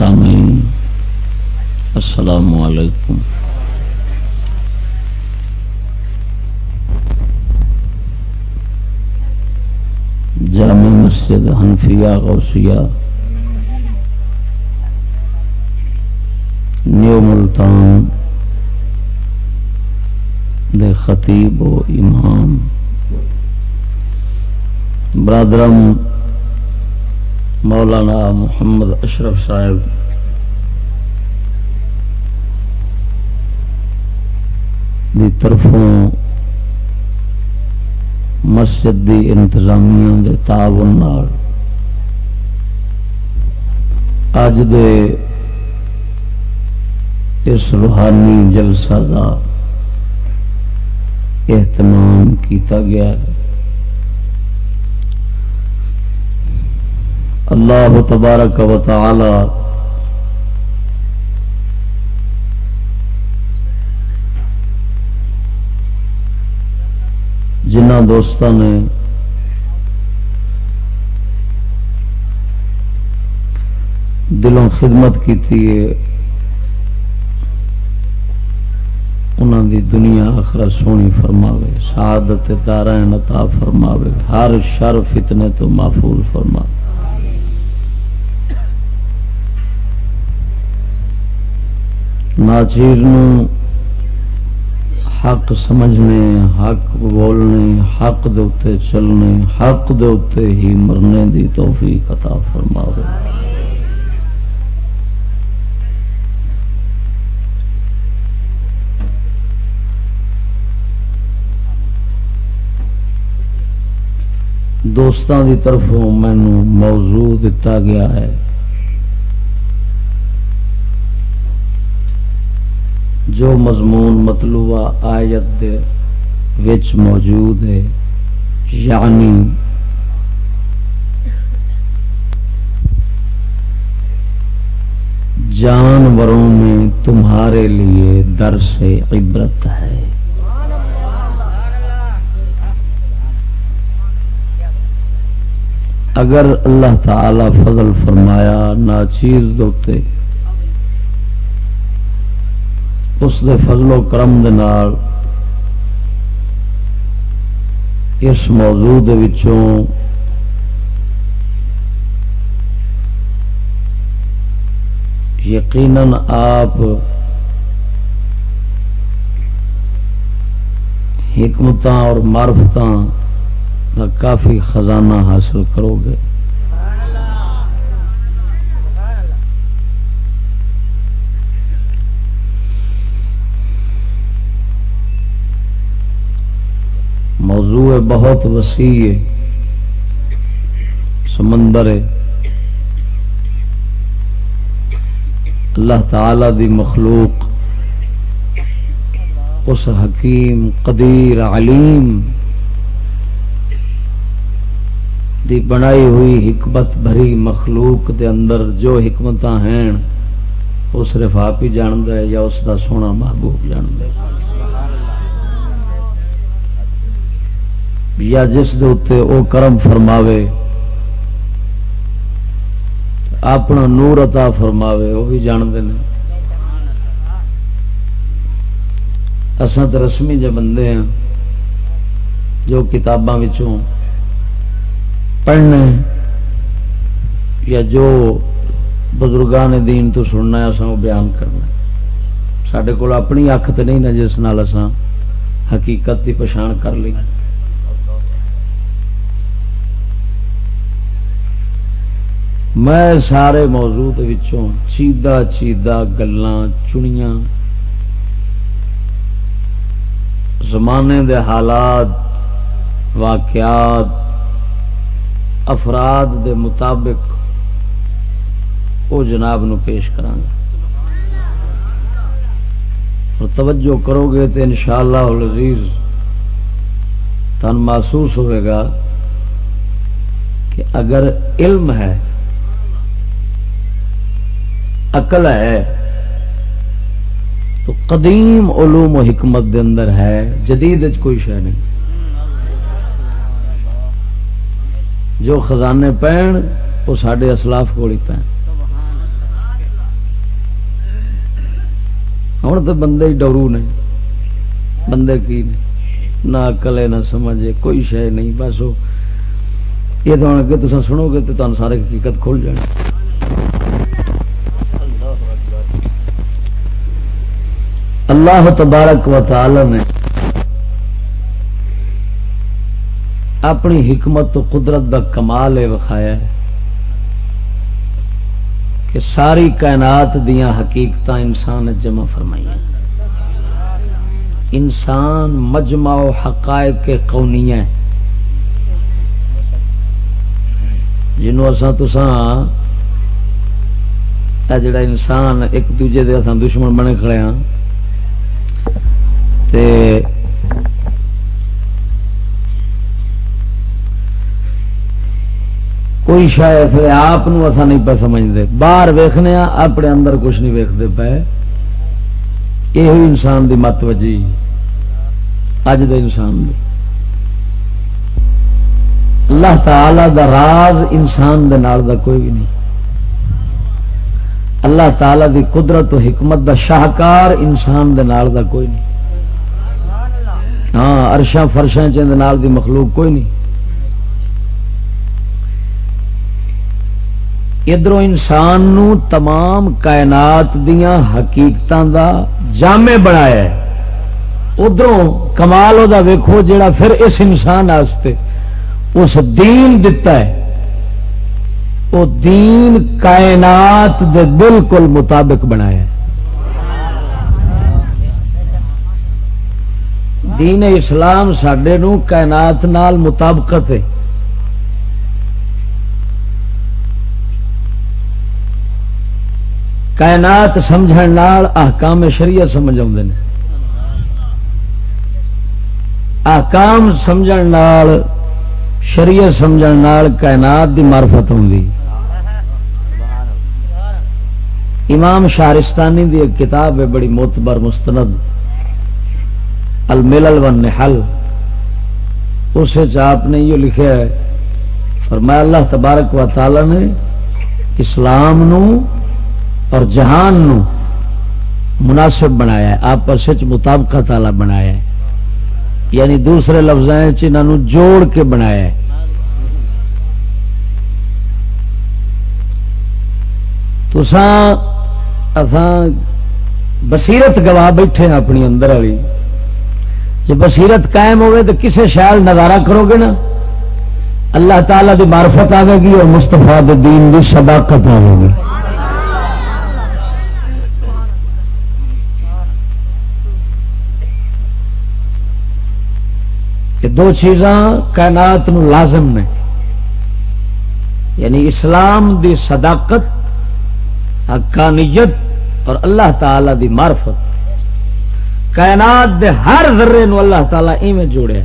سامعین السلام علیکم۔ جامع مسجد حنفیہ غوثیہ نیو ملتان دے خطیب و امام۔ برادرم مولانا محمد اشرف صاحب۔ دی طرفوں مسجد دی انتظامیہ دے تعاون اج دے اس روحانی جلسہ کا اہتمام کیتا گیا۔ ہے اللہ تبارک و تعالی جنہ دوستوں نے دلوں خدمت کی انہوں دی دنیا آخر سونی فرماوے، سعادت دارائن عطا فرماوے، ہر شر فتنے تو محفوظ فرماوے۔ ناچیر حق سمجھنے، حق بولنے، حق دے چلنے، حق دے ہی مرنے دی توفیق عطا فرماوے۔ دوستان دی طرفوں مینو موضوع دتا گیا ہے۔ جو مضمون مطلوبہ آیت دے وچ موجود ہے یعنی جانوروں میں تمہارے لیے در سے عبرت ہے۔ اگر اللہ تعالی فضل فرمایا، ناچیز دوتے اس دے فضل و کرم دے نال اس موضوع دے وچوں یقیناً آپ حکمت اور معرفت کا کافی خزانہ حاصل کرو گے۔ موضوع بہت وسیع ہے، سمندر ہے۔ اللہ تعالی دی مخلوق، اس حکیم، قدیر، علیم دی بنائی ہوئی حکمت بھری مخلوق دے اندر جو حکمت ہیں، وہ صرف آپ ہی جاند ہے یا اس دا سونا محبوب جاند ہے۔ یا جس دے او کرم فرماوے، اپنا نور عطا فرماوے، وہ بھی جانتے ہیں اسان تو رسمی جے بندے ہیں، جو کتاباں پڑھنے یا جو بزرگان دین تو سننا ہے وہ بیان کرنا۔ سڈے کو اپنی اکھ تو نہیں نا جس نال اسان حقیقت کی پچھان کر لی۔ میں سارے موضوع چیدہ چیدہ گلان چنیاں زمانے دے حالات، واقعات، افراد دے مطابق وہ جناب نو پیش کرا اور توجہ کرو گے تو ان شاء اللہ تن محسوس ہوئے گا کہ اگر علم ہے عقل ہے، تو قدیم علوم و حکمت دے اندر ہے، جدید کوئی شہ نہیں۔ جو خزانے پین وہ سڈے اسلاف کو پین ہوں تو بندے ہی ڈرو نے۔ بندے کی نہ کلے نہ سمجھے کوئی شہ نہیں۔ بس وہ یہ تو اگے سنو گے تو تمہیں سارے حقیقت کھل جائے اللہ تبارک و تعالی نے اپنی حکمت تو قدرت کا کمال ہے وکھایا ہے کہ ساری کائنات دیا حقیقت انسان جمع فرمائی انسان مجمع و حقائق کے کونی جنوں اساں تساں جڑا انسان ایک دوجے دے اساں دشمن بنے کھڑے ہاں تے کوئی شاید آپ اصا نہیں پہ سمجھتے۔ باہر ویخنے اپنے اندر کچھ نہیں ویکتے پے یہ انسان دی مت وجی۔ اج دے انسان دی۔ اللہ تعالی دا راز انسان دے نال دا کوئی بھی نہیں۔ اللہ تعالی دی قدرت و حکمت دا شاہکار انسان دے نال دا کوئی نہیں۔ ہاں ارشا فرشاں چند نال دی مخلوق کوئی نہیں۔ ادھر انسان نو تمام کائنات دیا حقیقت دا جامع بنایا ادھر کمال وہ ویکو جڑا پھر اس انسان آستے اس دین دتا ہے۔ وہ دین کائنات دے بالکل مطابق بنایا دین اسلام سڈے کائنات نال مطابقت ہے۔ کائنات سمجھ احکام شریعت سمجھ آتے ہیں آکام سمجھ شریعت سمجھ کائنات کی مارفت ہوں امام شارستانی دی ایک کتاب ہے بڑی موتبر مستند، الملل والنحل۔ اس آپ نے یہ لکھا ہے، فرمایا اللہ تبارک و تعالی نے اسلام نو اور جہان نو مناسب بنایا ہے آپ سچ مطابقت والا بنایا ہے۔ یعنی دوسرے لفظ انہوں جوڑ کے بنایا ہے۔ تو بصیرت گواہ بیٹھے ہیں اپنی اندر والی۔ جب بصیرت قائم ہوئے تو کسے شاید نظارہ کرو گے نا؟ اللہ تعالی دی معرفت آئے گی اور مستفا دین کی صداقت آئے گی۔ کہ دو چیزاں کائنات نو لازم نے یعنی اسلام دی صداقت حقانیت اور اللہ تعالی دی معرفت. کائنات دے ہر ذرے نو اللہ تعالی ایویں جوڑے.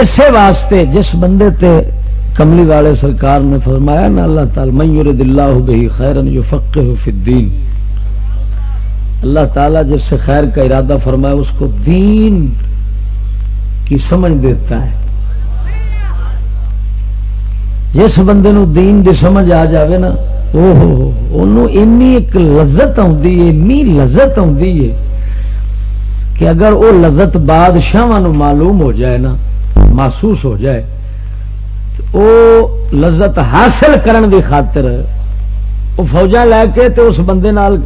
اسی واسطے جس بندے تے کملی والے سرکار نے فرمایا نا اللہ تعالی میور دلہ بہی خیرن جو فقہ فی الدین. اللہ تعالیٰ جس سے خیر کا ارادہ فرمائے اس کو دین کی سمجھ دیتا ہے. جس بندے نو دین دی سمجھ آ جاوے نا ایک لذت آنی لذت ہے کہ اگر وہ لذت بادشاہ معلوم ہو جائے نا، محسوس ہو جائے وہ لذت حاصل کرن دی خاطر وہ فوجا لے کے تے اس بندے نال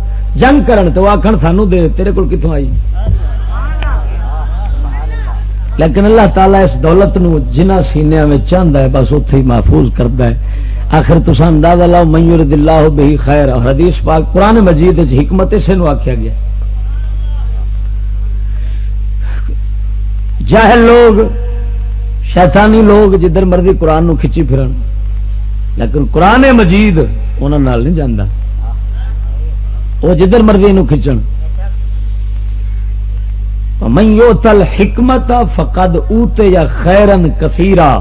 جنگ کرن تو آخر سانو دے، تیرے کول کتوں آئی؟ لیکن اللہ تعالیٰ اس دولت نو جنہ سینیا میں چاہتا ہے، بس اتے ہی محفوظ کرتا ہے۔ آخر تسا اندازہ لاؤ میور دلہ بہی خیر۔ اور حدیث پاک قرآن مجید حکمت اسے نو آخیا گیا۔ جاہل لوگ، شیطانی لوگ جدھر مرضی قرآن نو کھچی پھرن، لیکن قرآن مجید انہوں نہیں جانا وہ جدھر مرضی نو کھچن۔ من تل حکمت فقد اوتے یا خیرن کثیرا۔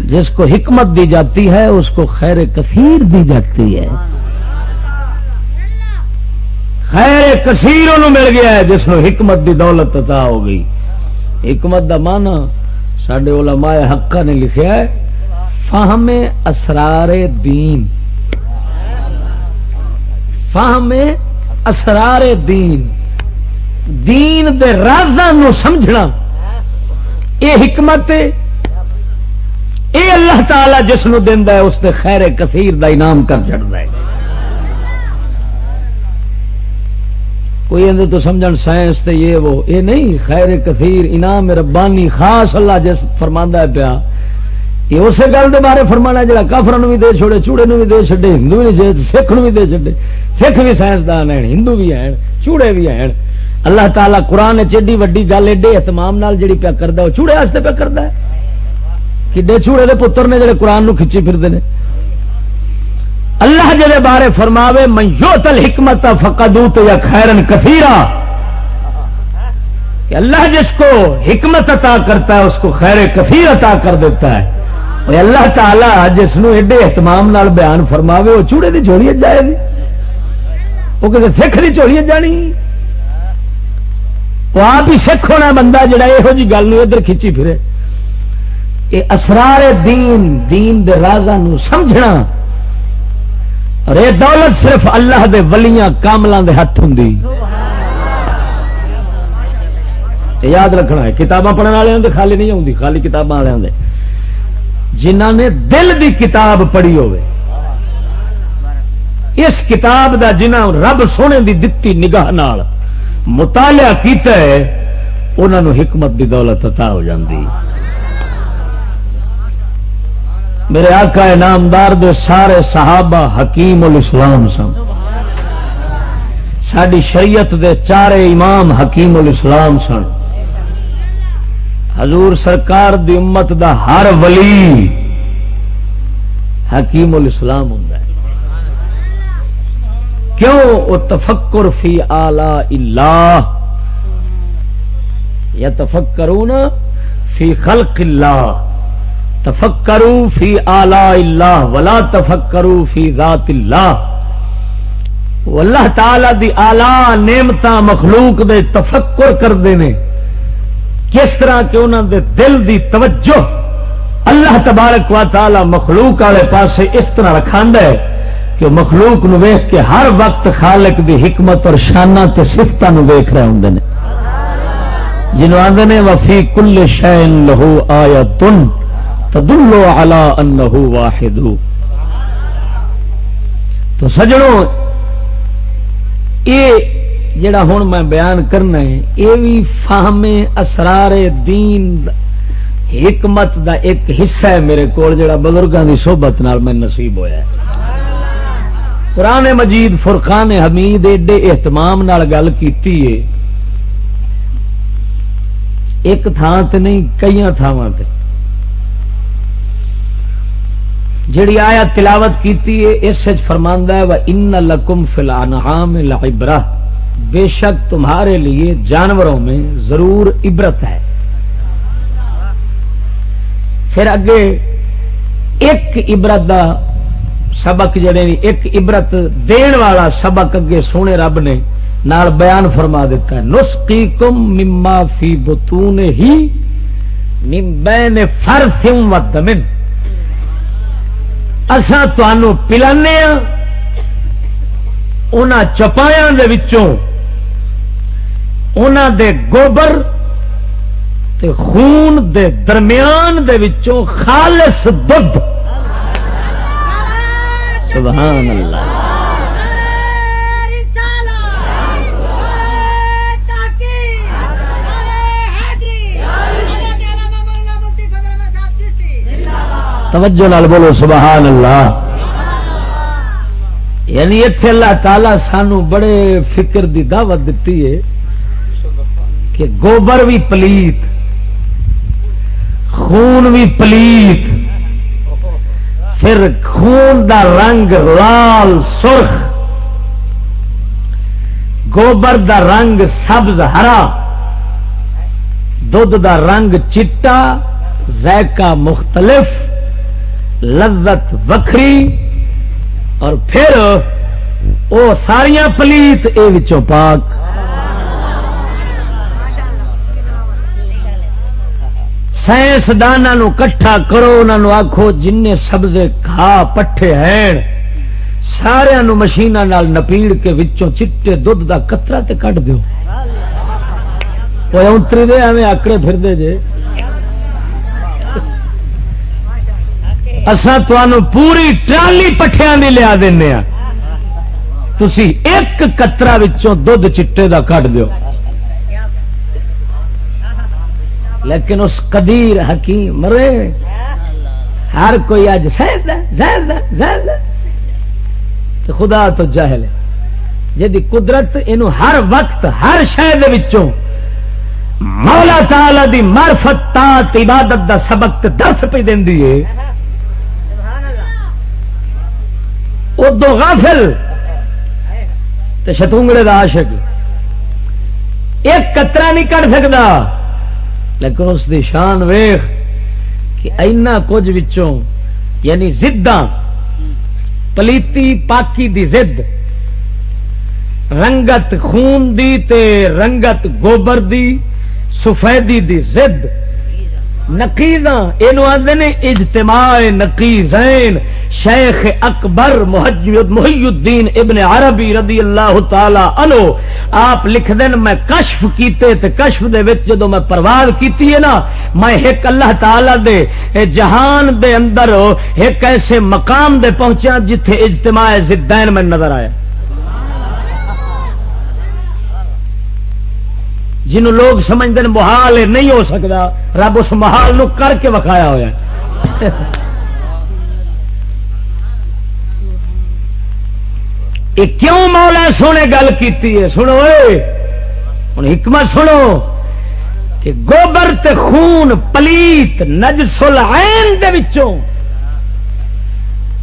جس کو حکمت دی جاتی ہے، اس کو خیر کثیر دی جاتی ہے۔ خیر کثیر انہوں مل گیا ہے، جس کو حکمت دی دولت عطا ہو گئی۔ حکمت دا مانا سڈے علماء حقا نے لکھا ہے، فہم اسرار دین۔ فہم اسرار دین۔ دین دے رازاں نو سمجھنا۔ اے حکمت اے اللہ تعالی جس نو دیندا ہے، اس تے خیر کثیر دا انعام کر چڑھتا ہے۔ کوئی اندر تو سمجھن سائنس تے یہ وہ، اے نہیں، خیر کثیر، انعام ربانی خاص اللہ جس فرماندا ہے پیا۔ یہ اسی گل کے بارے فرمانا جا کافر بھی دے چھوڑے، چوڑے نو بھی دے چڈے ہندو بھی دے سکھ بھی دے چڈے سکھ بھی سائنسدان ہیں ہندو بھی ہیں چوڑے بھی ہیں اللہ تعالیٰ قرآن چیڈی وڈی گل، ایڈے اہتمام جڑی پیا کرتا وہ چوڑے واسطے پیا کرتا ہے۔ کڈے چوڑے دے پتر نے جڑے قرآن نو کھچی پھرتے ہیں اللہ جڑے بارے فرماوے، من یوتل حکمت فقدوت یا خیرن کثیرا. کہ اللہ جس کو حکمت عطا کرتا ہے، اس کو خیر کثیر عطا کر دیتا ہے۔ اللہ تعالی جس نو ایڈے اہتمام نال بیان فرماوے، وہ چوڑے کی چوڑی جائے گی۔ وہ کسی سکھ کی چوڑی جانی۔ وہ آپ ہی سکھ ہونا بندہ جڑا یہو جی گل ادھر کھچی پھرے۔ یہ اسرار دین دین دے رازا نو سمجھنا۔ اور یہ دولت صرف اللہ دے ولیاں کاملوں دے ہاتھ ہوں یاد رکھنا ہے، کتاباں پڑھنے والے خالی نہیں آتی خالی کتاباں والے جنہ نے دل دی کتاب پڑھی ہوئے اس کتاب دا جنہ رب سونے دی دتی نگاہ نال۔ مطالعہ کیتا ہے انہوں نے حکمت دی دولت عطا ہو جاندی۔ میرے آقا نامدار دے سارے صحابہ حکیم الاسلام سن۔ ساری شریعت دے چارے امام حکیم الاسلام سن۔ حضور سرکار دی امت دا ہر ولی حکیم الاسلام ہوں کیوں وہ تفکر فی آلہ اللہ؟ یا تفکرون فی خلق اللہ۔ تفکرو فی آلہ اللہ، ولا تفکرو فی ذات اللہ۔ اللہ تعالی دی آلہ نعمت مخلوق دے تفکر کرتے ہیں کس طرح کہ انہوں دے دل دی توجہ اللہ تبارک و تعالی مخلوق والے پاس اس طرح رکھا ہے۔ کہ مخلوق نو ویخ کے ہر وقت خالق دی حکمت اور شانہ تے سفت ویخ رہے ہوں نے۔ جنوب آدھے نے، وفی کل شین لہو آیا تن تدلو علا انہو واحد۔ تو سجڑوں یہ جڑا ہوں میں بیان کرنا ہے، یہ بھی فہم اسرار دین حکمت دا ایک حصہ ہے میرے کو جڑا بزرگوں کی سوبت میں نصیب ہوا قرآن مجید، فرقان حمید ایڈے اہتمام گل کی ایک تھان تے نہیں کئی تھاواں تے۔ جڑی آیا تلاوت کی اس فرماندہ ہے وہ ان لکم فلانحام لعبرہ بے شک تمہارے لیے جانوروں میں ضرور عبرت ہے۔ پھر اگے، ایک عبرت دا سبق جڑے نے، ایک عبرت دین والا سبق اگے سونے رب نے نال بیان فرما دیتا ہے۔ نسخی کم مما فی بتون ہی بین فر و دمن۔ اسان تمہوں پلانے ہاں، ان چپایا دے گوبر تے خون دے درمیان دے وچوں خالص دھد سبحان اللہ۔ توجہ نال بولو سبحان اللہ۔ یعنی اتنے اللہ تعالی سانو بڑے فکر دی دعوت دیتی ہے کہ گوبر بھی پلیت، خون بھی پلیت۔ پھر خون دا رنگ لال سرخ، گوبر دا رنگ سبز ہرا دھد دا رنگ چٹا، ذائقہ مختلف، لذت وکری اور پھر وہ ساریا پلیت یہ پاک۔ سائنسدان کٹھا کرو انہوں آخو جن سبزے کھا پٹھے ہیں۔ سارا مشین نپیڑ کے وچوں چٹے دھد کا کترا تے کٹ دو اتری دے ایویں آکڑے پھر دے جے اصا پوری ٹرالی پٹھیا دی لیا دینا تھی ایک کترا دھد چٹے دا کٹ دو لیکن اس قدیر حکیم مرے۔ ہر کوئی اج خدا تو جہل ہے۔ جی قدرت یہ ہر وقت، ہر شہر مولا تعالی دی مرفت تات عبادت دا سبق دس پہ دینی ہے۔ ادو غافل۔ شتونگڑے دا عاشق۔ ایک کترا نہیں کٹ سکتا لیکن اس دی شان ویخ کہ اینا کچھ وچوں یعنی زداں، پلیتی پاکی دی زد، رنگت خون دی تے رنگت گوبر دی، سفیدی دی زد نقیزاں یہ آدھے اجتماع نقیزین، شیخ اکبر محی الدین ابن عربی رضی اللہ تعالی عنہ۔ آپ لکھ دین، میں کشف کیتے تے کشف دے وچ جدو میں پرواز کیتی ہے نا، میں ایک اللہ تعالی دے جہان دے اندر ایک ایسے مقام دے پہنچا جتھے اجتماع زدین میں نظر آیا۔ جنہوں لوگ سمجھتے ہیں محال نہیں ہو سکتا رب اس محال نو کر کے وکھایا ہوا کیوں مولا سونے گل کی سنو ہوں حکمت سنو کہ گوبر تے خون پلیت نجسل عین دے وچوں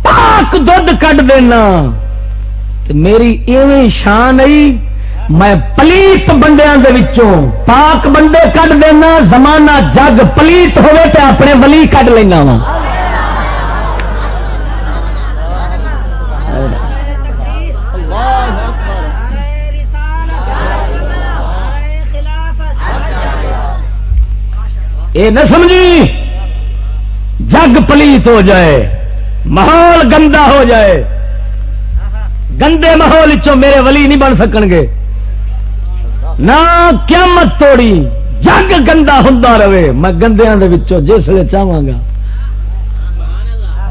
پاک دھد کٹ دینا۔ میری ایویں شان آئی میں پلیت بندیاں دے وچوں پاک بندے کٹ دینا، زمانہ جگ پلیت ہوئے تے اپنے ولی کٹ لینا وا۔ یہ نہ سمجھی؟ جگ پلیت ہو جائے، ماحول گندا ہو جائے۔ گندے ماحول میرے ولی نہیں بن سکن گے۔ نہ قیامت توڑی، جگ گندا ہوں رہے، میں گندیا جسے چاہوں گا۔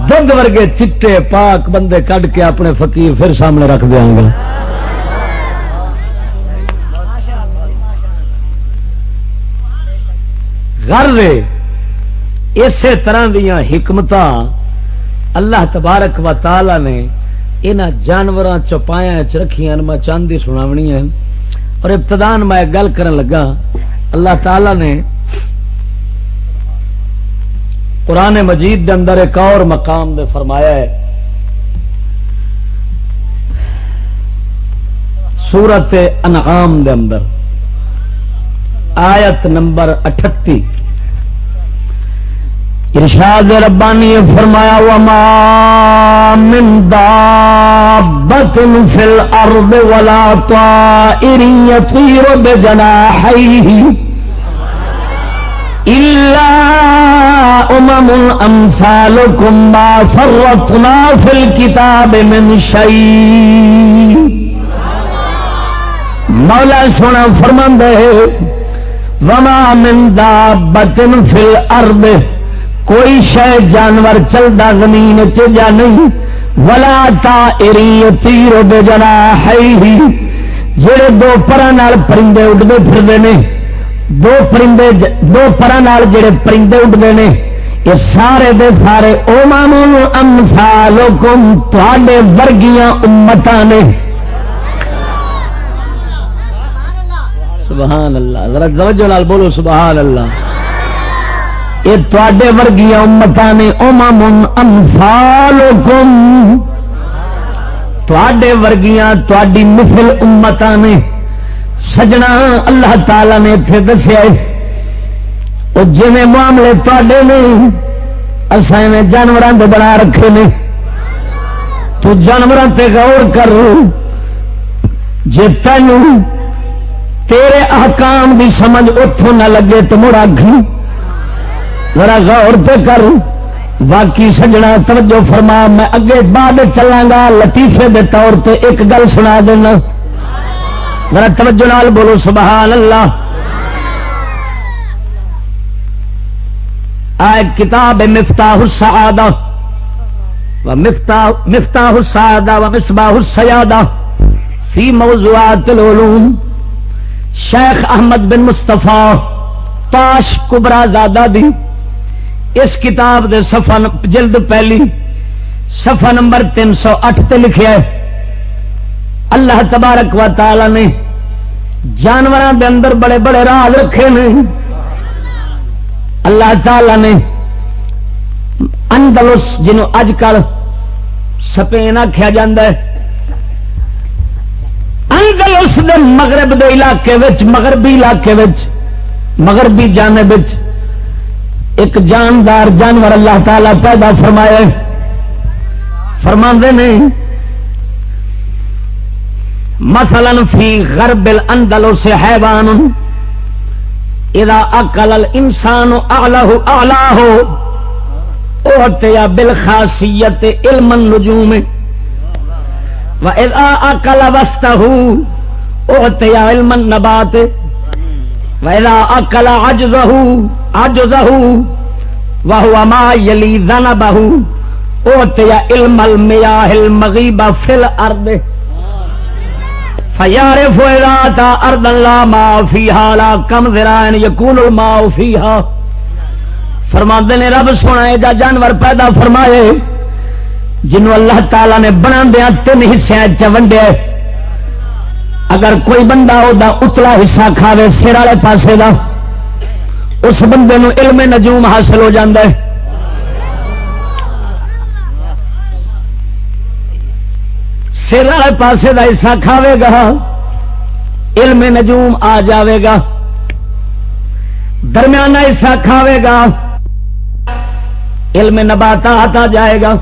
دھد ورگے چٹے پاک بندے کڈ کے اپنے فقیر پھر سامنے رکھ دیا گا۔ گھر اسی طرح دیا حکمت اللہ تبارک و تعالی نے یہاں جانوروں چوپایا چ رکھیاں، میں چاندی سناونی ہے۔ اور ابتدان میں گل کرن لگا۔ اللہ تعالی نے قرآن مجید دے اندر ایک اور مقام دے فرمایا ہے۔ سورت انعام دے اندر۔ آیت نمبر اٹھتی ارشاد ربانی فرمایا، وما من دابت في الارض ولا طائر يطير بجناحيه الا امم امثالكم ما فرطنا في الكتاب من شيء۔ مولا سونا فرماندے، وما من دابت في الارض کوئی شہ جانور چلتا زمین چا نہیں۔ ولا تا اری تیر بے جنا ہے ہی جڑے دو پر پرندے اڈتے پھرتے ہیں دو پرندے دو پر جڑے پرندے اڈتے ہیں یہ سارے دے سارے او مانو امسالو کم تے ورگیاں امت نے۔ سبحان اللہ، ذرا بولو سبحان اللہ۔ یہ تے ورگیا امتا نے امام امفال تے ورگیاں تھی مسل امت نے۔ سجنا اللہ تعالی نے اتنے دسیا وہ جی معاملے تے نے اصل جانوروں کے بنا رکھے نے۔ تو جانوروں تے غور کر۔ جی تین تیرے احکام کی سمجھ اتوں نہ لگے تو مڑا گھی ذرا غور پہ کر۔ باقی سجنا، توجہ فرما، میں اگے بعد چلاں گا لطیفے دے طور تے ایک گل سنا دینا۔ میرا توجہ نال بولو سبحان اللہ آئے کتاب مفتاح السعادہ۔ و مفتاح مفتاح السعادہ و مصباح السیادہ۔ فی موضوعات العلوم۔ شیخ احمد بن مصطفیٰ تاش کبرا زادہ دی۔ اس کتاب دے صفحہ جلد پہلی، صفحہ نمبر تین سو اٹھ تے لکھیا ہے۔ اللہ تبارک و تعالی نے جانوروں دے اندر بڑے بڑے راز رکھے نے۔ اللہ تعالی نے اندلس جنوں اج کل سپین آخیا جا اندلس دے مغرب دے علاقے وچ، مغربی علاقے وچ، مغربی جانب وچ ایک جاندار جانور اللہ تعالی پیدا فرمایا فرما نے، مثلا فی غرب الاندل سے حیوان، اذا اکل الانسان اعلہ اعلہ اوتیا بالخاصیت علم النجوم۔ و اذا اکل وسطہ اوتیا علم النبات۔ و اذا اکل عجزہ عجزہ وہو ما یلی ذنبہ اوتیا علم المیاہ المغیبہ فی الارض فیارف اذا تا ارض اللہ ما فیہا لا کم ذرائن یکون الماء فیہا فرما نے، رب سونا جا جانور پیدا فرمائے، جنہوں اللہ تعالی نے بنا دیا تین حصے اچھا چنڈیا اگر کوئی بندہ وہ اتلا حصہ کھاوے، سر والے پاسے کا اس بندے نو علم نجوم حاصل ہو جاتا ہے۔ سر والے پاسے کا حصہ کھاوے گا، علم نجوم آ جاوے گا۔ درمیانہ حصہ کھاوے گا، علم نباتا آتا جائے گا۔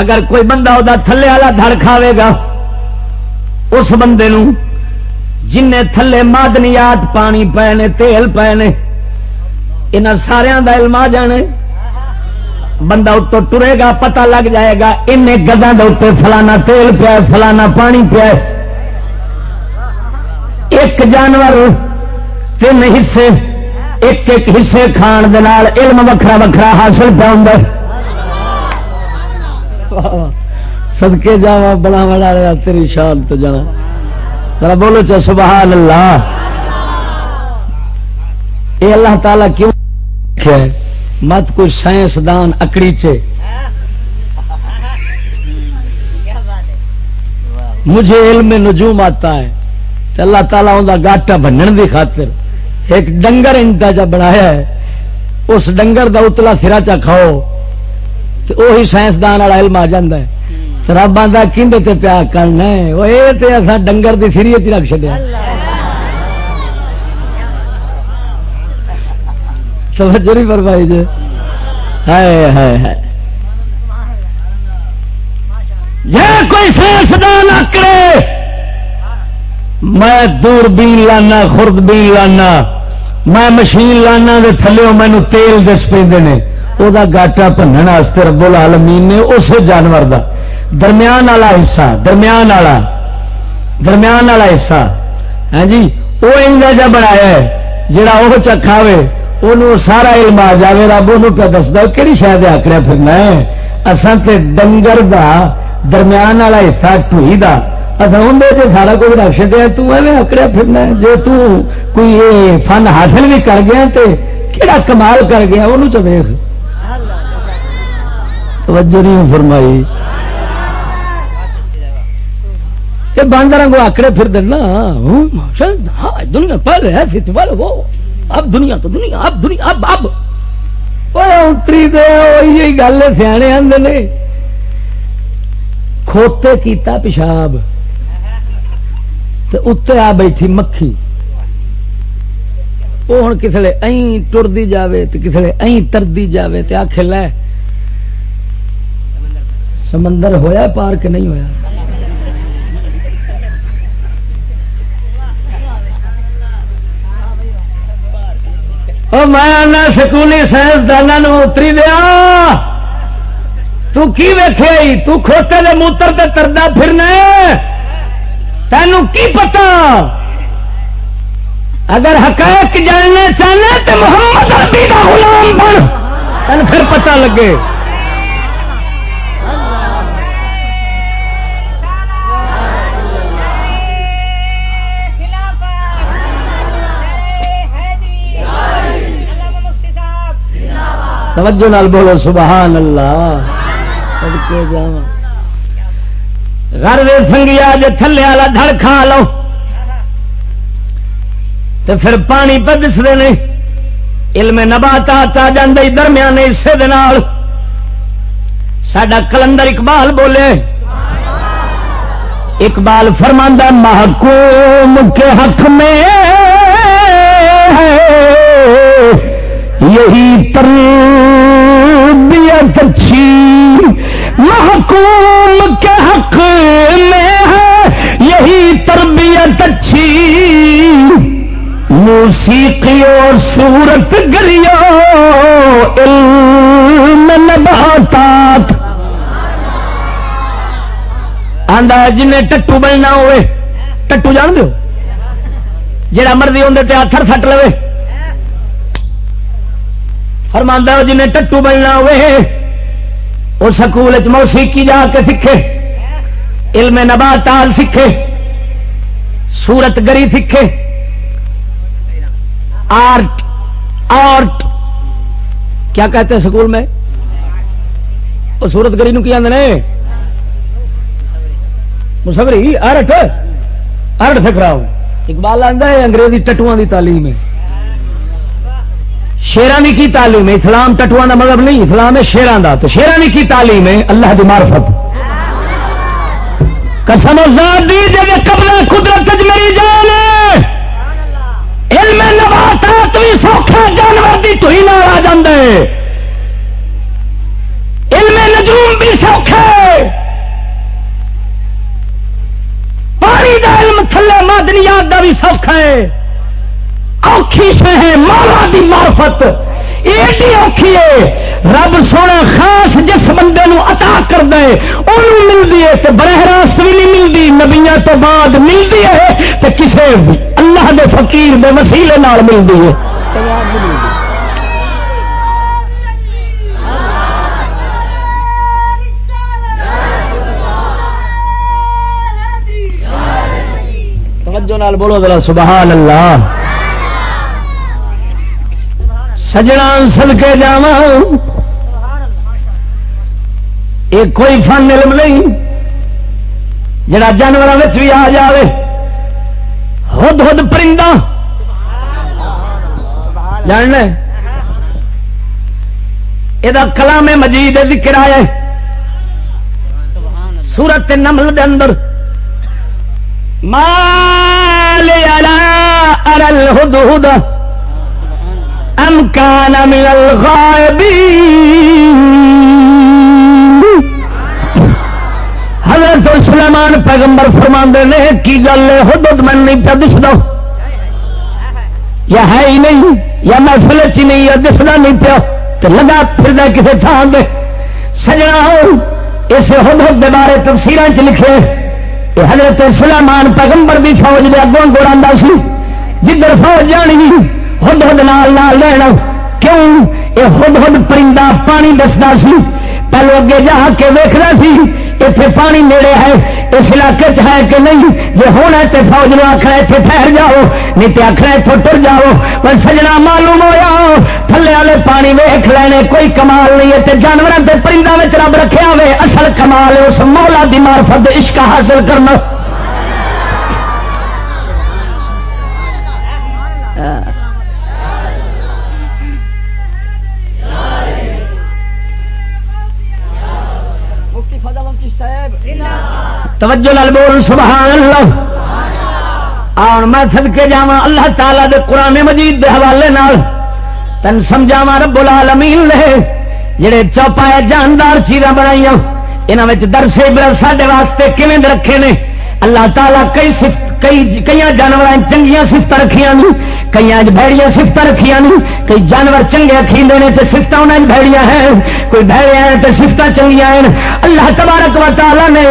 اگر کوئی بندہ وہ تھلے والا دھڑ کھاوے گا، اس بندے نو جن تھلے مادنیات پانی پے نے تیل پے نے یہاں سارا کا علم آ جانے۔ بندہ اتو ٹرے گا پتا لگ جائے گا ان گزاں اتنے فلانا تیل پیا فلانا پانی پیا ایک جانور تین حصے، ایک ایک حصے کھان دے نال علم وکھرا وکھرا حاصل پہ ہوں سدکے جا بڑا بڑا تیری شان تو جانا ذرا بولو چا، سبحان اللہ۔ یہ اللہ تعالی کیوں ہے؟ مت کوئی سائنسدان اکڑی چے۔ مجھے علم نجوم آتا ہے۔ تو اللہ تعالیٰ ان کا گاٹا بننے کی خاطر ایک ڈنگر انتا جا بنایا ہے۔ اس ڈنگر دا اتلا سرا چا کھاؤ۔ تو وہی سائنسدان والا علم آ جا رب آتا کھنڈے تے پیا کرنا وہ یہ ڈنگر کی سری چ رکھ چڑیا توجہ نہیں فرمائی جی ہے ہے یہ کوئی سائنسدان آکڑے میں دور بین لانا خرد بین لانا میں مشین لانا دے تھلے مینو تیل دس پہ وہ گاٹا بننے رب العالمین نے اس جانور دا درمیان والا حصہ، درمیان والا درمیان والا حصہ۔ ہاں جی؟ وہ انجا جا بنایا ہے، جڑا وہ چکھاوے وہ سارا علم آ جائے رب وہ پہ دستا کہڑی شاید آکڑیا پھرنا ہے؟ اصل تے ڈنگر دا، درمیان والا حصہ ٹوئی دا۔ اندر جو سارا کچھ رکھ چکا تمہیں آکڑیا پھرنا جی کوئی فن حاصل بھی کر گیا تو کہڑا کمال کر گیا وہ تو دیکھ توجہ نہیں فرمائی۔ یہ باندر کو آکڑے پھر دینا دنیا پہلے ایسی تو وہ۔ اب دنیا تو دنیا، اب دنیا، اب اب۔ اتری دے گل سیانے آدھے کھوتے کیتا پیشاب۔ اتنے آ بیٹھی مکھی۔ وہ ہوں کسی این ٹرتی جائے تو کسی این ترتی جائے تو آخ لے، سمندر ہویا پار کے نہیں ہویا؟ میں سکولی سائنسدانوں اتری دیا کی ویخے تو کھوتے موتر تے کردا پھرنا تینوں کی پتا اگر حقائق جاننا چاہنے تو محمد عربی کا غلام بن تین پھر پتہ لگے توجہ نال بولو سبحان اللہ گھر دے سنگیا جے تھلے والا دھڑ کھا لو۔ تو پھر پانی پہ دستے نے۔ علم نباتات آ جاندے درمیان حصے دے نال۔ ساڈا کلندر اقبال بولے۔ اقبال فرماندہ محکوم کے حق میں یہی تربیت اچھی محکوم کے حق میں ہے، یہی تربیت اچھی۔ موسیقی اور صورت گریو علم نباتات۔ آندا جن ٹٹو بننا ہوئے، ٹٹو جان دو جڑا مرضی اندر ہاتھ سٹ لو فرماندہ جن ٹٹو بننا ہوئے وہ سکول موسیقی جا کے سیکھے، علم نباتال سیکھے، سورت گری سیکھے، آرٹ آرٹ، کیا کہتے ہیں سکول میں؟ وہ سورت گری نو آدھے مسبری ارٹ ارٹ سکھ رہا ہوں۔ اقبال آتا ہے انگریزی ٹٹو کی تعلیم ہے۔ شیرانی کی تعلیم ہے؟ اسلام ٹٹو کا مطلب نہیں، اسلام ہے شیران کا تو شیرانی کی تعلیم ہے؟ اللہ کی مارفت قسم دی جب قبل قدرت میری جان علم نباتات بھی سوکھا جانور کی تھی نہ آ جاندے۔ علم نجوم بھی سوکھے پانی کا علم تھلے مادنیات کا بھی سوکھا ہے۔ اوکھی سے ہے مولا دی معرفت ایڈی اوکھی ہے رب سونا خاص جس بندے نو عطا کر دے انہوں ملتی ہے تو براہ راست بھی نہیں ملتی نبیا تو بعد ملتی ہے تو کسے اللہ دے فقیر دے وسیلے نال ملتی ہے توجہ نال بولو ذرا سبحان اللہ۔ سجنا سد کے جا یہ کوئی فن علم نہیں۔ جڑا جانوروں بھی آ جائے ہد ہد پرندہ۔ جان یہ کلام مجید ذکر آیا سورت نمل دے اندر۔ مال ارل ہد ہد۔ ام کان من الغائبین حضرت سلیمان پیغمبر فرماندے نے، کی گل ہے؟ حدود میں نہیں پہ دس دو یا ہے ہی نہیں، یا محفل چ نہیں، یا دسنا نہیں پیا۔ تو لگا پھر کسی تھان دے۔ سجنا اس حدود کے بارے تفصیل چ لکھے۔ کہ حضرت سلیمان پیغمبر بھی فوج دے اگوں گوڑا سی، جدھر فوج جانی۔ ہد ہد نال نال لینا کیوں؟ یہ ہد ہد پرندہ پانی دستا سی۔ پہلو اگے جا کے ویکنا سی۔ اتنے پانی نیڑے ہے۔ اس علاقے چ ہے کہ نہیں؟ جی ہونا تو فوج نے آخر اتنے ٹھہر جاؤ۔ نہیں تو آخر اتوں ٹر جاؤ۔ پر سجنا معلوم ہوا تھلے والے پانی ویخ لینے کوئی کمال نہیں ہے۔ جانوروں کے پرندوں میں رب رکھا ہوئے اصل کمال اس مولا دی مارفت عشق حاصل کرنا۔ توجہ لال بول، سبحان اللہ۔ آن میں سد کے جا اللہ تعالی دے قرآن مجید دے حوالے نال تین سمجھاوا رب العالمین لے جڑے چوپائے جاندار چیزاں بنائی یہاں درس عبرت سڈے واسطے کیویں رکھے نے؟ اللہ تعالیٰ کئی صفت کئی کئی جانور چنگیا سفت رکھیا کئی بھڑیاں سفت رکھیا نہیں کئی جانور چنگے کھیندے نے تو سفت انہیں بھڑیاں ہیں۔ کوئی بھڑے ہیں تو سفت چنگیا ہیں اللہ تبارک و تعالی نے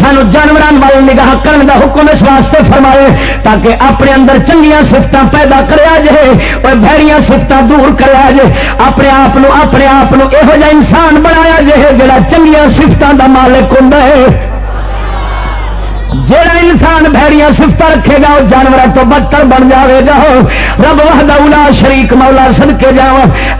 سانو جانوروں وال نگاہ کرنے کا حکم اس واسطے فرمائے تاکہ اپنے اندر چنگیا سفت پیدا کرا جائے، اور بھڑیاں سفت دور کرا جائے۔ اپنے آپ اپنے آپ یہو جہ انسان بنایا جائے جڑا چنگیا سفتوں کا مالک ہوں جہاں انسان بھڑیاں سفت رکھے گا وہ جانوروں تو بدتر بن جاوے گا۔ رب وحدہ شریک مولا سد کے جا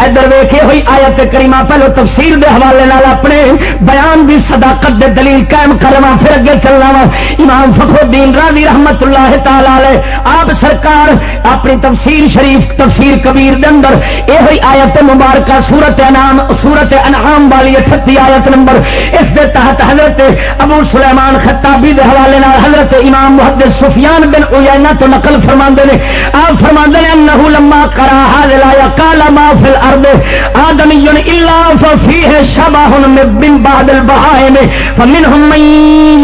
ادھر ویخے ہوئی آیت کریمہ پہلو تفسیر دے حوالے نال اپنے بیان دی صداقت دے دلیل قائم کروا پھر اگے چلنا وا۔ امام فخر الدین راضی رحمت اللہ تعالی آپ سرکار اپنی تفسیر شریف، تفسیر کبیر دے اندر یہ ہوئی آیت مبارکہ، سورت انعام سورت انعام والی اٹھتی آیت نمبر۔ اس دے تحت حضرت ابو سلیمان خطابی دے حوالے نال حضرت امام محدث سفیان بن اوینا تو نقل فرما نے۔ آپ فرما نے انہو لما کرا حاضر آیا کالا ما فی الارض آدمی الا ففیہ شبہ من بعد البہائم، فمنہم من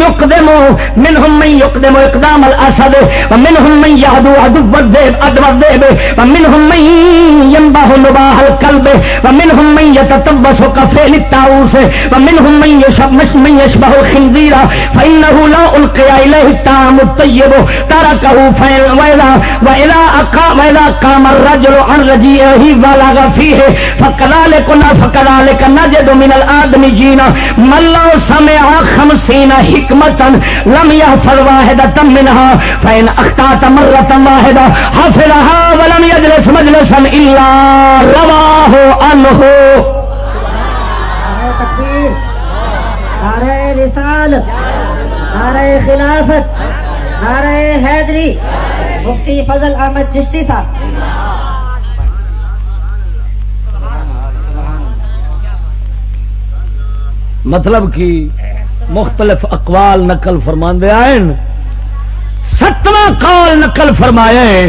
یقدم، منہم من یقدم اقدام الاسد، ومنہم من یهدو عدو الذئب ادو الذئب، ومنہم من ينبہ نباہ القلب، ومنہم من يتطبس كفيل الطاووس، ومنہم من يشبه من يشبه الخنزير فانه لا القي اليه الطعام الطيب. تركه فإن وإذا وإذا أقام وإذا قام الرجل عن رجيئه بلغ فيه، فكذلك فكذلك نجد من الآدم الآدميين من لو سمع خمسين حكمة لم يحفظ واحدة منها، فإن أخطأت مرة واحدة حفظها ولم يجلس مجلسا إلا رواه عنه. نعرہ رسالت نعرہ خلافت، نعرہ حیدری، مفتی فضل احمد چشتی صاحب۔ مطلب کی مختلف اقوال نقل فرماندے آئے ستواں قول نقل فرمایا ہے۔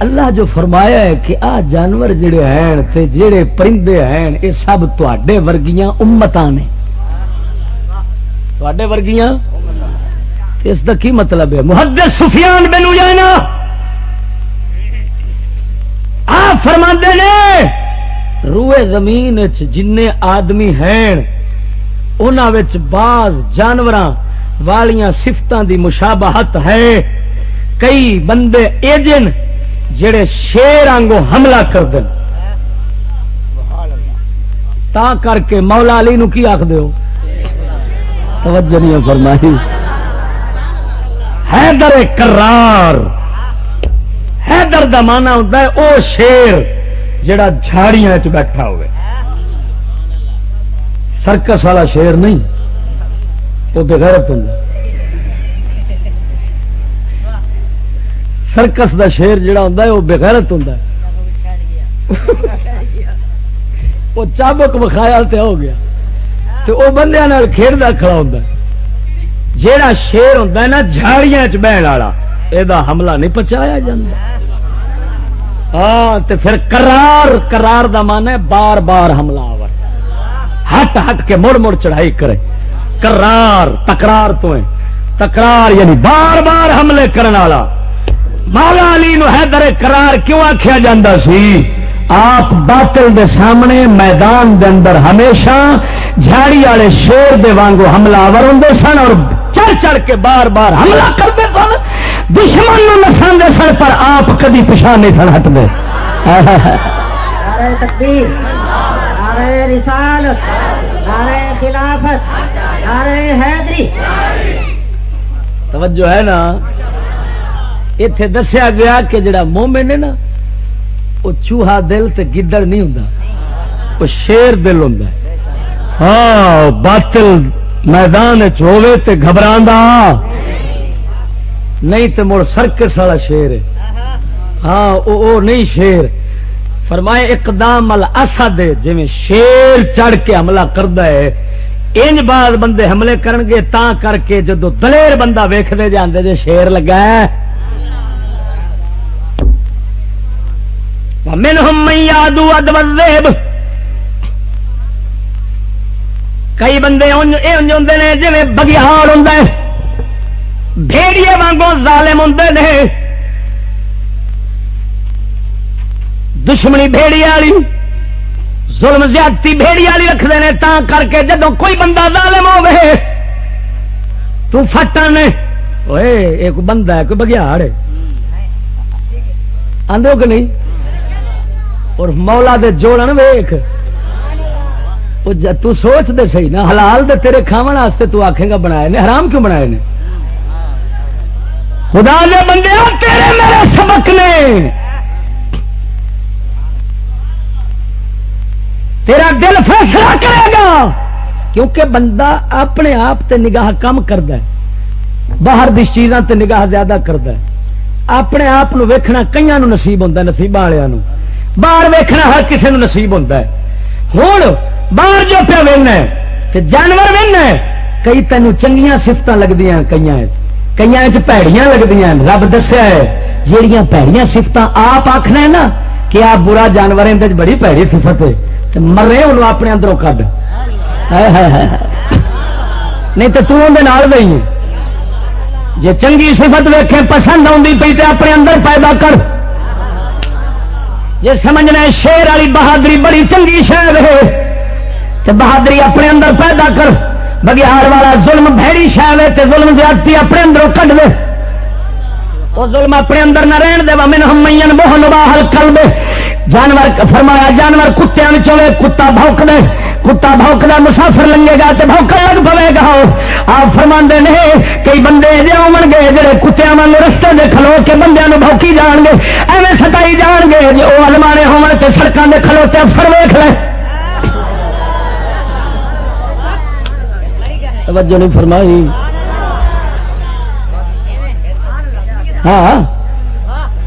اللہ جو فرمایا ہے کہ آ جانور جڑے ہیں تے جڑے پرندے ہیں، یہ سب تے ورگیاں امتاں نے۔ تے ورگیاں اس کا کی مطلب ہے؟ محدث سفیان بن اجانا آپ فرما نے، روئے زمین جن آدمی ہیں انہوں بعض جانور والیاں سفتوں دی مشابہت ہے۔ کئی بندے ایجن جڑے شیر آنگو حملہ کر دیں تا کر کے مولا علی نو کی آخ دیو توجہ نہیں فرمائی۔ حیدر کرار۔ حیدر دا مانا ہوتا ہے او شیر جڑا جھاڑیاں چ بیٹھا ہوئے۔ سرکس والا شیر نہیں وہ بغیرت ہوں سرکس دا شیر جڑا ہوں وہ بغیرت ہوں وہ چابک بخایا ہو گیا۔ تو وہ بندے کھیلتا کھڑا ہوتا ہے۔ جیڑا شیر ہوں نا، جھاڑیاں چ بہن والا یہ حملہ نہیں پچایا جا ہاں پھر کرار کرار دا مان ہے بار بار حملہ آور۔ ہٹ ہٹ کے مڑ مڑ چڑھائی کرے۔ کرار تکرار تو ہے۔ تکرار یعنی بار بار حملے کرنے والا۔ مالا علی نو حیدر کرار کیوں آخیا جا سی؟ آپ باطل دے سامنے میدان دے اندر ہمیشہ جھاڑی والے شیر دے وانگو حملہ آور ہوں سن اور چڑھ چڑھ کے بار بار حملہ کرتے سن۔ دشمن نساندے سن پر آپ کدی پچھا نہیں سن ہٹتے توجہ ہے نا؟ اتے دسیا گیا کہ جڑا مومن ہے نا وہ چوہا دل تے گدڑ نہیں ہوں وہ شیر دل ہوں ہاں باطل میدان تے گھبرا نہیں تو مڑ سرکس والا شیر ہے۔ ہاں او نہیں شیر۔ فرمائے اقدام اسد جی شیر چڑھ کے حملہ کرتا ہے۔ انج بعد بندے حملے کرن گے تا کر کے جدو دلیر بندہ ویختے جاندے جے شیر لگا ہے۔ من ہم یادو ادب کئی بندے نے جی بگیار ہوں بھیڑیے وانگوں ظالم ہوں نے۔ دشمنی بھیڑی والی، ظلم زیادتی بھیڑی والی رکھتے ہیں تا کر کے جدو کوئی بندہ ظالم ہوے تو فٹن ایک بندہ ہے، کوئی بگیاڑ آدھو کہ نہیں؟ اور مولا دے جوڑن ویخ تو سوچ دے صحیح نا، حلال دے تیرے کھاون واسطے تو آکھے گا بنائے نے، حرام کیوں بنائے نے؟ خدا دے بندے تیرے میرے سبق نے۔ تیرا دل فیصلہ کرے گا۔ کیونکہ بندہ اپنے آپ تے نگاہ کم کرتا ہے، باہر دی چیزاں تے نگاہ زیادہ کرتا ہے۔ اپنے آپ ویکھنا کئی نصیب ہوتا ہے، نصیب والوں باہر ویکھنا ہر کسی نصیب ہوتا ہے۔ ہوں باہر جو پیا وہنا جانور وہنا کئی تینوں چنگیاں سفت لگتی کئی کئی پیڑیاں لگتی ہیں رب دسیا ہے جہیا پیڑیاں سفت آپ آخنا ہے نا کہ آپ برا جانور بڑی پیڑی سفت ہے مرے انہوں اپنے اندروں کڈ نہیں تو تندر گئی جی چنگی سفت ویکھے پسند آتی پی تو اپنے اندر پیدا کر جی سمجھنا شیر والی بہادری بڑی چنگی شہر ہے بہادری اپنے اندر پیدا کر، بگیار والا ظلم بھڑی شہر ہے تو ظلم زیادتی اپنے اندر کٹ دے وہ ظلم اپنے اندر نہ رہن دے من ہم بہن باہل کل دے جانور فرمایا، جانور کتیا کتا بھوک دے۔ کتا بھوکتا مسافر لگے گا تو بھوکا لگ پے گا۔ آپ فرما نے کئی بندے جی آن گے جڑے کتیا واگ رستے دے کھلو کے بندے بھوکی جان گے، ایویں سٹائی جان گے۔ جی وہ المانے ہون سڑکوں کے کھلوتے افسر ویخ لے۔ توجہ نہیں فرمائی۔ ہاں۔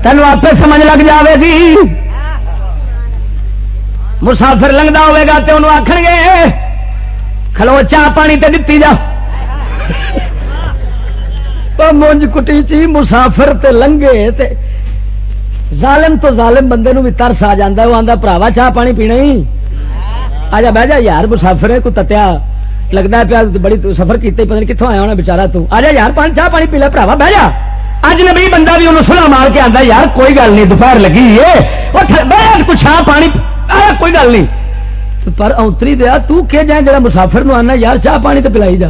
تینوں آپ سمجھ لگ جاوے گی۔ مسافر لگتا ہوگا تو انہوں آخ گے کھلو چاہ پانی تے دتی جا۔ مونج کٹی چی مسافر تے لنگے تے ظالم تو ظالم بندے نو بھی ترس آ جا وہ آتا پراوا چاہ پانی پینا ہی آ جا، بہ جا، یار مسافر ہے، کوئی تتیا لگتا پیا بڑی سفر کیتے پتہ نہیں کتوں آیا ہونا بچارا تو آ جا یار پانی چاہ پانی پی لے پراوا بہ جا اج نبی بندہ بھی انہوں سلا مار کے آتا یار کوئی گل نہیں دوپہر لگی ہے کچھ پانی کوئی گل نہیں پر اتری دیا تو کہ جائے جا مسافر نو آنا یار چاہ پانی تو پلائی جا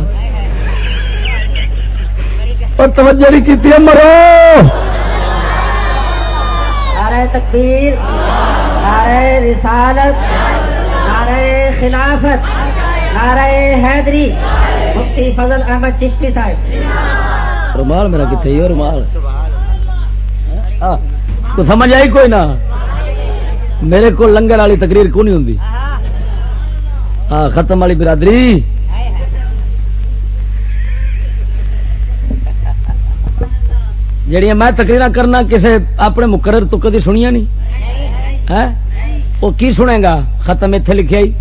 اور توجہ نہیں کی مرو تکبیر نعرہ رسالت نعرہ خلافت نعرہ حیدری، مفتی فضل احمد چشتی صاحب۔ رومال میرا کتنے ہی رومال۔ ہاں، تو سمجھ آئی کوئی نہ؟ میرے کو لنگر والی تقریر کو نہیں ہوں ہاں ختم والی برادری۔ جڑیاں میں تقریر کرنا کسے اپنے مقرر تو کدی سنیا نہیں؟ ہاں؟ وہ کی سنے گا؟ ختم اتے لکھے آئی۔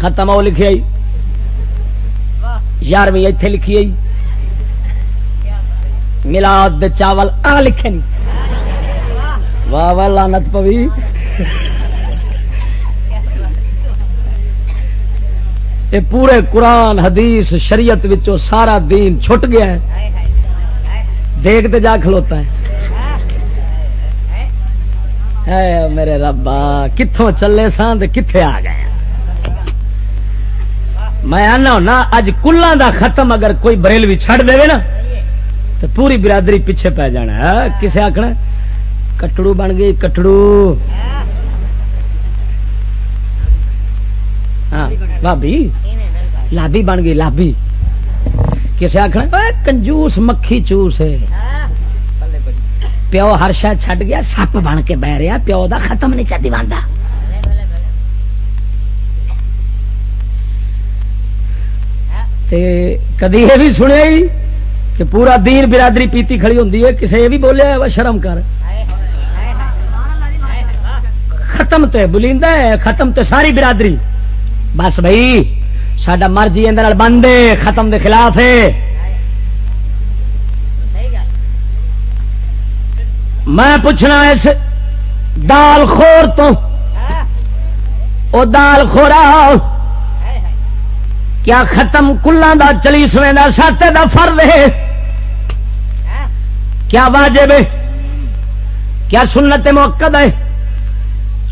ختم وہ لکھے آئی۔ یارویں اتے لکھی آئی۔ ملاد چاول آ لکھے نہیں واہ واہ لانت پوی۔ یہ پورے قرآن، حدیث، شریعت وچوں سارا دین چھٹ گیا ہے۔ دیکھتے جا کھلوتا ہے۔ میرے ربا کتوں چلے سان کتنے آ گئے میں آنا ہونا، اج کلان دا ختم اگر کوئی بریلوی چھڑ دے نا تو پوری برادری پیچھے پی جانا ہاں، کسے آخنا کٹڑو بن گئی، کٹڑو۔ ہاں بھابی لابی بن گئی لابی کسے آخر کنجوس مکھی چوس ہے۔ پیو ہر شاید چھڈ گیا، سپ بن کے بہ رہا پیو دا ختم نہیں چاہتی کدی یہ بھی سنیا ہی کہ پورا دین برادری پیتی کھڑی ہوں کسی یہ بھی بولیا شرم کر۔ ختم تے بلیندا ہے، ختم تے ساری برادری۔ بس بھائی سڈا مرضی اندر بند ہے، ختم دے خلاف ہے۔ میں پوچھنا اس دال خور تو۔ او دال خورا کیا ختم کلان دا چلی سویں دا ساتے دا فرد ہے۔ کیا واجب ہے؟ کیا سنت موقع ہے؟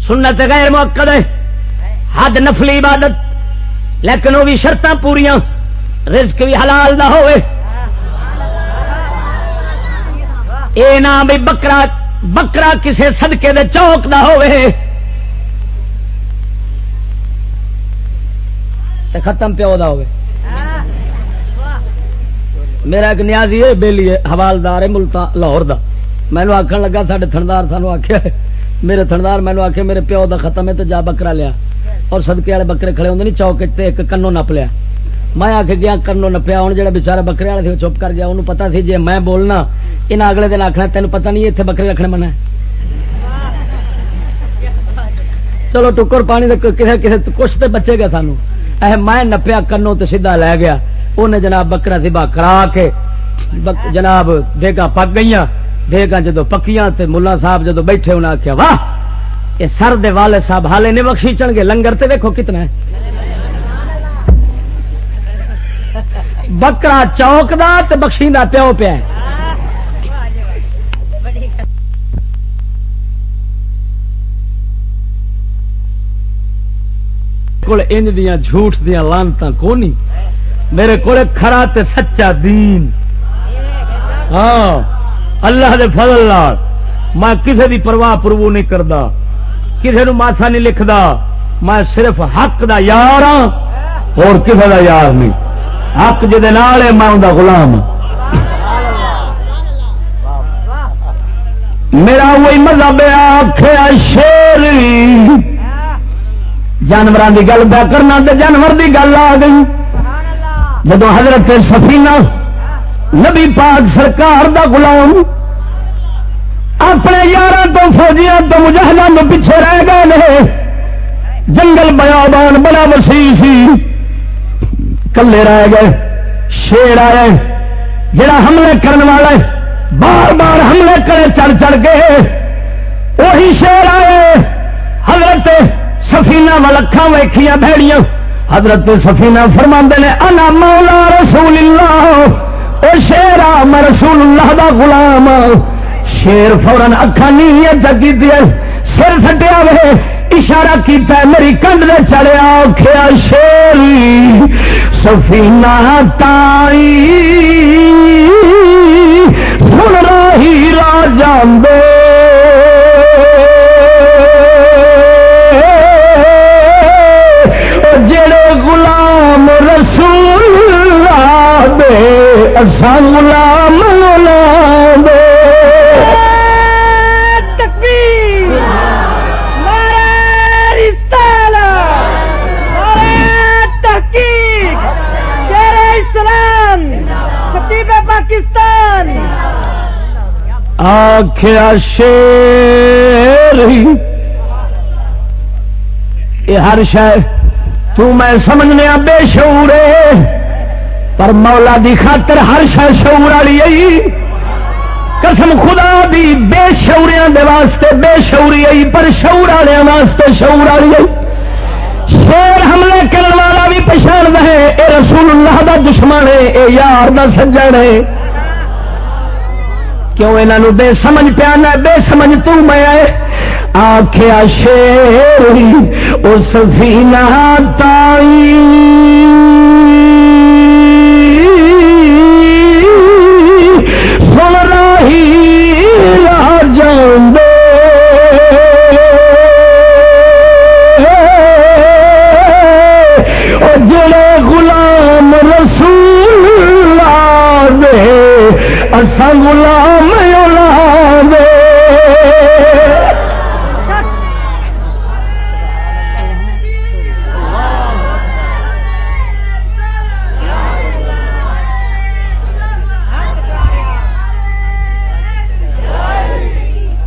سنت غیر موقع ہے۔ حد نفلی عبادت، لیکن وہ بھی شرط پوریا رزق بھی حلال نہ ہوئے۔ اے نہ بھی بکرا بکرا کسے صدقے دے چوک نہ ہوئے۔ تے ختم پیو دا ہوئے۔ میرا ایک نیازی ہے، بیلی ہے، حوالدار ہے ملتان لاہور دا۔ مینو آخر لگا سارے تھندار سانو آخیا میرے تھندار مینو آخیا میرے پیو دا ختم ہے تو جا بکرا لیا۔ اور سدکے والے بکرے کھڑے ہوتے نہیں چوک تے ایک کنو نپ لیا۔ میں آ کے گیا کنو نپیا ہوں جا بچارا بکرے والے تھے چپ کر گیا، انہوں پتا سی جی میں بولنا یہاں اگلے دن آخنا تین پتا نہیں اتنے بکرے رکھنے منا چلو ٹکر پانی کسی کسی کچھ تو بچے گا سانو اہ میں نپیا کنو تو سیدا لے گیا۔ انہیں جناب بکرا سبا کرا کے جناب دیگا پک گئی دیگا جدو پکیاں تے ملا صاحب جدو بیٹھے انہیں آخیا واہ! یہ سر دے والے صاحب حالے نہیں بخشی چڑھ گے لنگر تے دیکھو کتنا ہے۔ بکرا چوک دا تے بخشی دا پیو پیا کول انج دیا جھوٹ دیا لانتا کونی؟ میرے کو کھڑا تے سچا دین۔ ہاں اللہ دے فضل لال میں کسی دی پرواہ پرو نہیں کرتا کسی نو ماسا نہیں لکھتا میں صرف حق دا یار ہاں اور کسی دا یار نہیں۔ حق جی ہے، میں ان غلام ہاں۔ میرا وہی مذہب آخیا شیر جانوروں کی گل پہ کرنا تو جانور کی گل آ گئی۔ جب حضرت سفینہ نبی پاک سرکار دا غلام اپنے یار تو فوجیاں تو مجاہدوں پیچھے رہ گئے جنگل بیابان بڑا وسیع سی۔ کلے رہ گئے، شیر آئے، جڑا حملے کرنے والا بار بار حملے کرے چڑھ چڑھ کے، وہی شیر آئے۔ حضرت سفینا ملکھا ویخیا بھڑیاں حضرت سفینا فرما نے، انا مولا رسول اللہ او شیر میں رسول اللہ دا غلام۔ شیر فورن اکھا نہیں جگی دیا سر سٹیا وے، اشارہ کیتا ہے، میری کنڈ دے چڑیا کھیا شیری سفینہ تائی سن رہی راجان دے جڑے غلام رسول دے اصا غلام دے۔ پاکستان آخیا شیر یہ ہر شہ میں سمجھنے بے شعور پر مولا دی خاطر ہر شہ شعور والی آئی قسم خدا دی، بے شعوریاں دے واسطے بے شعوری آئی پر شعور والے واسطے شعور والی آئی شیر حملے کرنے والا بھی پچھاڑ دے اے رسول اللہ دا دشمن ہے، اے یار دا سجن ہے۔ کیوں یہاں بے سمجھ پیا بے سمجھ تو میں آخیا شیر اس سفینہ تائی سن رہی جان دے جڑے غلام رسول دے اصا غلام اولاد۔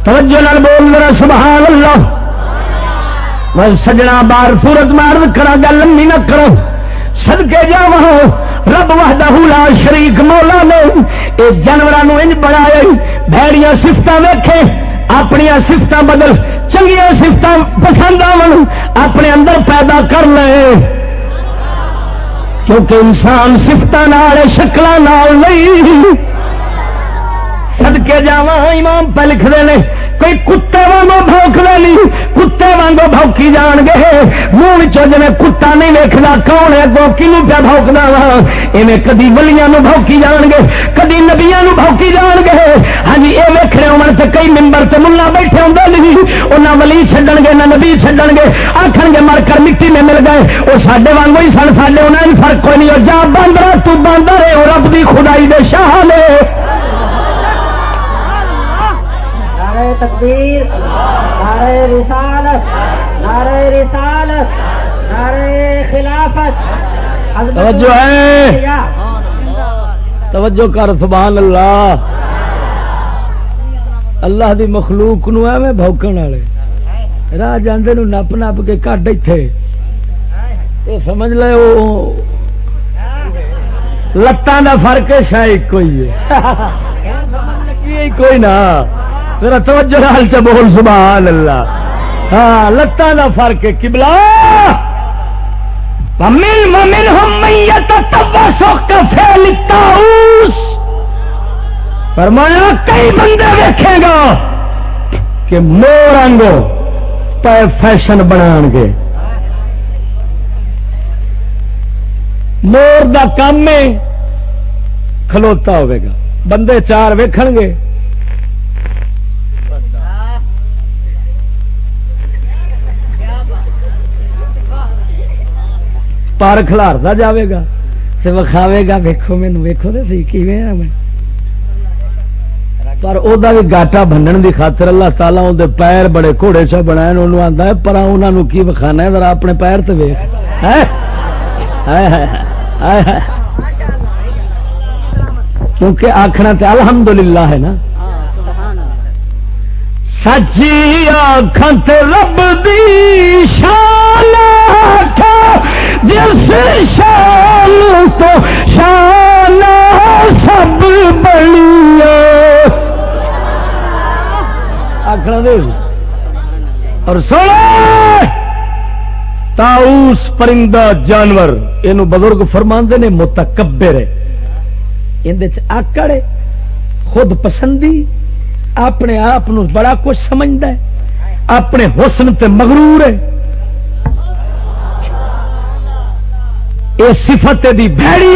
توجہ نال بول رہا سبحان اللہ میں سجنا بار سورت مار کرا، گل لمبی نہ کرو۔ سدکے جا رب وحدہ لا شریک مولا نے۔ یہ جانوروں انج بنایا بھڑیاں سفت ویکھے اپنی سفت بدل چنگیا سفت پسند آن اپنے اندر پیدا کر لے۔ کیونکہ انسان سفت شکل نہیں۔ سدکے جا امام پہ لکھتے ہیں کوئی کتے وانگو بھوک نہیں کتے وانگو بھوکی جان گے منہ جی کتا نہیں ویکھدا کون ہے اگوں کنو پیا بھوکنا وا ایویں کدی ولیاں بھوکی جان گے کدی نبیاں نو بھوکی جان گے ہاں جی اے ویکھنے ہون کئی ممبر تے ملا بیٹھے ہوندے نہیں انہاں ولی چھڈن گے نہ نبی چھڈن گے آکھن گے مر کر مٹی میں مل گئے او ساڈے وانگو ہی سن ساڈے انہاں فرق کوئی نہیں جا باندر تو باندر ہے رب دی خدائی دے شاہ نے تکبیر نعرہ رسالت نعرہ رسالت نعرہ خلافت توجہ ہے۔ توجہ کر سبحان اللہ۔ اللہ دی مخلوق نو ایویں بھوکن والے۔ راہ جاندے نو نپ نپ کے کڈ ایتھے۔ اے سمجھ لے او لتاں دا فرق ہے شاید کوئی ہے۔ کوئی نہ میرا توجہ نال چ بول، سبحان اللہ۔ ہاں لتاں دا فرق ہے، قبلہ۔ ومن ومنهم من يتطوس كفعل الطاووس فرمایا، کئی بندے دیکھے گا کہ مور آنگو پہ فیشن بنان گے۔ مور دا کام ہے کھلوتا ہوئے گا۔ بندے چار ویکھن گے۔ پر کھلارتا جاوے گا تے وکھاوے گا، ویکھو مینوں، ویکھو تے سی، کیویں آ میں؟ پر او دا بھی گاٹا بنن دی خاطر اللہ تعالیٰ اون دے پیر بڑے گھوڑے چا بنائے نے انہوں آندا ہے، پر انہاں نو کی وکھانا ہے؟ ذرا اپنے پیر تے ویکھ۔ ہیں ہائے ہائے ہائے ہائے کیونکہ آکھنا تے الحمدللہ ہے نا۔ سچی آخان تے رب دی شان جس شان تو شان سب بڑی آخنا دے۔ اور سونا تاؤس پرندہ جانور یہ بزرگ فرماندے نے متکبر ہے۔ اندر آکڑ خود پسندی، اپنے آپ بڑا کچھ سمجھتا ہے۔ اپنے حسن تے مغرور ہے۔ یہ صفت دی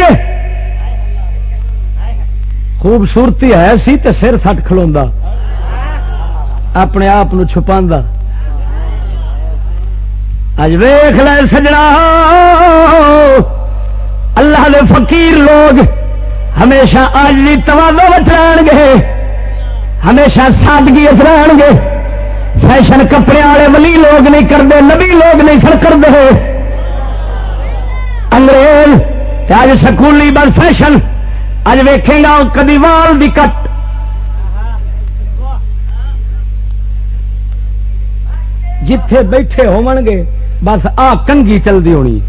ہے۔ خوبصورتی ہے سی تے سر سٹ کھلوندا۔ اپنے آپ نو چھپاندا۔ اج ویخ لے سجنا۔ اللہ دے فقیر لوگ ہمیشہ آج بھی توادو بچ گے۔ ہمیشہ سادگی رہن گے۔ فیشن کپڑے والے ولی لوگ نہیں کرتے نبی لوگ نہیں سر کرتے انگریز اج سکولی بس فیشن اج ویکھے گا کدی وال دی کٹ۔ جتھے بیٹھے ہون گے، بس آ کنگھی چلتی ہونی۔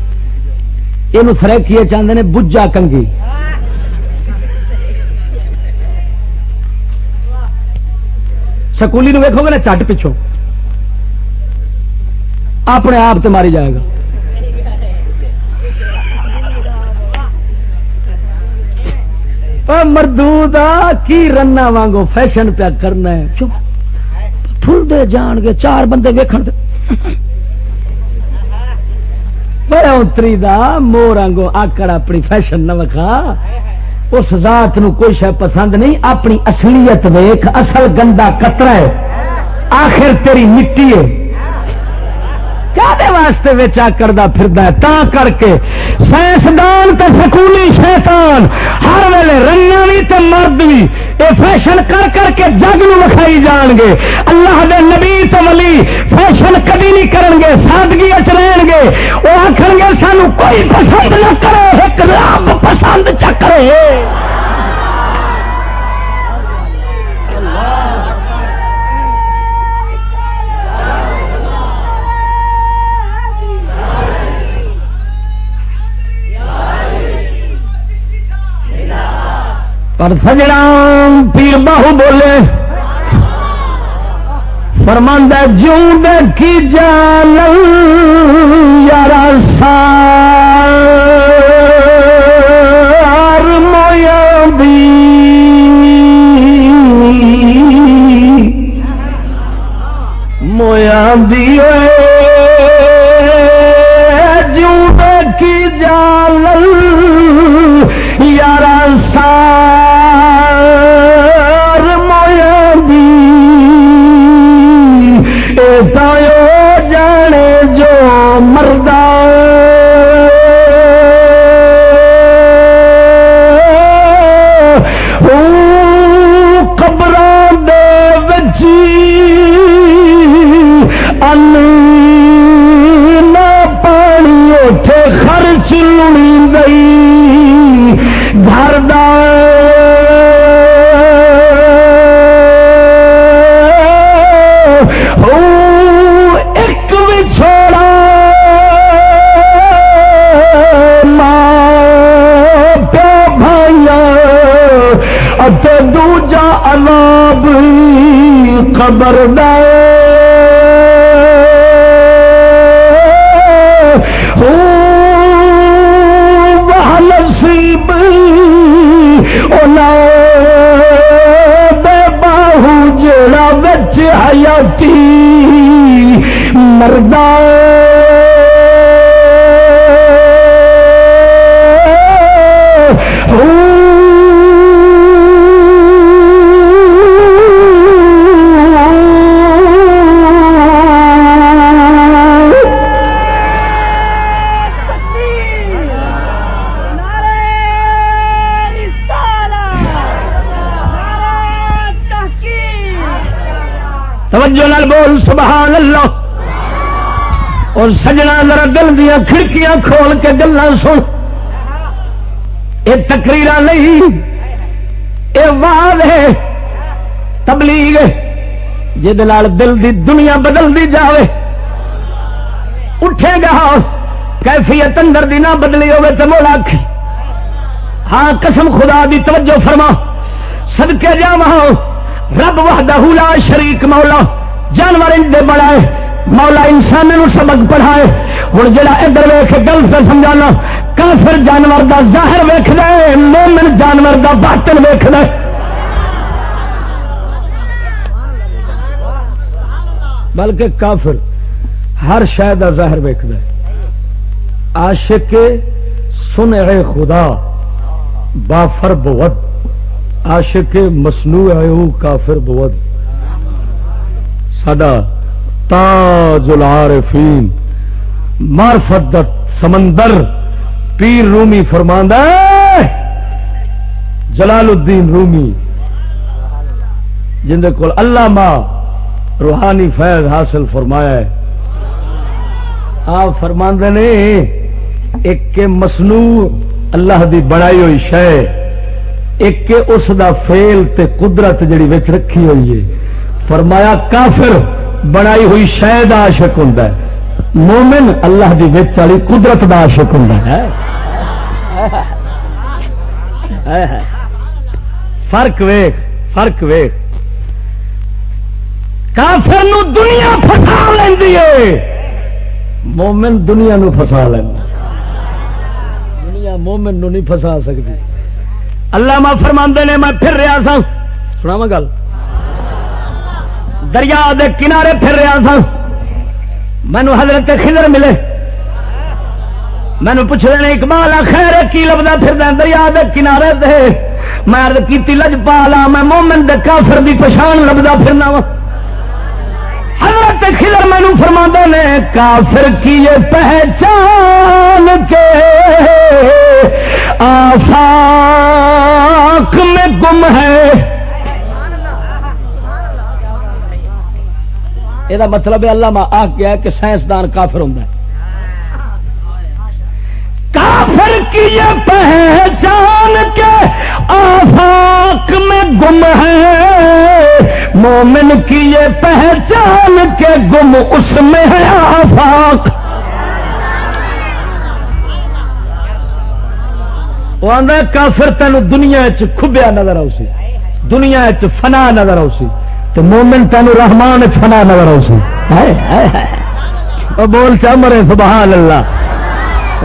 یہ سرکی چاہتے ہیں بجا کنگھی۔ سکولی ویکو گے نا چٹ پچھو اپنے آپ تے ماری جائے گا۔ مردو کی رنا وانگو فیشن پیا کرنا ہے؟ چپ۔ پھل دے جان گے چار بندے ویکھن اتری دا مور آنگو آکڑ اپنی فیشن نہ وکھا۔ اس ذات نو کوئی شہ پسند نہیں، اپنی اصلیت ویخ اصل گندا کترا ہے۔ آخر تیری مٹی ہے۔ کہتے واسطے ویچا کردا پھردا ہے۔ تا کر کے سائنسدان تے سکولی شیطان ہر ویلے رنگا بھی تے مرد بھی اے فیشن کر کر کے جگ نو وکھائی جان گے۔ اللہ دے نبی تے ولی فیشن کبھی نہیں کرن گے، سادگی اچ رہن گے۔ وہ آکھن گے، سانو کوئی پسند نہ کرے ایک رب پسند چکرے پر سجڑا پیر باہو بولے۔ فرمند جوں دے کی جال یار سار مویا دی۔ مویا دی جوں کی جال مردہ توجہ نال بول سبحان اللہ اور سجنا ذرا دل دیا کھڑکیاں کھول کے گلا سن۔ یہ تقریر نہیں، یہ واد ہے، تبلیغ جہد دل دی دنیا بدل دی جاوے۔ اٹھے گا، کیفیت اندر دی نہ بدلی ہوے تو مولا ہاں قسم خدا دی توجہ فرما۔ سدکے جا رب وحدہ لا شریک مولا۔ جانور دے بڑھائے مولا انسان سبق پڑھائے۔ ہوں جا ادھر ویخ گل سے سمجھانا، کافر جانور دا ظاہر ویخ مومن جانور دا باطن ویخ دے۔ بلکہ کافر ہر شاید کا ظاہر ویخ عاشق سن خدا، بافر بوت عاشق مصنوع ہے کافر بوت سڈا تاج العارفین۔ معرفت سمندر، پیر رومی فرماندہ جلال الدین رومی۔ جن کو اللہ ماں روحانی فیض حاصل فرمایا ہے۔ آپ فرماندے نے، ایک مصنوع اللہ دی بنائی ہوئی شہ ایک اس دا فیل تے قدرت جڑی وچ رکھی ہوئی ہے۔ فرمایا کافر۔ بنائی ہوئی شاید عاشق ہوں مومن اللہ دی وچ والی قدرت دا عاشق ہوں فرق ویخ فرق ویخ کافر نو دنیا فسا لینی ہے۔ مومن دنیا نو فسا لینا دنیا مومن نو نہیں فسا سکتی اللہ ما فرما نے، میں پھر رہا سا۔ سنا گل۔ دریا دے کنارے پھر رہا سا مینو حضرت خضر ملے۔ مینو پوچھ رہے اقبال خیر، کی لبدا پھر دریا دے کنارے دے۔ میں کی لج پالا میں مومن دے کافر دی پچھان لبدا پھرنا وا حضرت خضر مینو فرما نے، کافر کی یہ پہچان کے آفاق میں گم ہے۔ یہ مطلب اللہ آ گیا کہ سائنسدان کافر ہوں کافر کی یہ پہچان کے آفاق میں گم ہے مومن کی یہ پہچان کے گم اس میں ہے آفاق آدھا کافر تین دنیا کھبیا نظر آؤ سی دنیا فنا نظر آؤ سی تو مومن تین رحمان فنا نظر آؤ سی۔ بول چا مرے، سبحان اللہ۔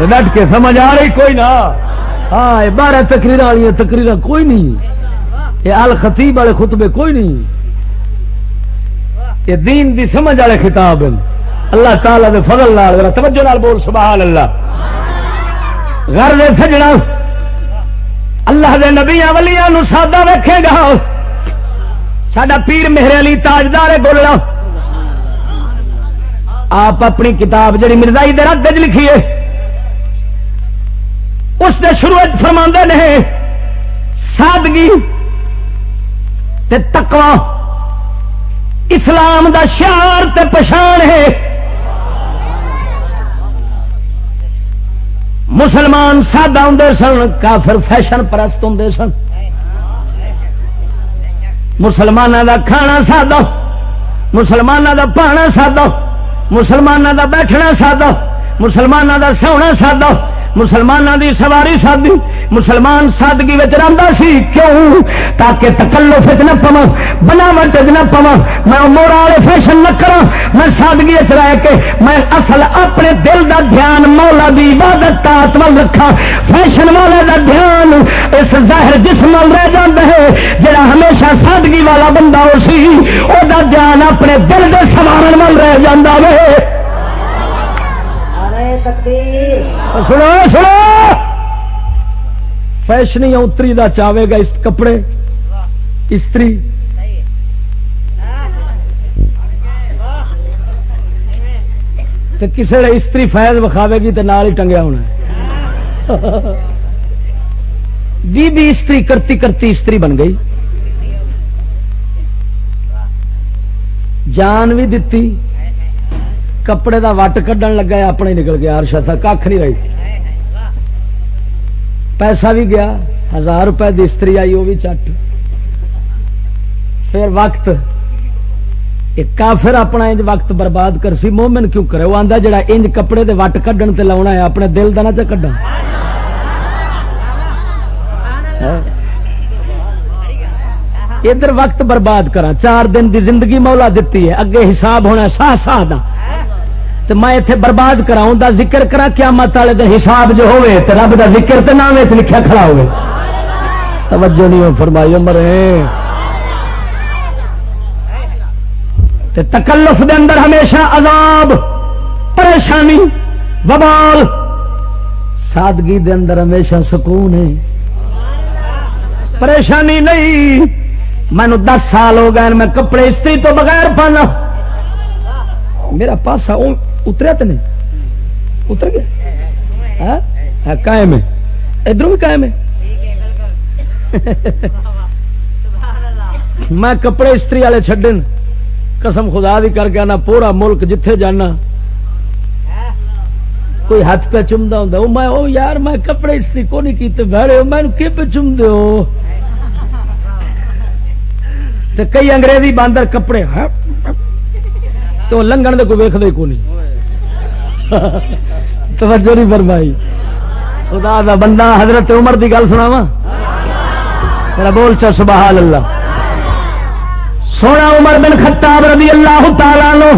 ڈٹ کے سمجھ آ رہی کوئی نہ۔ ہاں بارہ تقریر والی تقریر کوئی نہیں۔ یہ ال خطیب والے خطبے کوئی نہیں۔ یہ دین دی سمجھ والے خطاب اللہ تعالی دے فضل لال توجہ نال بول، سبحان اللہ۔ گھر دے سجنا اللہ دے نبیا ولیا سادہ ویکھے گا۔ سڈا پیر میرے علی تاجدار بولنا آپ اپنی کتاب جی مرزائی دے رد لکھیے اس دے شروع فرما نے، سادگی تے تکوا اسلام دا شیار تے پچھان ہے۔ مسلمان سادہ ہوں سن، کافر فیشن پرست ہوں سن۔ مسلمانوں دا کھانا سادہ مسلمانوں دا پانا سادہ مسلمانوں دا بیٹھنا سادہ مسلمانوں دا سونا سادہ مسلمانوں دی سواری سادی مسلمان سادگی رہتا سی کیوں؟ تاکہ تکلو فت نہ پوا بناوٹ نہ پوا میں مورا والے فیشن نہ کرا میں سادگی رہ کے میں اصل اپنے دل دا دھیان مولا دی عبادت تاتمل رکھا فیشن والے دا دھیان اس ظاہر جسم رہ جاتا ہے جڑا ہمیشہ سادگی والا بندہ ہو سی وہ دھیان اپنے دل دے سوارن وال رہ جاتا ہے سنو سنو۔ فیشنی اتری دا چاہے گا اس کپڑے۔ استری۔ کسی نے استری فیض وکھاوے گی تو نال ہی ٹنگیا ہونا بی بی استری کرتی کرتی استری بن گئی۔ جان بھی دتی۔ کپڑے دا وٹ کھڈن لگا اپنے نکل گیا ارشا تھا کھ نہیں رہی۔ پیسہ بھی گیا، ہزار روپے کی استری آئی، وہ بھی چٹ۔ پھر وقت کافر اپنا انج وقت برباد کر سی مومن کیوں کرے؟ وہ آتا جڑا انج کپڑے دے وٹ کھڈن تے لاؤنا ہے، اپنے دل کا نہ چڈا ہاں۔ ادھر وقت برباد کرا چار دن دی زندگی مولا دیتی ہے، اگے حساب ہونا سا سا دا۔ تو میں اتنے برباد کراؤں دا ذکر کرا کیا مت والے دن حساب جو ہوئے تو رب دا ذکر تو نام لکھا کھڑا ہوئے توجہ نہیں فرمائی مرے تکلف دے اندر ہمیشہ عذاب، پریشانی ببال سادگی دے اندر ہمیشہ سکون ہے۔ پریشانی نہیں، مینو دس سال ہو گئے میں کپڑے استری تو بغیر پانا۔ میرا پاسا اتریا تو نہیں؟ اتر گیا؟ قائم ہے۔ ادھر بھی قائم ہے۔ میں کپڑے استری والے چڈن قسم خدا دی کر کے آنا پورا ملک جتھے جانا۔ کوئی ہاتھ پہ چومتا ہوں میں او یار میں کپڑے استری کو نہیں کیتے۔ بہڑے میں کہ پہ چوم دے کئی انگریزی باندر کپڑے تو لنگن دے کوئی ویکد کو نہیں؟ توجہ نہیں فرمائی۔ خدا دا بندہ حضرت عمر دی گل سنا وا بول چا سبحان اللہ سونا عمر بن خطاب رضی اللہ تعالی لو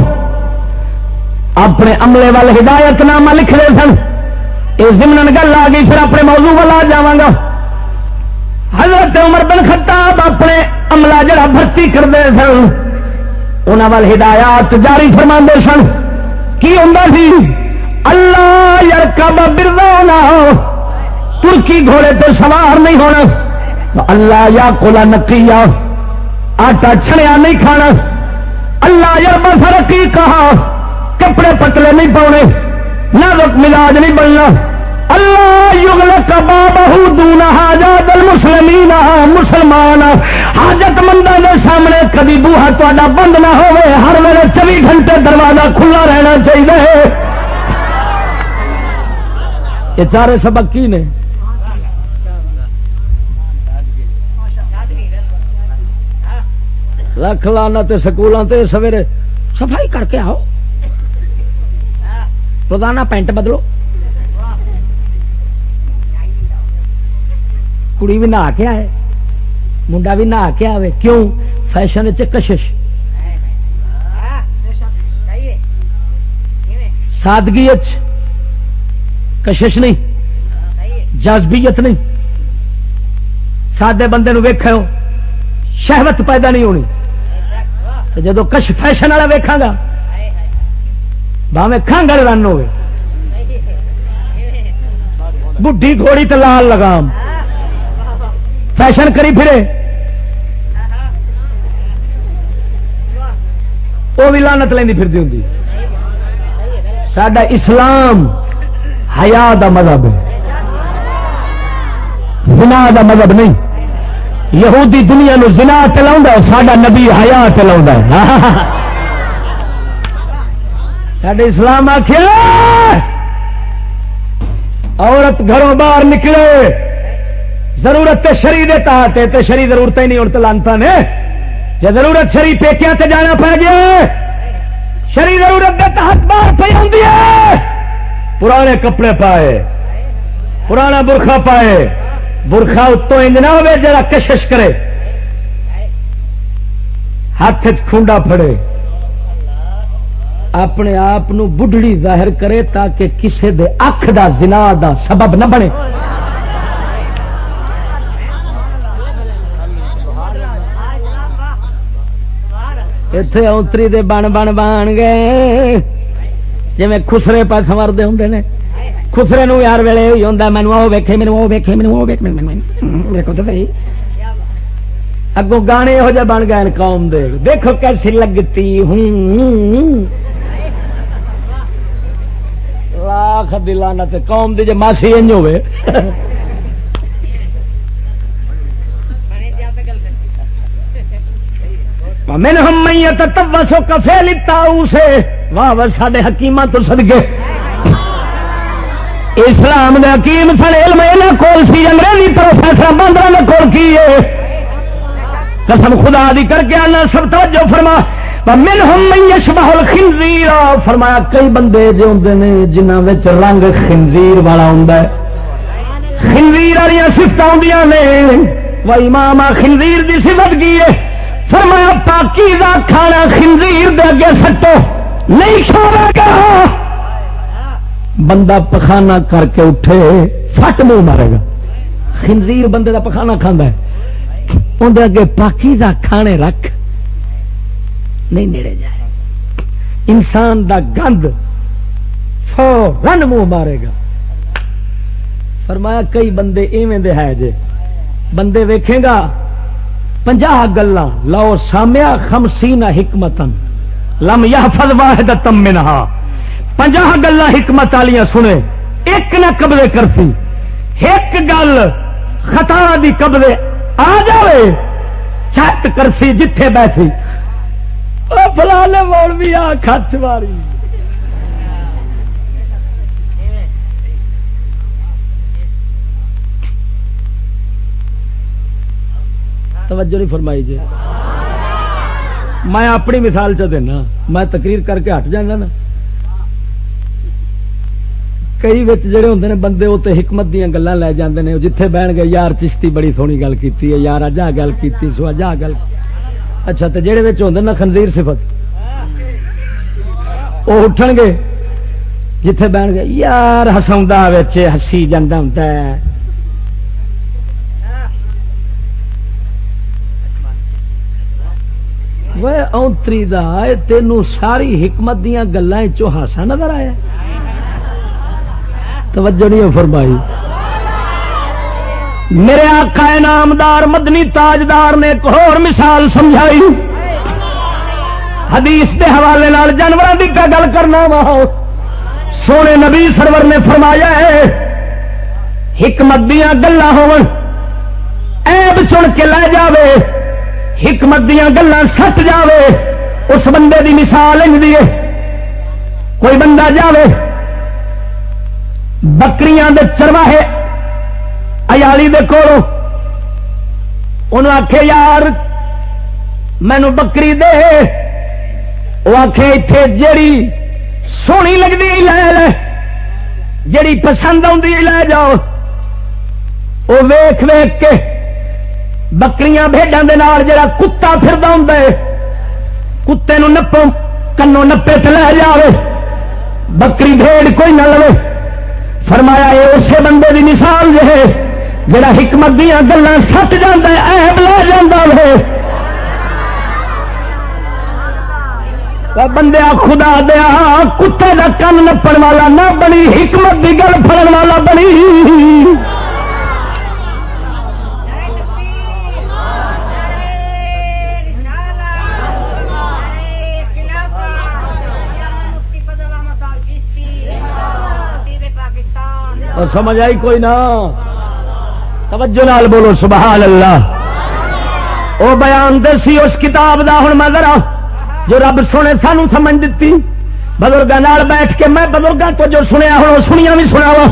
اپنے عملے وال ہدایت نامہ لکھ رہے سن۔ یہ زمن گل آ گئی، پھر اپنے موضوع والا آ جا حضرت عمر بن خطاب اپنے عملہ جڑا بھرتی کرتے سن انہوں وال ہدایات جاری فرما سن۔ کی ہوں سی؟ اللہ یار کب بردا ترکی گھوڑے تو سوار نہیں ہونا. اللہ یا کولا نکی آٹا چھڑیا نہیں کھانا. اللہ یار بس کہا. کپڑے پتلے نہیں پاؤنے نہ رک ملاج نہیں بننا. اللہ یگل کبا بہو دونا حاجت المسلمین مسلمان حاجت مندوں کے سامنے کبھی بوہا تا بند نہ ہو ہر ویلے چوبی گھنٹے دروازہ کھلا رہنا چاہیے یہ چارے سبق کی نے؟ رکھ لانا سکولوں تے، سویرے صفائی کر کے آؤ۔ روزانہ پینٹ بدلو۔ کڑی بھی نہا کے آئے۔ منڈا بھی نہا کے آئے کیوں؟ فیشن کشش۔ سادگی کشش نہیں، جذبیت نہیں۔ سادے بندے ویخ شہوت پیدا نہیں ہونی۔ جدو کش فیشن والا ویکا گا باوے کانگڑ رن ہوے بڈھی گھوڑی تو لال لگام۔ فیشن کری پھرے۔ وہ بھی لانت لینی پھرتی ہوں سڈا اسلام ہیا دا مذہب زنا دا مذہب نہیں۔ یہودی دنیا نو زنا چلا سڈا نبی ہیا چلا سڈے اسلام آخر عورت گھروں باہر نکلے، ضرورت شری دیتا تے شری ضرورت ہی نہیں اڑتا لانتا نے۔ جی ضرورت شری پیکیا تے جانا پی گیا شری ضرورت کے تحت باہر پہ آتی ہے۔ پرانے کپڑے پائے، پرانا برخا پائے برخا اتوں انج نہ ہوئے کشش کرے۔ ہاتھ کھنڈا پھڑے۔ اپنے آپ بڑھڑی ظاہر کرے تاکہ کسے دے اکھ دا زنا دا سبب نہ بنے۔ اتے اوتری دے بن بن بن گئے۔ جی خسرے پہ سمرتے ہوں نے خسرے نو یار ویلے ہوئی ہوں مینو وہ ویکے مینو وہ ویکے مینو وہ ویک دیکھو تو صحیح اگوں گانے یہو جہ بن گئے قوم دے دیکھو کیسی لگتی ہوں لاکھ دلانا قوم دی جے ماسی انج ہوئے من ہم میت تبسو کفے لتا اسے واہ واہ ساڈے حکیماں تو صدقے. اسلام دے حکیم سن علم انہاں کول سی، انگریزی پروفیسر باندرا نے کول کی ہے؟ قسم خدا دی کر کے آنا، سب توجہ فرما. من ہم یشبہ الخنزیر فرمایا، کئی بندے جو ہوندے نے، جنہاں وچ رنگ خنزیر والا ہوندا ہے. خنزیر والی صفت ہوندیاں نے. و امام خنزیر دی صفت کی ہے. فرمایا، پاکیزہ کھانا خنزیر دے اگے سٹو، نہیں کھاوے گا. بندہ پخانا کر کے اٹھے، فٹ منہ مارے گا. خنزیر بندے دا پخانا کھانا ہے. اندر اگے پاکیزہ کھانے رکھ، نہیں نیڑے جائے. انسان دا گند فورن منہ مارے گا. فرمایا، کئی بندے ایویں دے ہے جے. بندے ویکھے گا پنجا گلا لو سامیا خمسین حکمتن لم یحفظ واحدتم منہا۔ پنجا گلا حکمت والیاں سنے ایک نہ قبضے کرسی۔ ایک گل خطا دی قبضے آ جائے چٹ کرسی جتھے بیٹھی۔ فلانے مول بھی آ کچ ماری۔ توجہ نہیں فرمائی جی۔ میں اپنی مثال چ دینا۔ میں تقریر کر کے ہٹ جانا نا۔ کئی جڑے ہوں نے بندے وہ حکمت دیا گلان لے جاندے نے۔ جتھے بہن گئے یار چشتی بڑی سونی گل کی ہے، یار اجا گل کی سو اجا گل۔ اچھا تو جہے ہوں نا خنزیر صفت وہ اٹھن گے۔ جتھے بہن گئے یار ہسا ہسی جانا ہوں اونتری دا تینوں ساری حکمت دیا گلیں چوہاسا نظر آیا توجہ نہیں فرمائی میرے آقا نامدار مدنی تاجدار نے ایک اور مثال سمجھائی حدیث دے حوالے جانوروں کی کیا گل کرنا وا سونے نبی سرور نے فرمایا ہے حکمت دیا گلا ایب چن کے لے جاوے حکمت دیا گلان سٹ جاوے، اس بندے دی مثال انج دیے کوئی بندہ جاوے، بکریاں دے چرواہے ایالی دے کولو انہوں آخے یار مینو بکری دے وہ آخے اتے جیڑی سونی لگتی لے لے۔ جیڑی پسند آتی لے جاؤ۔ وہ ویخ ویخ کے بکریاں بھیڈوں کے نال جا کتا پھر ہوں کتے نپو کنو نپے چ لے جائے بکری بھیڑ کوئی نہ لو فرمایا یہ اسے بندے کی مثال جو ہے، جڑا حکمت دیا گلان سٹ جا ایب لے جا بندے خدا دیا کتے کا کن نپن والا نہ بنی، حکمت کی گل پڑن والا بنی۔ اور سمجھ آئی کوئی نہ توجہ نال بولو، سبحان اللہ۔ او بیان دسی، اس کتاب دا ہوں میں ذرا جو رب سونے سانو سمجھ دیتی بزرگوں بیٹھ کے میں بزرگوں تو جو سنیا ہوں سنیا بھی سنا وا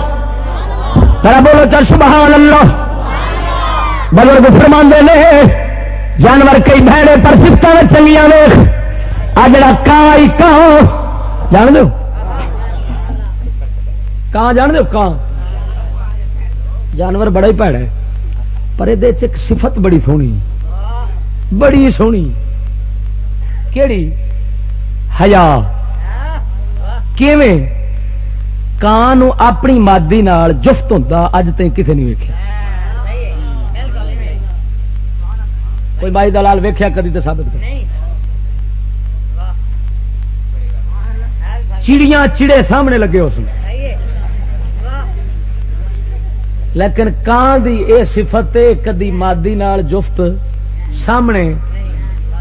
ذرا بولو چل، سبحان اللہ۔ بزرگ فرما نے، جانور کئی بہنے پر سفت چنگیا ویخ آ جڑا کائی کان جان دو کان جان دو کان جانور بڑا ہی پیڑ ہے۔ پر یہ صفت بڑی سونی۔ بڑی سونی۔ کیڑی؟ ہیا کیویں؟ کان اپنی مادی نال جفت ہوتا اج تک کسی نہیں ویکیا کوئی بائی دلال ویکیا کدی تو سابت کر چڑیاں چڑے سامنے لگے اس میں لیکن کان دی اے صفت کدی مادی نال جفت سامنے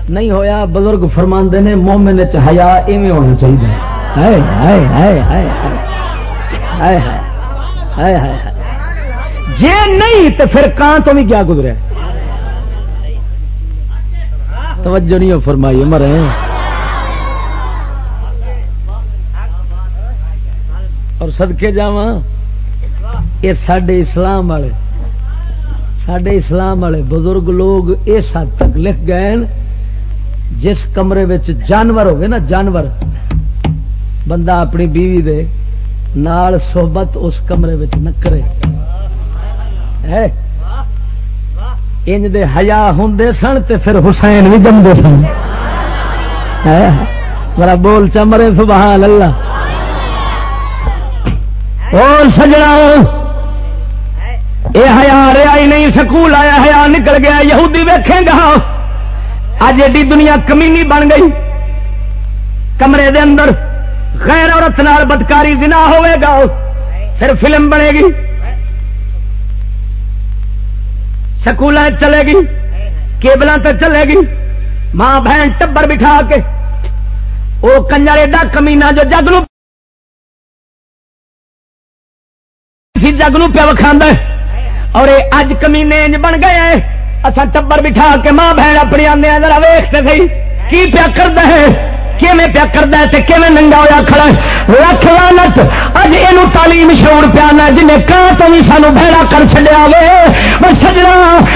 نہیں ہویا، بزرگ فرماندے نے مومن چیا ایویں ہونا چاہیے۔ جی نہیں تو پھر کان تو بھی کیا گزرا توجہ نہیں فرمائی مرے اور سدکے جا یہ سڈے اسلام والے سڈے اسلام والے بزرگ لوگ اس حد تک لکھ گئے جس کمرے جانور ہوگے نا، جانور، بندہ اپنی بیوی دے نال صحبت اس کمرے نہ کرے۔ انج دے حیا ہوں سن تے پھر حسین بھی جمدے سن۔ میرا بول چمرے سبحان اللہ۔ اور سجنا یہ ہیا رہا ہی نہیں، سکول آیا ہیا نکل گیا، یہودی ویکھے گا۔ اج ایڈی دنیا کمینی بن گئی۔ کمرے دے اندر غیر عورت نال بدکاری زنا ہوئے گا، پھر فلم بنے گی۔ سکول چلے گی کیبل چلے گی۔ ماں بہن ٹبر بٹھا کے وہ کنجر ایڈا کمینا جو جگ نو جگ نو پیا وکھا اور اج کمینے بن گئے ہیں۔ اچھا ٹبر بٹھا کے ماں بہن اپنی آدھے ذرا ویختے سی کی پیا کرتا ہے؟ کیویں پیا کرتا ہے کیویں ننگا ہوا کھڑا لکھ لانت اج یہ تعلیم شعور پیا جنہیں کہاں تو بھی سانو بہڑا کر چڈیا وے؟ سجنا،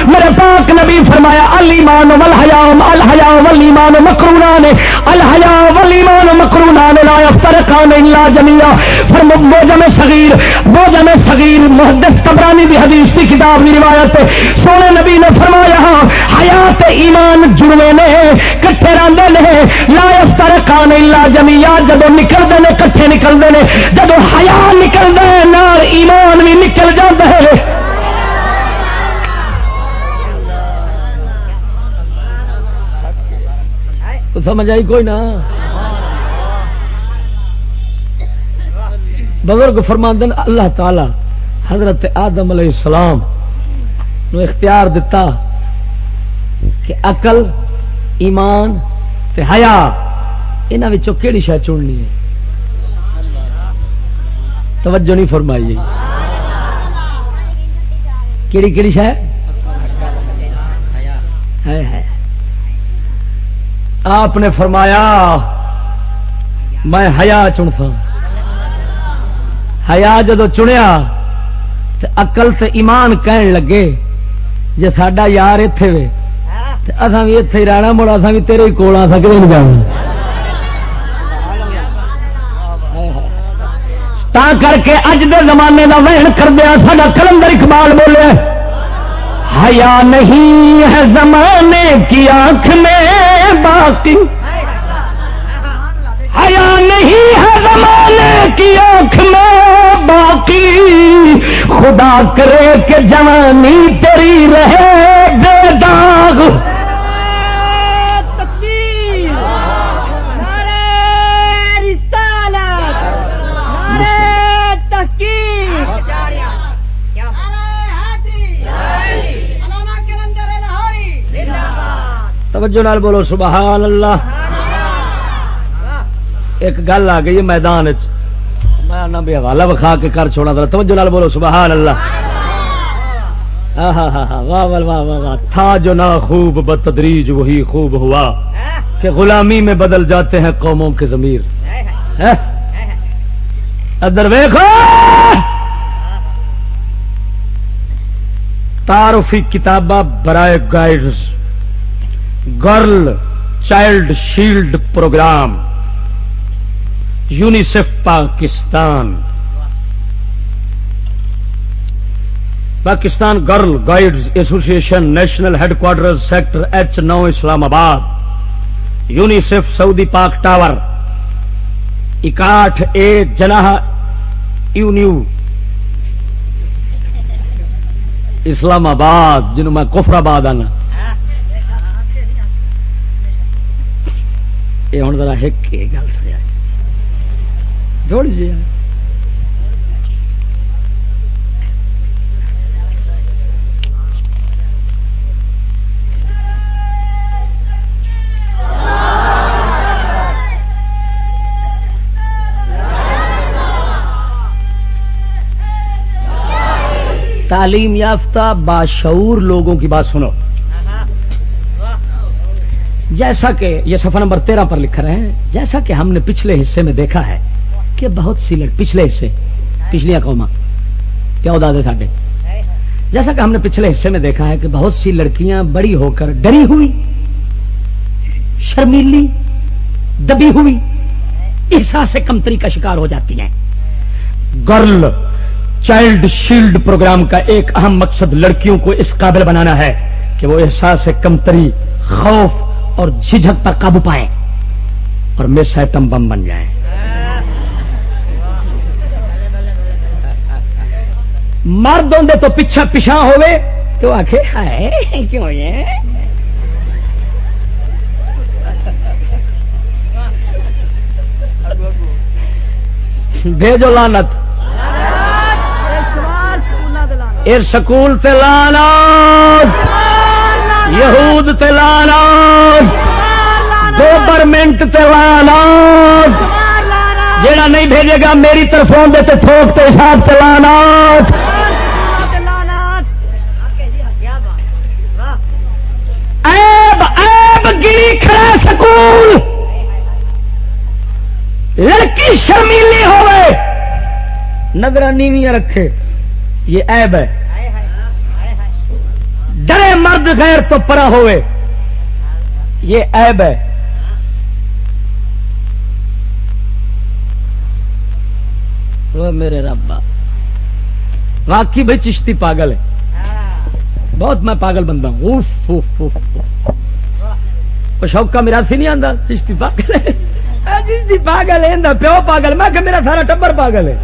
میرے پاک نبی فرمایا المان ول حیام الحیا ولیمان مکرونا نے الحیا ولیمان مکرونا نے لا فرقان الا جميعا فرم موجم صغیر موجم صغیر، محدث تبرانی دی حدیث کی کتاب دی روایت سونے نبی نے فرمایا ہاں، حیات ایمان جڑوے نے، کٹھے رہندے نے، لا یفتر کان الا جمیا جدو نکلتے ہیں، کٹھے نکلتے ہیں۔ جدو حیا نکلتا ہے، نال ایمان بھی نکل جاتا ہے۔ سمجھ آئی کوئی نہ بزرگ فرماندن، اللہ تعالی حضرت آدم علیہ السلام نو اختیار دیتا کہ عقل، ایمان تے حیا یہاں کہڑی شہ چننی ہے توجہ نہیں فرمائی کہڑی کہڑی شہ آپ نے فرمایا میں ہیا چنتا ہیا جدو چنیا تو اقل سے ایمان کہن لگے جی سڈا یار اتے وے اصا بھی اتے ہی رہنا مڑا اصا بھی تیرے کول آ سکتے نہیں جانا تا کر کے اج دے زمانے کا وحن کر دیا سا کلندر اقبال بولے حیا نہیں ہے زمانے کی آنکھ میں باقی۔ حیا نہیں ہے زمانے کی آنکھ میں باقی۔ خدا کرے کہ جوانی تیری رہے بے داغ۔ توجہ نال بولو، سبحان اللہ۔ ایک گل آ گئی میدان میں بھی حوالہ بخا کے کر چھوڑا تھا توجہ نال بولو، سبحان اللہ۔ ہاں، ہاں، ہاں، واہ واہ واہ واہ تھا جو نہ خوب بتدریج وہی خوب ہوا۔ کہ غلامی میں بدل جاتے ہیں قوموں کے ضمیر۔ ادھر ویخو تعارفی کتابہ برائے guides girl child shield programme, UNICEF Pakistan. Pakistan girl guides association national headquarter sector H نو اسلام آباد، یونیسیف سعودی پاک ٹاور۔ اکاٹھ اے جناح یونیو۔ اسلام آباد جنہوں میں کفر آباد آنا۔ یہ ہوں ذرا ہک گل تھوڑی جی تعلیم یافتہ باشعور لوگوں کی بات سنو جیسا کہ یہ سفر نمبر تیرہ پر لکھ رہے ہیں، جیسا کہ ہم نے پچھلے حصے میں دیکھا ہے کہ بہت سی لڑ پچھلے حصے پچھلیا قوما کیا ادا دے ساڈے؟ جیسا کہ ہم نے پچھلے حصے میں دیکھا ہے کہ بہت سی لڑکیاں بڑی ہو کر ڈری ہوئی، شرمیلی، دبی ہوئی احساس کمتری کا شکار ہو جاتی ہیں۔ گرل چائلڈ شیلڈ پروگرام کا ایک اہم مقصد لڑکیوں کو اس قابل بنانا ہے کہ وہ احساس کمتری خوف اور جھجھک پر قابو پائیں اور مس ایٹم بم بن جائیں مرد ہوں تو پیچھا پیچھا ہوئے تو آخے کیوں بھیجو لانت ار سکول لانا یہود لانا گورنمنٹ لانا جیڑا نہیں بھیجے گا میری طرفوں دے تے تھوک تے حساب چلانا ایب ایب گری کھڑا سکول۔ لڑکی شرمیلی ہوئے۔ نظر نیویاں رکھے۔ یہ عیب ہے۔ ڈرے مرد غیر تو پرا ہوئے۔ یہ عیب ہے۔ میرے ربا واقعی بھائی چشتی پاگل ہے۔ بہت میں پاگل بندہ ہوں۔ شوقا میرا سی نہیں آتا چشتی پاگل ہے۔ چشتی پاگل ہے پیو پاگل۔ میں کہ میرا سارا ٹبر پاگل ہے۔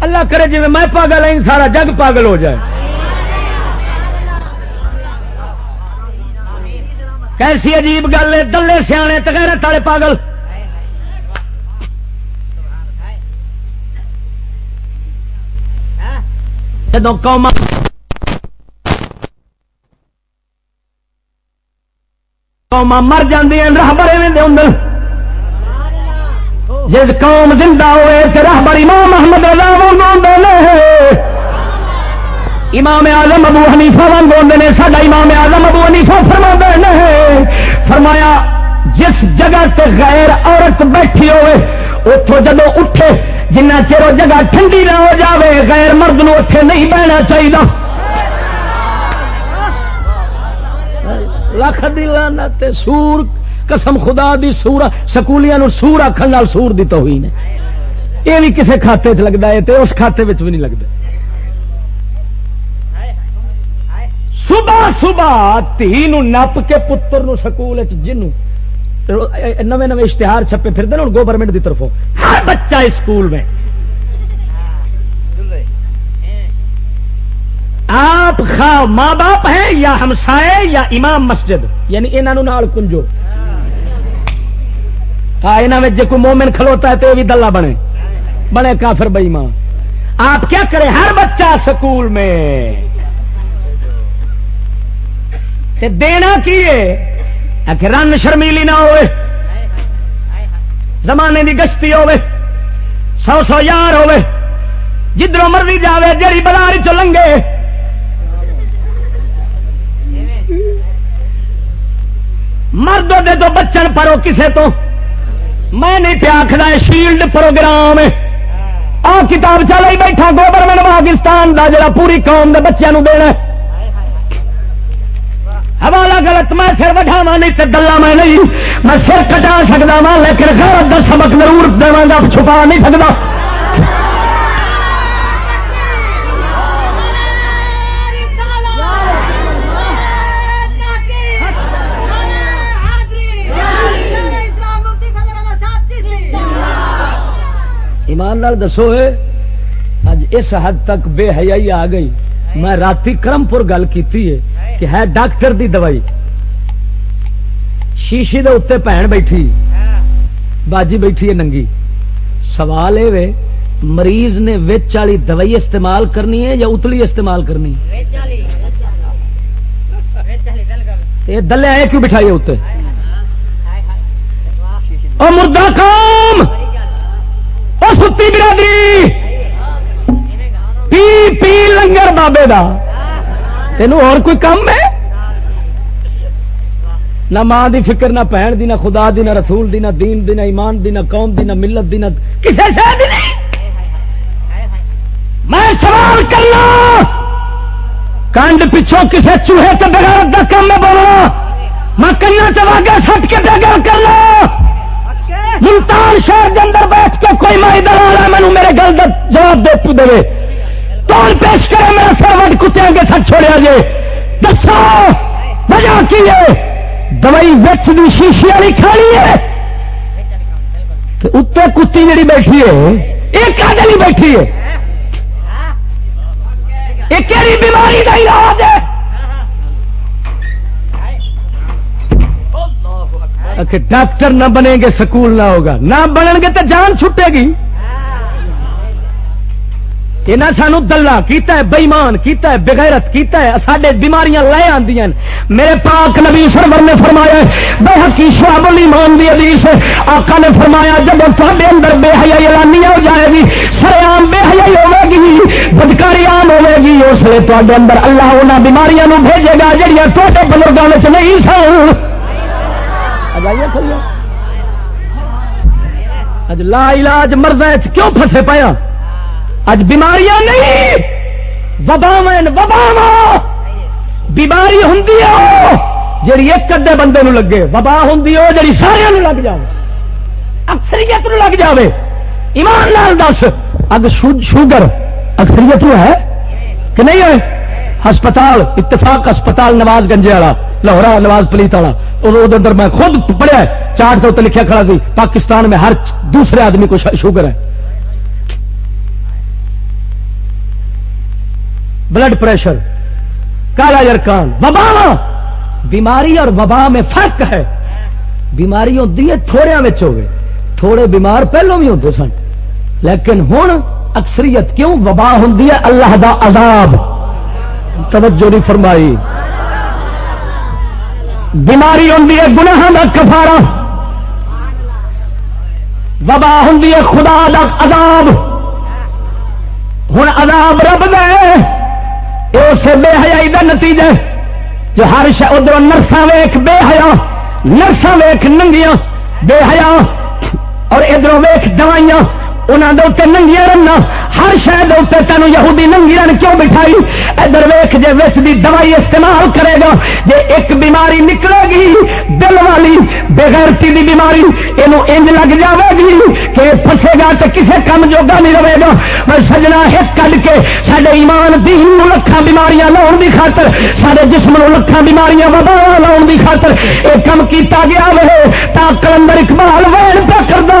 اللہ کرے جی میں پاگل ہوں سارا جگ پاگل ہو جائے۔ کیسی عجیب گل ہے، دلے سیانے تغیر تالے پاگل۔ جدو قوم قوم مر جی راہ بڑے جس قوم زندہ ہوئے تو راہ بڑی امام محمد امام آزم ابو حنیفہ بول نے سڈا امام آزم ابو حنیفہ فرما نے فرمایا، جس جگہ تے غیر عورت بیٹھی ہوئے اتوں جدو اٹھے، جنہ چر وہ جگہ ٹھنڈی نہ ہو جاوے، غیر مرد نو اٹھے نہیں بہنا چاہیے لکھ دلانا سور، قسم خدا دی سور سکولیاں سور آخر سور دی توہین ہے۔ یہ بھی کسی کھاتے چ لگتا ہے تو اس کھاتے بھی نہیں لگتا صبح صبح تھی نپ کے پتر نو سکول جنوں نوے نوے اشتہار چھپے پھر دن گورنمنٹ کی طرفوں ہر بچہ اسکول میں آپ خواہ ماں باپ ہیں یا ہمسائے یا امام مسجد یعنی انہوں کنجو ہاں یہاں جی کوئی مومن کھلوتا ہے تو یہ بھی دلہ بنے بنے کافر بئی ماں آپ کیا کریں ہر بچہ سکول میں دینا کی رن شرمیلی نہ ہوئے۔ زمانے کی گشتی ہوے سو سو یار ہوے جدھر مرضی جاوے جڑی بلاری چ لنگے۔ مرد دے تو بچن پرو کسے تو۔ میں نہیں پیا آخر شیلڈ پروگرام آ کتاب چل ہی بیٹھا گوبرمنٹ پاکستان دا جڑا پوری قوم دے بچوں دینا حوالہ غلط میں سر وٹاوا نہیں تو گلا میں نہیں۔ میں سر کٹا سکتا وا لیکن غیرت کا سبق ضرور داگا چھپا نہیں سکتا ایمان نال دسو اج اس حد تک بے حیائی آ گئی۔ میں رات کرم پور گل کی کہ ہے ڈاکٹر دی دوائی شیشی دے اتنے بھن بیٹھی باجی بیٹھی ہے ننگی سوال یہ مریض نے وچ والی دوائی استعمال کرنی ہے یا اتلی استعمال کرنی یہ دلے آئے کیوں بٹھائی اتنے مردہ کام ستی برادری پی پی لنگر بابے دا تین اور کوئی کام ہے؟ نہ ماں دی فکر، نہ بہن دی، نہ خدا دی، نہ رسول دی، نہ دین دی، نہ ایمان دی، نہ قوم دی، نہ ملت دی، نہ کسی شاید نہیں؟ میں سوال کرنا، کنڈ پچھوں کسی چوہے تو بغیر دا کام میں بولنا؟ میں کنا چلا کے سٹ کے بغیر کرنا۔ ملتان شہر کے اندر بیٹھ کے کوئی مائی دلال ہے مینو میرے گل دا جواب دے دے۔ کون پیش کرے میرا سر وٹ کتیا کے سٹ چھوڑیا جی دسو، وجہ کی ہے؟ دوائی وچ دی شیشی والی کھانی ہے؟ اتنے کتی جڑی بیٹھی ہے یہ کدے بیٹھی ہے؟ یہ کہڑی بیماری کا علاج ہے؟ ڈاکٹر نہ بنے گے، سکول نہ ہوگا۔ نہ بنن گے تو جان چھٹے گی۔ یہاں سانو دلہ کیتا ہے بےمان کیتا ہے، بغیرت کیتا ہے سڈے بیماریاں لے آدی میرے پاک نبی سرور نے فرمایا بے حقی شعب الایمان دی حدیث آقا نے فرمایا، جب تے اندر بے حیائی اعلانی ہو جائے گی سر عام بے حیائی ہوے گی بدکاری عام ہوے گی اس لیے تے اندر اللہ انہاں بیماریاں نو بھیجے گا، جڑیاں تے بزرگوں میں نہیں سن۔ اج لا علاج مرد کیوں پھسے پایا اج بیماریاں نہیں۔ وباو وباو بیماری ہوں جی ایک ادے بندے نو لگے۔ وبا ہوں جی سارے لگ جائے اکثریت لگ جائے ایمان لال دس، اگ شوگر اکثریت ہے کہ نہیں ہے؟ ہسپتال، اتفاق ہسپتال نواز گنجے والا لاہور نواز پلیت والا۔ اندر میں خود پڑھیا چارٹ سے لکھا کھڑا سی، پاکستان میں ہر دوسرے آدمی کو شوگر ہے۔ بلڈ پریشر، کالا جرکان وبا بیماری اور وبا میں فرق ہے۔ بیماری ہوتی ہے تھوڑے ہوگی تھوڑے بیمار پہلو بھی ہوتے سن۔ لیکن ہوں اکثریت کیوں وبا ہوں اللہ دا عذاب۔ توجہ نہیں فرمائی۔ بیماری ہوں گناہ کا کفارا وبا ہوں خدا دا عذاب۔ ہوں عذاب رب دے۔ اس بے حیائی کا نتیجہ جو ہر شا ادھر نرساں ویخ بے حیا، نرساں ویخ ننگیاں، بے حیا، اور ادھر ویخ دوائیاں انہوں کے اتنے رنگ ہر شہر اتنے تین یہودی ننگی رن کیوں بٹھائی؟ ادھر ویخ جی وچ دی دوائی استعمال کرے گا جی ایک بیماری نکلے گی، دل والی بغیرتی دی بیماری یہ انج لگ جاوے گی کہ پھسے گا تو کسے کم جوگا نہیں رہے گا۔ میں سجنا ایک کھ کے سارے ایمان، دین لکھان بیماریاں لاؤن دی خاطر سارے جسم لکھان بیماریاں وبا لاؤن دی خاطر۔ یہ کم کیتا گیا وے، تا کلندر اقبال وین پہ کر دے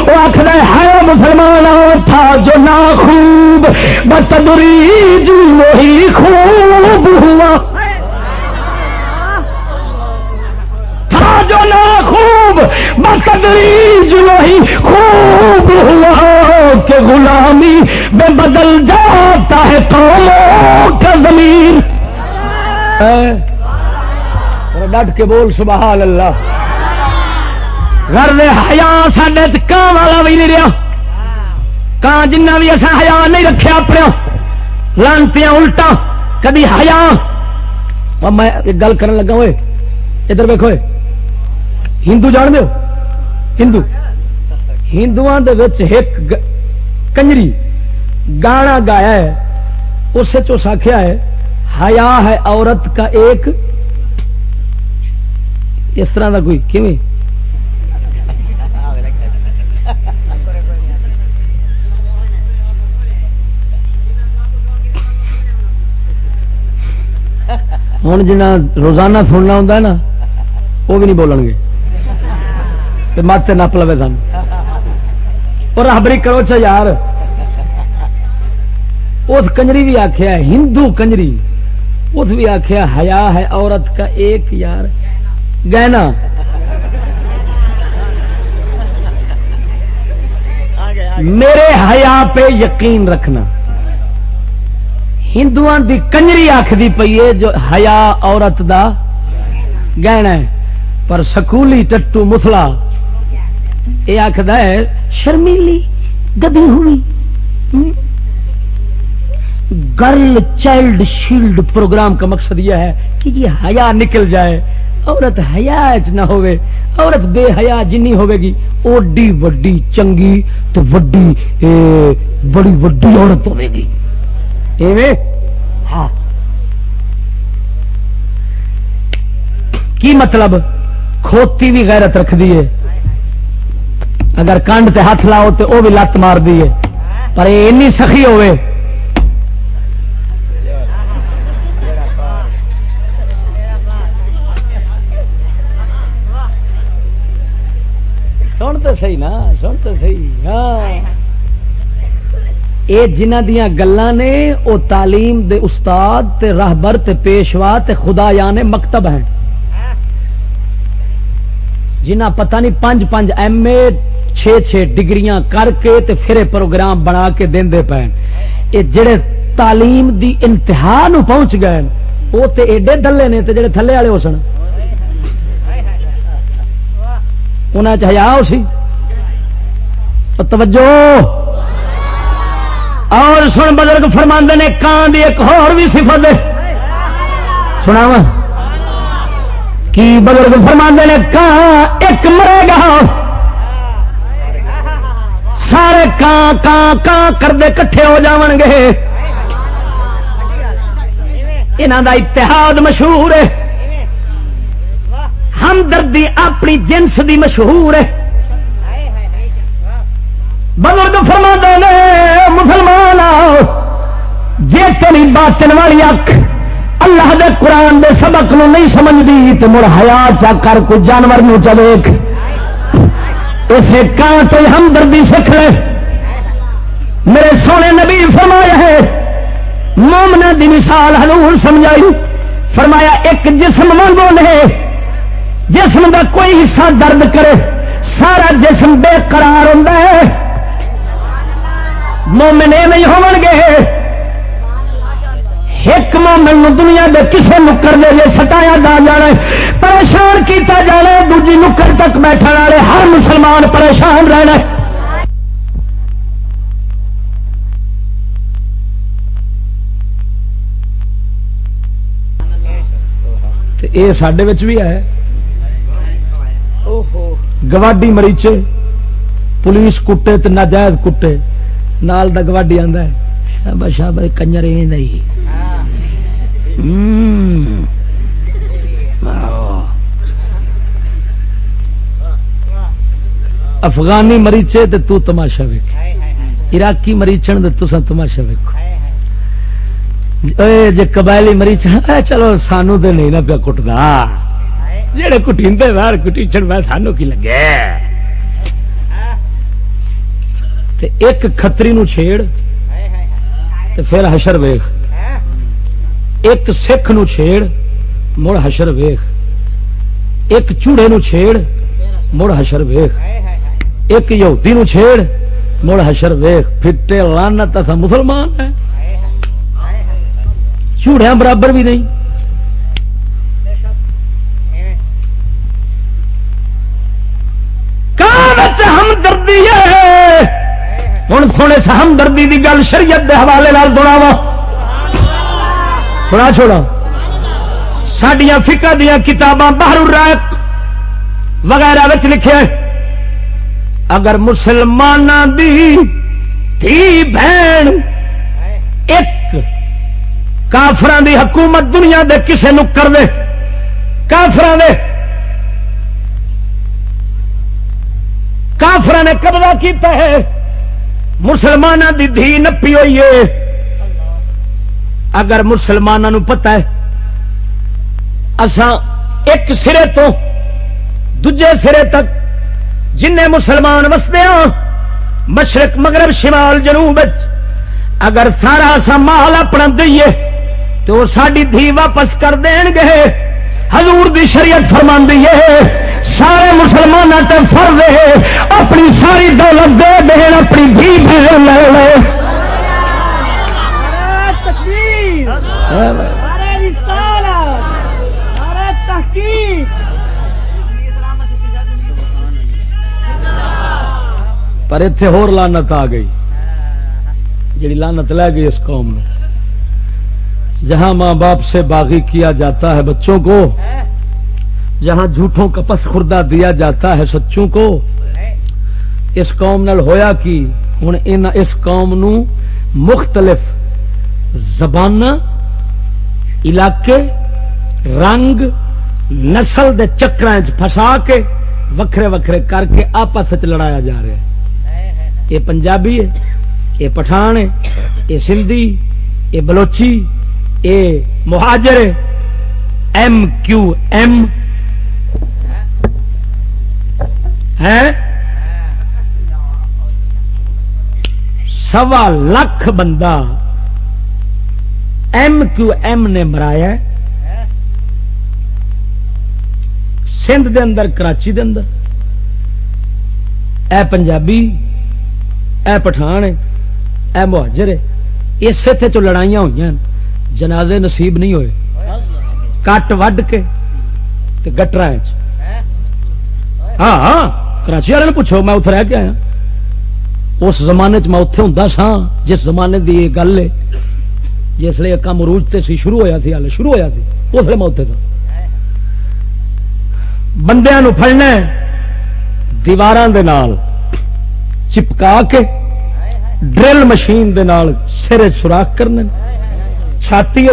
وہ آخر ہے مسلمان تھا جو نہ خوب، بتدری جی وہی خوب ہوا۔ تھا جو نہ خوب، بتدری جی وہی خوب ہوا۔ کہ غلامی میں بدل جاتا ہے قوموں کا زمین ڈٹ کے بول، سبحان اللہ۔ گھر میں ہیا سڈے کان والا بھی نہیں رہا کان جنہ بھی اصا ہیا نہیں رکھا اپنے لانتی الٹا کدی ہیا میں گل کر لگا ہوئے، ادھر ویکو ہندو جان دو ہندو۔ ہندو ایک کنجری گانا گایا ہے، اس آخیا ہے، حیا ہے عورت کا ایک۔ اس طرح کا کوئی، کیویں؟ ہوں جنا روزانہ سننا ہوں نا وہ بھی نہیں بولن گے مت نپ لو سن اور رابری کرو چا یار اس کنجری بھی آخیا ہندو کنجری اس بھی آخیا حیا ہے عورت کا ایک یار گہنا میرے حیا پہ یقین رکھنا ہندو دی کنجری آخری پی ہے جو ہیا عورت دا گہنا ہے۔ پر سکولی ٹٹو مسلا یہ آخد ہے، شرمیلی، گدی ہوئی۔ گرل چائلڈ شیلڈ پروگرام کا مقصد یہ ہے کہ یہ حیا نکل جائے۔ عورت حیا نہ ہوئے، عورت بے حیا جنی ہوئے گی۔ اوڈی وڈی چنگی تو وڈی بڑی وڈی عورت ہوئے گی۔ ہاں۔ کی مطلب؟ کھوتی بھی غیرت رکھ دیے اگر کنڈ تے ہاتھ لاؤ تو وہ بھی لت مار دیے پر یہ سخی ہوئے۔ سن تو سی نا سن تو سی ہاں۔ جنہ دیا گلان نے وہ تعلیم دے استاد تے راہبر تے پیشوا تے خدا یانے مکتب ہیں۔ جنہ پتہ نہیں پانچ پانچ ایم اے چھ چھ ڈگریاں کر کے تے پھر پروگرام بنا کے دے دے پہن یہ جڑے تعلیم دی انتہا نو پہنچ گئے وہ تے ایڈے ڈلے نے تے جڑے تھلے والے ہو سن۔ انہیں چاہیے آؤ سی۔ توجہ! اور سن بزرگ فرما نے، کان کی ایک بھی سفت سنا کی بزرگ فرما نے، کان ایک مرے گا۔ سارے کان کان کان کرتے کٹھے ہو جان گے۔ یہاں کا اتحاد مشہور ہے۔ ہمدردی اپنی جنس دی مشہور ہے۔ بزرگ فرما نے مسلمان جی تیری باطن والی اک اللہ دے قرآن دے سبق نو نہیں سمجھتی تو مڑ ہیا چا کر کوئی جانور نو چویک اسے کان تو ہمدردی سکھ لے۔ میرے سونے نبی فرمایا ہے مومنا دی مثال حضور سمجھائی۔ فرمایا، ایک جسم مانگو نے جسم دا کوئی حصہ درد کرے۔ سارا جسم بے قرار ہوتا ہے۔ مومن یہ نہیں ہو گے۔ ایک مومن دنیا کے کسی نکر دے سٹایا جا جانا پریشان کیتا جانا دوجی نکر تک بیٹھنے والے، ہر مسلمان پریشان رہنا یہ سڈے بھی ہے۔ گواڈی مریچے، پولیس کٹے تو ناجائز کٹے۔ نال دگواڈی آتا ہے۔ شابا شابا کنجر افغانی مریچے تے تو تماشا ویک عراقی مریچن دے تسا تماشا ویکو جی قبائلی مریچ چلو سانو تے نہیں نہ پیا کٹتا جہے کٹیندے باہر کٹیچن میں سانو کی لگے؟ تے ایک کتری نو چھیڑ، تے پھر حشر ویخ۔ ایک سکھ نو چھیڑ، مڑ حشر ویخ۔ ایک چوڑے نو چھیڑ، مڑ حشر ویخ۔ ایک یہودی نو چھیڑ، مڑ حشر ویخ۔ پھٹے لانت ایسا مسلمان ہے چوڑیا برابر بھی نہیں۔ ہم دردی ہے۔ ہوں سونے سہمدردی کی گل شریعت کے حوالے سنا وا سنا چھوڑا سڈیا فکا دیا کتاباں باہر رائت وغیرہ لکھے اگر مسلمان دی تھی بہن ایک کافران دی حکومت دنیا دے کسے نکر دے کافران دے۔ کافر نے قبضہ کیتا ہے۔ مسلمانوں دی دھی نپی ہوئی ہے اگر مسلمانوں پتا ہے اسان ایک سرے تو دجے سرے تک جن مسلمان وستے ہاں مشرق، مغرب، شمال، جنوب اگر سارا سا مال اپنا دئیے، تو ساری دھی واپس کر دین گے۔ حضور دی شریعت فرما ہے سارے مسلمانوں تے فرض ہے اپنی ساری دولت دے دین اپنی دھی لے لے۔ پر اتے ہور لانت آ گئی جڑی لانت لے گئی اس قوم میں۔ جہاں ماں باپ سے باغی کیا جاتا ہے بچوں کو جہاں جھوٹوں کا پس خوردہ دیا جاتا ہے سچوں کو۔ اس قوم نال ہویا کی؟ ہوں اس قوم نو مختلف زبان، علاقے، رنگ، نسل دے چکر پھسا کے وکھرے وکھرے کر کے آپس لڑایا جا رہا ہے۔ یہ پنجابی ہے، یہ پٹھان ہے، یہ سندھی، یہ بلوچی، یہ مہاجر ایم کیو ایم سوا لاکھ بندہ ایم کیو ایم نے مرایا سندھ دے اندر کراچی دے اندر۔ اے پنجابی اے پٹھان اے مہاجر اسے تھے تو لڑائیاں ہوئی جنازے نصیب نہیں ہوئے۔ کٹ وڈ کے گٹر ہاں ہاں کراچی والے پوچھو، میں اتنے رہ کے آیا۔ اس زمانے میں اتے ہوں سا جس زمانے کی یہ گل ہے، جس لیے کام روج سی شروع ہوا سی ہال شروع ہوا سی اس لیے میں اتنے تھا۔ بندیا فلنا دیوار چپکا کے ڈرل مشین دے نال سر سوراخ کرنے، چھاتی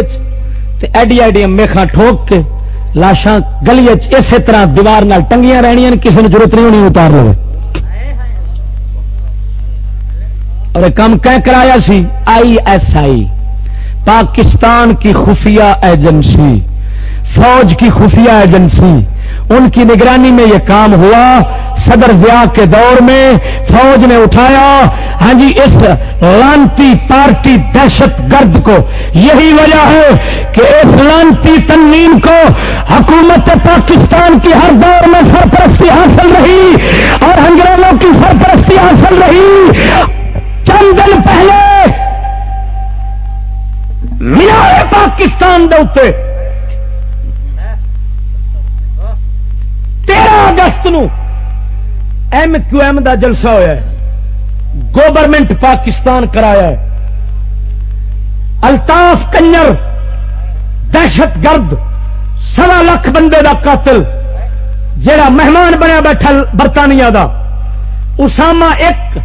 ایڈی ایڈیا میخا ٹھوک کے لاشاں گلی اسی طرح دیوار ٹنگیاں رہنیا کسی نے ضرورت نہیں ہونی اتار لو۔ اور کام کہ کرایا سی، آئی ایس آئی۔ پاکستان کی خفیہ ایجنسی، فوج کی خفیہ ایجنسی ان کی نگرانی میں یہ کام ہوا۔ صدر ویا کے دور میں فوج نے اٹھایا۔ ہاں جی اس لانتی پارٹی دہشت گرد کو یہی وجہ ہے کہ اس لانتی تنظیم کو حکومت پاکستان کی ہر دور میں سرپرستی حاصل رہی اور انگریزوں کی سرپرستی حاصل رہی۔ چند دن پہلے مینار پاکستان دے تیرہ اگست نو ایم کیو ایم دا جلسہ ہوا گورنمنٹ پاکستان کرایا ہے۔ الطاف کنجر دہشت گرد سوا لاکھ بندے دا قاتل جڑا مہمان بنیا بیٹھا برطانیہ دا۔ اسامہ ایک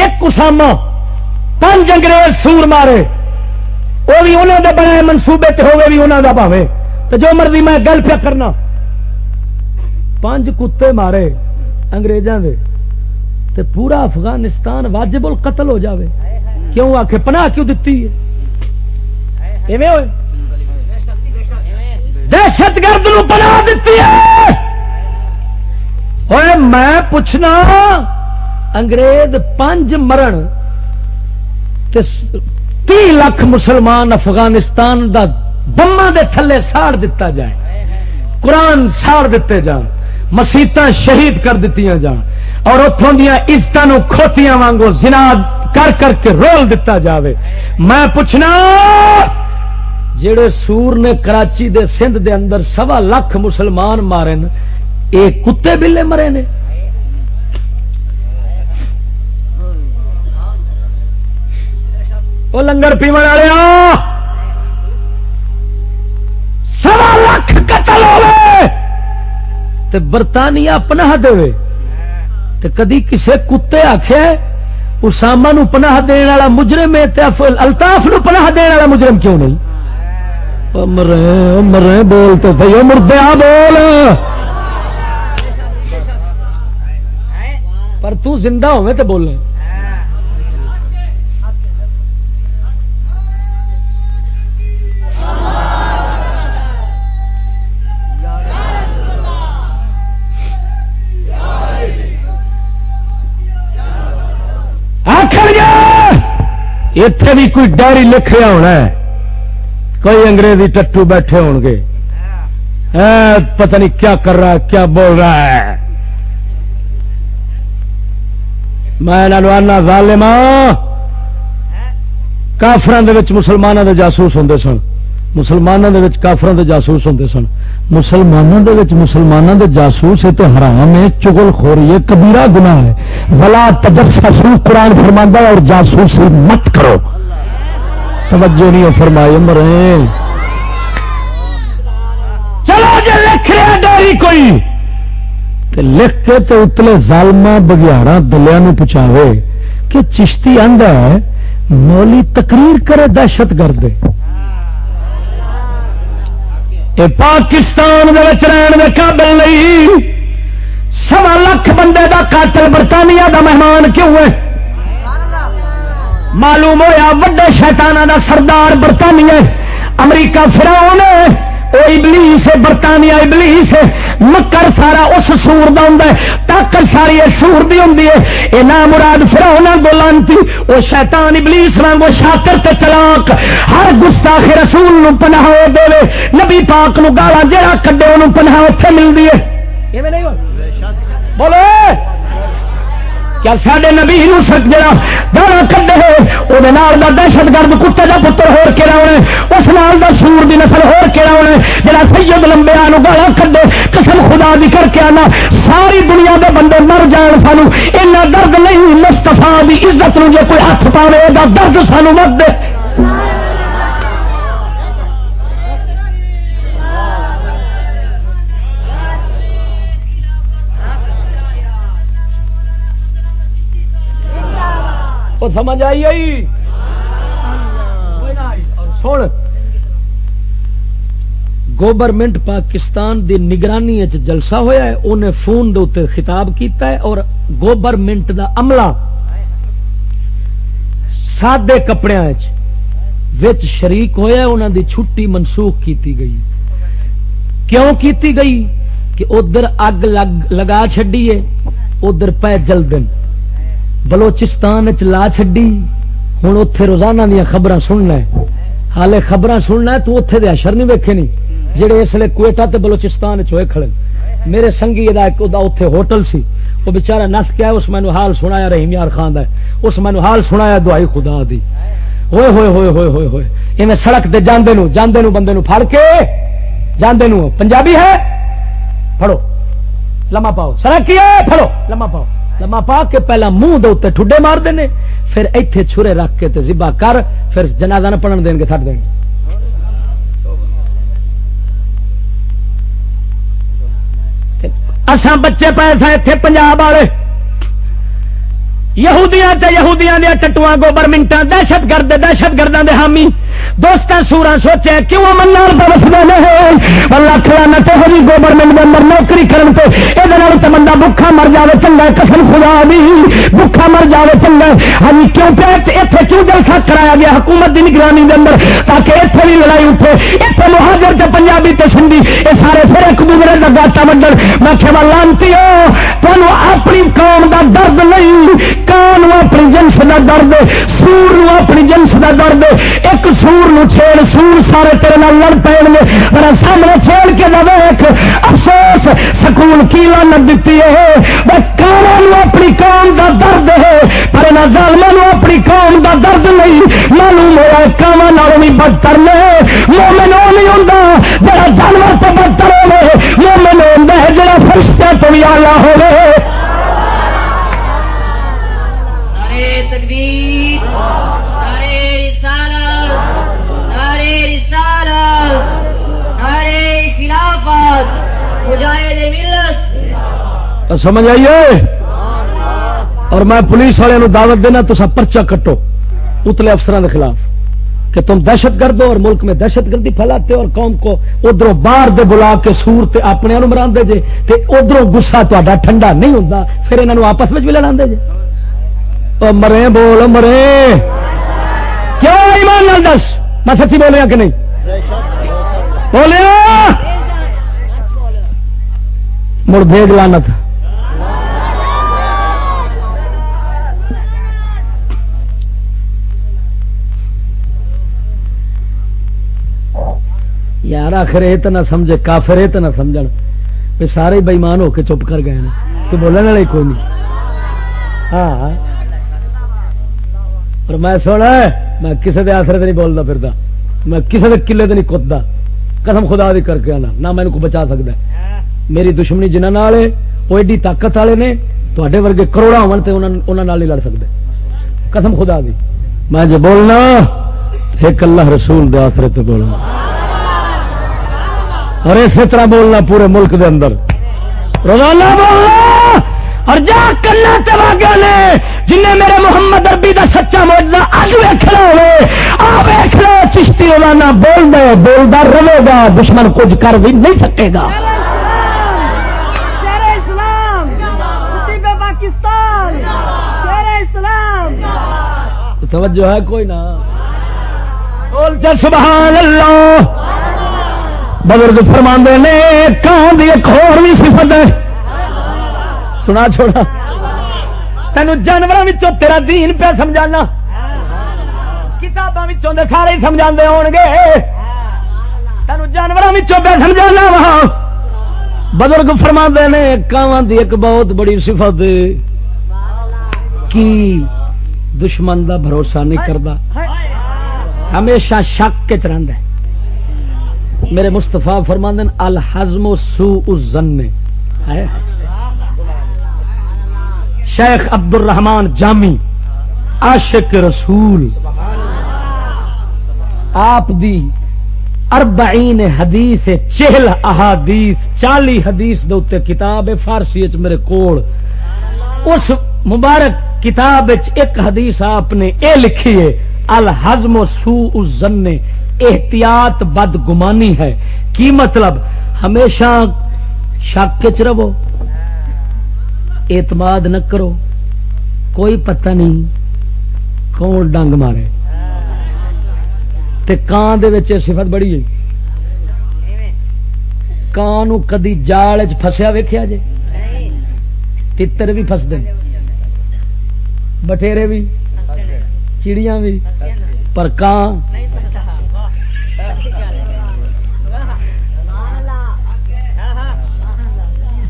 ایک اسامہ پانچ انگریز سور مارے۔ وہ بھی انہوں دے بنائے منصوبے تے ہوئے بھی انہوں دا پاوے تو جو مرضی میں گل پہ کرنا۔ پانچ کتے مارے اگریزوں کے تے پورا افغانستان واجب القتل ہو جاوے۔ کیوں آ کے پناہ کیوں دیتی ہے؟ دہشت گرد پناہ دیتی ہے۔ میں پوچھنا، انگریز پانچ مرن تی لاکھ مسلمان افغانستان دا دما دے تھلے ساڑ دیتا جائے۔ قرآن ساڑ دیتے جان۔ مسیت شہید کر دیتی جان۔ اور اتوں دیا عزت کھوتیاں وانگو زنا کر کر کے رول دتا جاوے۔ میں پوچھنا جڑے سور نے کراچی دے سندھ دے اندر سوا لاکھ مسلمان مارے اے کتے بلے مرے نے؟ وہ لنگر پیو والے تے برطانیہ پناہ دے۔ تے کدی کسے کتے آخیا اسامہ نو پناہ دین والا مجرم ہے الطاف نو پناہ دین والا مجرم کیوں نہیں؟ مرے مرے بول تو بھائی مردیا بول۔ پر تو زندہ ہوئے تو بولے اتے بھی کوئی ڈائری لکھیا ہونا ہے۔ کوئی انگریزی ٹٹو بیٹھے ہو گے۔ پتہ نہیں کیا کر رہا ہے کیا بول رہا ہے۔ میں آنا ظالم کافران مسلمانوں کے جاسوس ہوں سن۔ مسلمانوں کے کافران کے جاسوس ہوں سن۔ مسلمانوں کے مسلمانوں کے جاسوس ہے تو حرام ہے چگل خوری ہے کبیرا گنا ہے۔ بلا تجسو قرآن فرما اور جاسوسی مت کرو۔ توجہ نہیں فرمائی مرے چلو جی لکھ رہا ڈاری کوئی۔ تے لکھ کے تو اتلے ظالما بگیارا دلیا پہنچاوے کہ چشتی آندا ہے، مولی تقریر کرے دہشت گرد پاکستان رہن کے قابل نہیں۔ سوا لاکھ بندے دا قاتل برطانیہ دا مہمان کیوں ہے؟ معلوم ہوا وڈے شیطانہ دا سردار برطانیہ امریکہ فراؤن وہ ابلیس ہے، برطانیہ ابلیس ہے۔ مکر سارا اس سور کا ہوں طاقت ساری اس سور کی ہوں یہ نہ مراد فراؤنا گولانتی وہ شیطان ابلیس وانگو شاطر تے چلاک۔ ہر گستاخ رسول نو پناہ دے نبی پاک نو گالا جہاں کڈے وہ پناہ اتنے ملتی ہے۔ بولو۔ کیا سارے نبی جا گانا کھڈے وہ دہشت گرد کتے کا پتر ہو اس نال دا سور کی نسل ہوا کے راؤنا جا سید لمبیا گالا کھڈے، قسم خدا دی کر کے آنا، ساری دنیا دے بندے مر جان سانو اینا درد نہیں مستفا دی عزت نو جے کوئی ہاتھ پاوے درد سانو مت دے۔ سمجھ آئی آئی۔ سن گورنمنٹ پاکستان دی نگرانی جلسہ ہویا ہے انہیں فون دے اتنے خطاب کیتا ہے اور گورنمنٹ دا عملہ سادے کپڑے وچ شریک ہویا انہوں دی چھٹی منسوخ کیتی گئی۔ کیوں کیتی گئی؟ کہ ادھر اگ لگ لگا چڈیے ادھر پہ جل دن بلوچستان لا چڈی ہوں اتے روزانہ دیا خبر سننا ہالے خبر سننا تو اتے دے اشر نہیں ویکے نہیں جہے اس لیے کوئٹہ تے بلوچستان چوئے کھڑے۔ میرے سنگی ایک اتے ہوٹل سی۔ وہ بچارا نس کیا اس مینو حال سنایا، رحیم یار خان ہے۔ اس مینو حال سنایا، دعائی خدا دی۔ ہوئے ہوئے ہوئے ہوئے ہوئے ہوئے۔ ایویں سڑک تے جاندے نو جاندے نو بندے نو پھڑ کے، جاندے نو پنجابی ہے؟ پھڑو۔ لما پاؤ۔ سڑک کی ہے؟ پھڑو۔ لما پاؤ۔ لما پا کے پہلا منہ دے ٹھڈے مار دینے، پھر ایتھے چھرے رکھ کے تے زبا کر، پھر جنازہ نہ پڑھن دیں گے تھٹ دیں گے۔ اساں بچے پیسہ اتنے پنجاب والے۔ یہودیاں تے یہودیاں دیا ٹٹواں گوبر منٹا دہشت گرد دہشت گردوں دے حامی۔ دوست سورا سوچے کیوں من وسدے نہیں لکھ لانا تو ہوئی جی، گورنمنٹ کے اندر نوکری کرنے سے یہ تو۔ بندہ بکھا مر جائے چنگا قسم خدا بھی بکھا مر جائے چنگا ہاں جی، کیوں پہ؟ اتنے کیوں جلسہ کرایا گیا حکومت کی نگرانی کے اندر؟ تاکہ اتنے بھی لڑائی اٹھے۔ اتنے مہاجر کے پنجابی تے سندھی یہ سارے پھر ایک دوسرے کا گاٹا وڈن۔ میں کہ لانتی ہو تمہیں اپنی قوم کا درد نہیں۔ کان اپنی جنس کا درد، سور اپنی جنس کا درد۔ ایک سور سور چھیڑ، سور سارے تیرے نال لڑ پے میرا سامنے چھیڑ کے نہ ویک افسوس، سکون کی لانت دیتی ہے۔ وہ کانوں اپنی قوم دا درد ہے۔ پر یہاں ظالموں اپنی قوم دا درد نہیں۔ معلوم ہوا کاواں نالوں بھی بدتر نے۔ مومن وہ نہیں ہوں جڑا جانور تو بدتر ہوے مومن ہوں جڑا فرشتہ تو بھی آیا ہوے سمجھ آئیے اور میں پولیس والے دعوت دینا تو سب پرچا کٹو۔ اتلے افسران کے خلاف۔ کہ تم دہشت گرد ہو اور ملک میں دہشت گردی پھیلاتے ہو اور قوم کو ادھر باہر دے بلا کے سور تے اپنے مرا جے، تے ادھر گسا تا ٹھنڈا نہیں ہوتا پھر انہوں آپس میں بھی لڑا جے۔ مرے، بول مرے۔ کیوں ایمان نال دس؟ میں سچی بولیا کہ نہیں؟ بولیا! مڑ بھیگ لانت یار آخر یہ تو نہ سمجھے، کافر یہ تو نہ سمجھ پہ سارے بےمان ہو کے چپ کر گئے تو بولنے والے کوئی نہیں۔ ہاں, ہاں۔ پر میں سونا میں کسی کے آسرے نہیں بولتا پھرتا میں کسی کے کلے نہیں کتا قسم خدا دی کر کے آنا، نہ میں کو بچا سکتا میری دشمنی جنہوں وہ ایڈی طاقت والے نے تے ورگے کروڑا ہو نہیں لڑ سکتے قسم خدا دی۔ میں جو بولنا، ایک اللہ رسول دے آسرے تو بولنا۔ اور اسی طرح بولنا پورے ملک دے اندر۔ روزانہ بولنا، اور جا کرنا تباگیا نے جن میرے محمد اربی کا سچا موجودہ اج ویخ لو آ ویخ لو چشتی روزانہ بول دے بولتا رہے گا، دشمن کچھ کر بھی نہیں سکے گا۔ توجہ ہے کوئی نہ۔ سبحان اللہ بزرگ فرما نے کان کی ایک بھی صفت ہے۔ سنا چھوڑا۔ تین جانوروں تیرا دین پہ سمجھانا۔ کتابوں سارے سمجھا ہو گے تین جانوروں پہ سمجھانا وا۔ بزرگ فرما نے کان کی ایک بہت بڑی صفت۔ کی؟ دشمن دا بھروسہ نہیں کرتا ہمیشہ شک چ رہتا ہے۔ میرے مستفا فرماندن الحزم و سو الزن شیخ عبد الرحمان جامی عاشق رسول۔ آپ دی اربعین حدیث چہل احادیث چالی حدیث دے کتاب فارسی میرے کوڑ اس مبارک کتاب ایک حدیث آپ نے اے لکھی ہے، الحزم و سو الزن احتیاط بد گمانی ہے۔ کی مطلب؟ ہمیشہ شک چ رہو، اعتماد نہ کرو، کوئی پتہ نہیں کون ڈنگ مارے۔ تے کان دے صفت بڑی ہے۔ کان کدی جال فسیا ویخیا جی تر بھی فستے بٹھیرے بھی، چڑیاں بھی، پر کان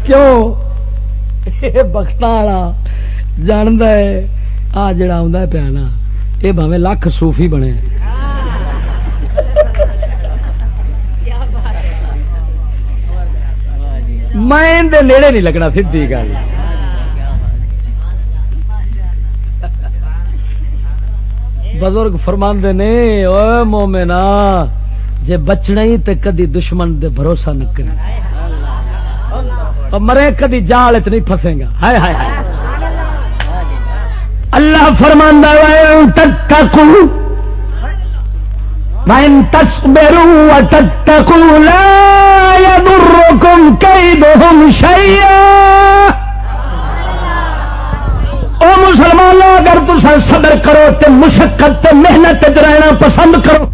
کیوں؟ بخت والا جاند آ جڑا آ پیا نا یہ بھاوے لکھ سوفی بنے۔ میں نیڑے نہیں لگنا سی گل۔ بزرگ فرماندے نے او مومنا جے بچنا ہی تے کدی دشمن دے بھروسہ نہ کرے مرے کدی جال چ نہیں پھسے گا۔ ہائے ہائے ہائے۔ اللہ فرماندہ من تصبروا وتتقوا لا يضركم كيدهم شيئا۔ او مسلمانوں اگر تسا صبر کرو تے مشقت تے محنت رہنا پسند کرو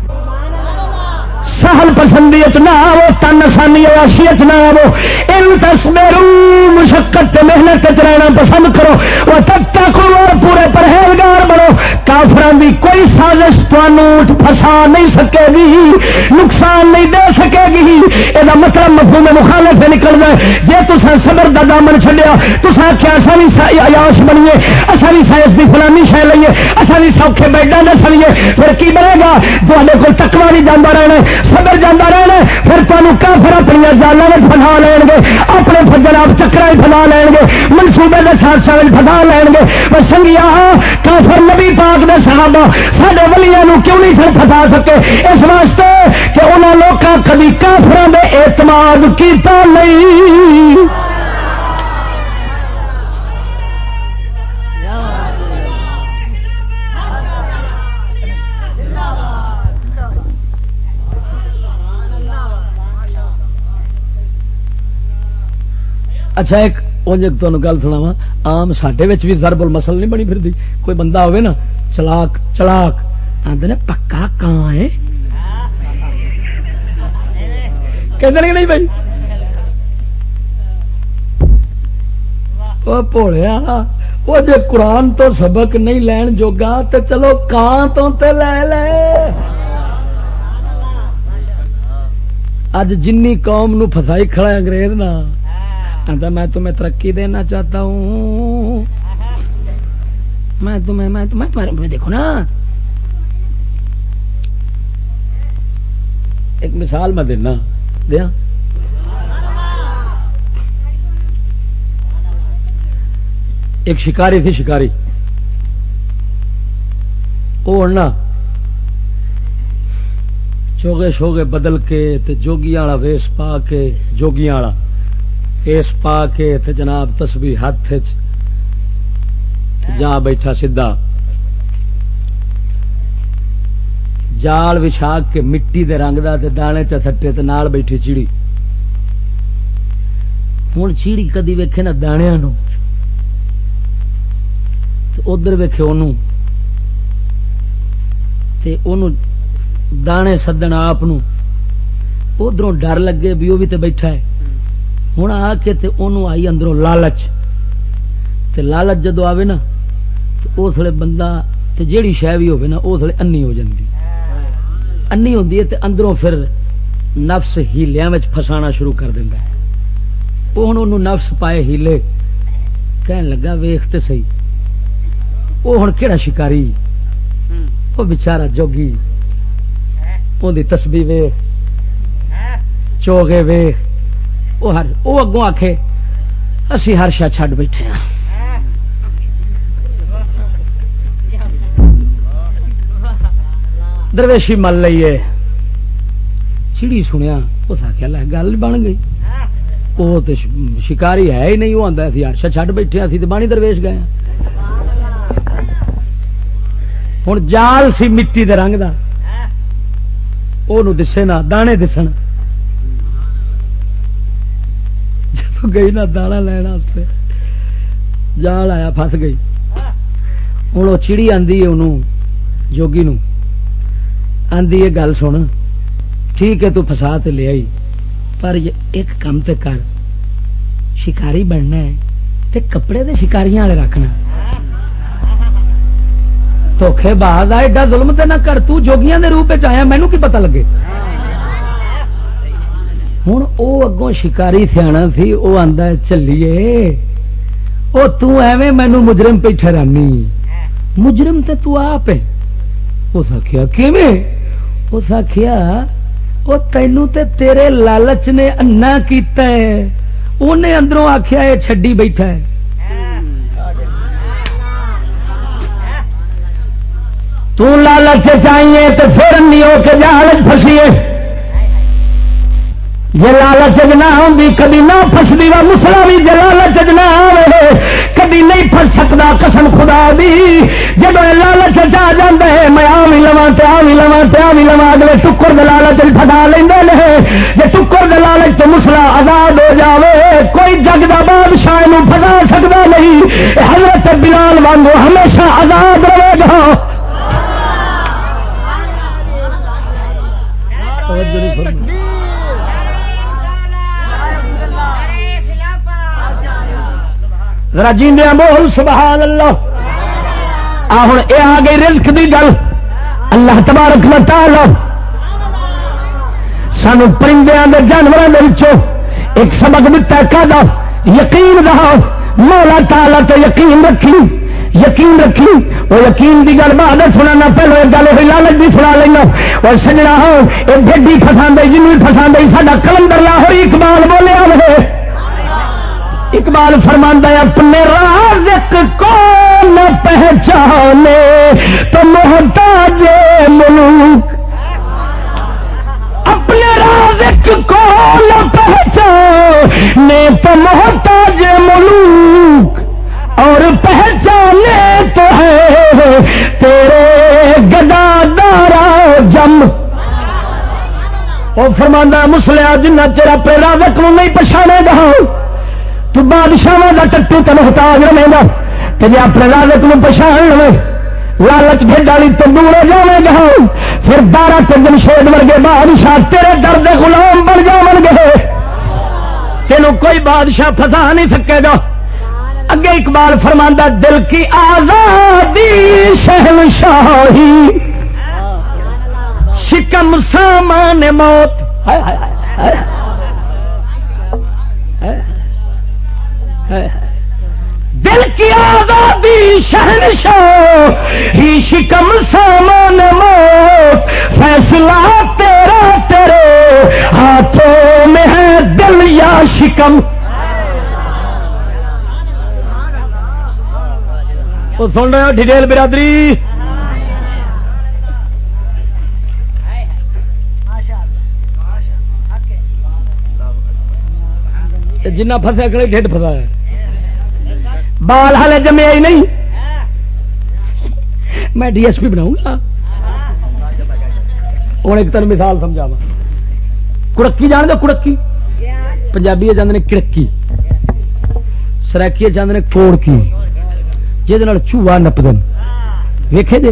سہل پسندی نہ آو تن آسانی آشی نہ آو ان مشقت محنت رہنا پسند کرو۔ وہ تب تک پورے پرہیزگار بنو۔ کافران دی کوئی سازش تمہیں پھسا نہیں سکے گی، نقصان نہیں دے سکے گی۔ یہ مطلب مفہوم مخالف سے نکل جائے جی تصا صبر کا دامن چڈیا تصا آخیا اصا بھی عیاش بنیے۔ اصا بھی سائنس کی فلانی شہ لیے اصا بھی سوکھے بیڈا دے سلیے پھر کی بنے گا؟ تے کو تکوا بھی جانا رہنا سدر جانا رہنا پھر تمہیں کافر اپنی جانا میں لین گے، اپنے فجر آپ چکر فلا لین گے، منصوبے کے ساتھ سال فسا لین گے۔ بس سنگیا کافر نبی پاک دے صحابہ سارے ولیا کیوں نہیں سر فسا سکے؟ اس واسطے کہ انہوں لوگ کبھی کافر دے اعتماد کیتا نہیں۔ اچھا ایک تمہیں گل سنا وا آم سڈے بھی زرب المسل نہیں بنی پھر کوئی بندہ ہوئے نا، چلاک چلاک۔ آدھے نا پکا کان ہے؟ کہ نہیں بھائی؟ وہ وہ جی قرآن تو سبق نہیں لین جوگا تو چلو کان تو تے لے لے۔ اج جن قوم نو فسائی کھڑا انگریز میں تمہیں ترقی دینا چاہتا ہوں. میں تمہیں میں تمہیں دیکھو نا. ایک مثال میں دینا. دیا. ایک شکاری تھی شکاری. وہ نا چوگے شوگے بدل کے تے جوگی والا ویس پا کے جوگیاں والا ویس پا کے جناب تسبی ہاتھ جا بیٹھا سیدا جال وچھا کے مٹی دے رنگ دا تے دانے چٹے تے نال بیٹھی چیڑی۔ ہوں چیڑی کدی ویکھے نا دانیا نو۔ ادھر ویخ دانے سدن آپ ادھر ڈر لگے بھی وہ بھی تو بیٹھا ہے۔ ہوں آ کے تے آئی اندروں لالچ تے لالچ جدو آئے نا اس لیے بندہ تے جیڑی شہ بھی ہوگی نا اس لیے انی ہو جاتی انی ہوتی ہے تے اندروں پھر نفس ہیلیا فسانا شروع کر دینا وہ ہوں نفس پائے ہیلے کہن لگا ویخ سی وہ ہوں کہڑا شکاری وہ بچارا جوگی تسبی وے چوگے وے وہ ہر وہ اگوں آخے اسی ہر شا چڈ بیٹھے ہاں درویشی مل لیے چڑی سنیا اس آخیا گل بن گئی وہ تو شکاری ہے ہی نہیں وہ آتا ہرشا چڈ بیٹھے اسی تو بانی درویش گئے ہوں جال سی مٹی دے رنگ دا وہ دسے نا دانے دسن جب گئی نا دانا لینا جال آیا فس گئی۔ ہوں وہ چڑی آدھی انہوں جوگی نو آدھی یہ گل سن۔ ٹھیک ہے، تو فسا تے لے آئی۔ پر ایک کم تے کر۔ شکاری بننا ہے تے کپڑے دے شکاریاں والے رکھنا۔ دھوکھے باز آ ایڈا ظلم تے نہ کر۔ تو جوگیاں دے روپ آیا مینو کی پتہ لگے؟ ہوں او اگوں شکاری سیاح سی وہ آتا چلیے وہ تیویں مینو مجرم پہ ٹھہرانی مجرم تے تو آپ ہے اس آخیا کیویں اس آخیا وہ تینوں تے تیرے لالچ نے انا کیتا ہے انہیں اندروں آخیا یہ چڈی بیٹھا ہے تو لالچ چاہیے تو پھر نہیں ہو کے جالچ فسیے جی لالچ نہ ہوگی کبھی نہ فسدی وا مسلا بھی جی لالچ نہ آئے کبھی نہیں فس سکتا قسم خدا دی۔ جب لالچ آ جا ہے، میں آ بھی لوا تے آ بھی لوا تے آ بھی لوا اگلے ٹکر دے لالچ ٹھگا لیں جی ٹکر دے تو مسلا آزاد ہو جاوے، کوئی جگ کا بادشاہ پھٹا سکتا نہیں۔ حضرت بلال وانگو ہمیشہ آزاد رہے گا۔ جیندیا بول سبحان اللہ ہوں یہ آ گئی رزق کی گل۔ اللہ تبارک متا لو سانو پرندے کے جانوروں ایک سبق دتا کا یقین رہا۔ مولا تالا تو یقین رکھی یقین رکھی۔ وہ یقین کی گل بعد سنا پہلو ایک گل ہوئی، لالچ بھی سنا لینا۔ اور سجنا ہاں، ہو یہ گڈی فسا جنوب فسا سا کلندر لاہور اقبال بولیا ہوئے اقبال فرماندہ اپنے رازق کو نہ پہچانے تو محتاج ملوک۔ اپنے رازق کو نہ پہچانے تو محتاج ملوک۔ اور پہچانے تو ہے تیرے گدا دارا جم وہ فرمانا مسلیا جنہ چر اپنے رازق نہیں پچھاڑے گا۔ تو بادشاہ کا ٹٹو تین محتاج رہے گا کہ جی اپنے لالچ میں پچھان لو لالچ بھیڈ والی تو دور ہو جائے گا ہاں، پھر بارہ تجن شیر ورگے بادشاہ تیرے درد غلام بن جاؤ گے۔ تینوں کوئی بادشاہ پھنسا نہیں سکے گا۔ اگے اقبال فرماندہ دل کی آزادی شہن شاہی شکم سامان موت۔ دل کی آزادی شہن شاہ ہی شکم سامان موت۔ فیصلہ تیرا تیرے ہاتھوں میں ہے دل یا شکم۔ تو سن رہے ہو ڈیٹیل برادری؟ جنا فسیا کرے ڈیڈ فسا ہے۔ بال ہالے جمے ہی نہیں۔ میں ڈی ایس پی بناؤں گا۔ ہوں ایک تین مثال سمجھاوا کڑکی جان دو کڑکی۔ پنجابی جانے کڑکی۔ سرکی جانے کوڑ کی جہد چوہا نپد ویکھے جے؟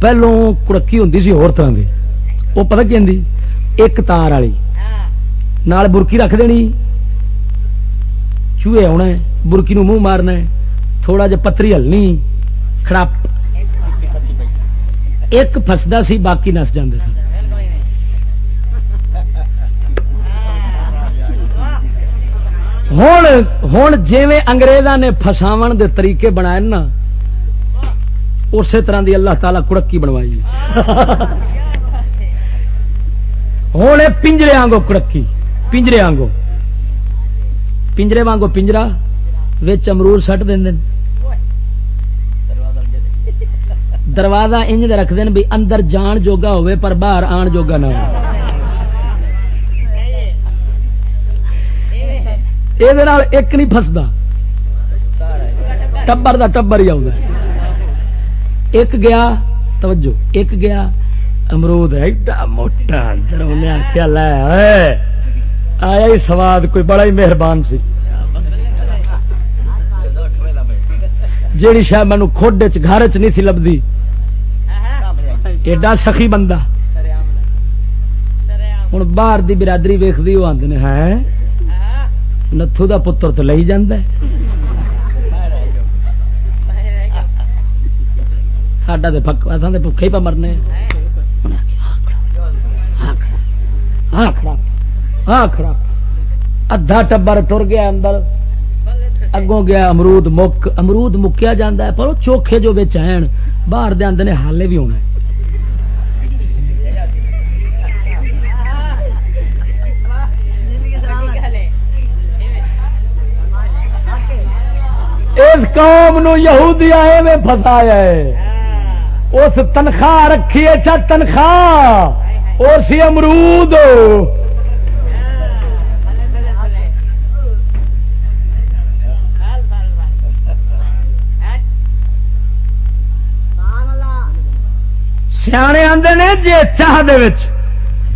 پہلو کڑکی ہوں سی ہو طرح کی وہ پتا کی ایک تار والی۔ نال برکی رکھ دینی۔ چوہے آنا برکی نو منہ مارنا تھوڑا جا پتری ہلنی کڑپ ایک فسدا سی، باقی نس جاندے سن ہوں ہوں جی انگریزاں نے فساو دے طریقے بنائے نا، اسی طرح دی اللہ تعالی کڑکی بنوائی ہوں پنجرے آنگو کڑکی، پنجرے آنگو پنجرے وانگو پنجرا وچ امرور سٹ دین دین۔ دروازہ انج رکھ دین بھی اندر جان جوگا ہوئے، پر باہر آن جوگا نہ ہو یہ ایک نہیں فستا ٹبر دا ٹبر ہی آؤں ایک گیا، توجہ، ایک گیا، امرود ایڈا موٹا اندر انہیں آخیا لے آیا ہی سواد، کوئی بڑا ہی مہربان سی۔ جیڑی شاید مینو کھوڈ گھر چ نہیں سی لبھی۔ ایڈا سخی بندہ۔ ہوں باہر دی برادری ویختی وہ آدھے ہے؟ نتھو دا پتر تو لئی جاندہ ساڈا تو پک اتنا تو بکے پہ مرنے ادھا ٹبر ٹر گیا اندر۔ اگوں گیا، امرود مک، امرود مکیا جاندہ ہے، پر وہ چوکھے جو بچ ہیں، باہر دے اندر نے حالے بھی ہونا ہے اس قوم نو یہودی آئے فسایا ہے۔ اس تنخواہ رکھی ہے، چا تنخواہ۔ اس امرود سیانے آدھے نے جی چاہ دے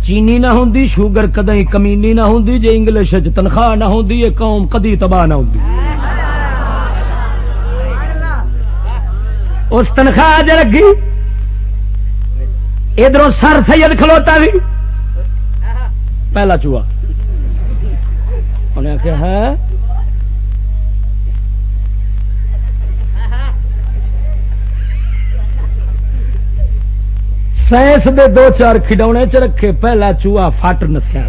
چینی نہ ہوں شوگر کدی کمینی نہ ہوں جی انگلش تنخواہ نہ ہوں یہ قوم کدی تباہ نہ ہوں اس تنخواہ ج رکھی ادھر سر سید کھلوتا بھی پہلا چوہا۔ انہیں آخیا ہے ہاں؟ سائنس دے دو چار کھڈونے چ رکھے پہلا چوہا فٹ نسیا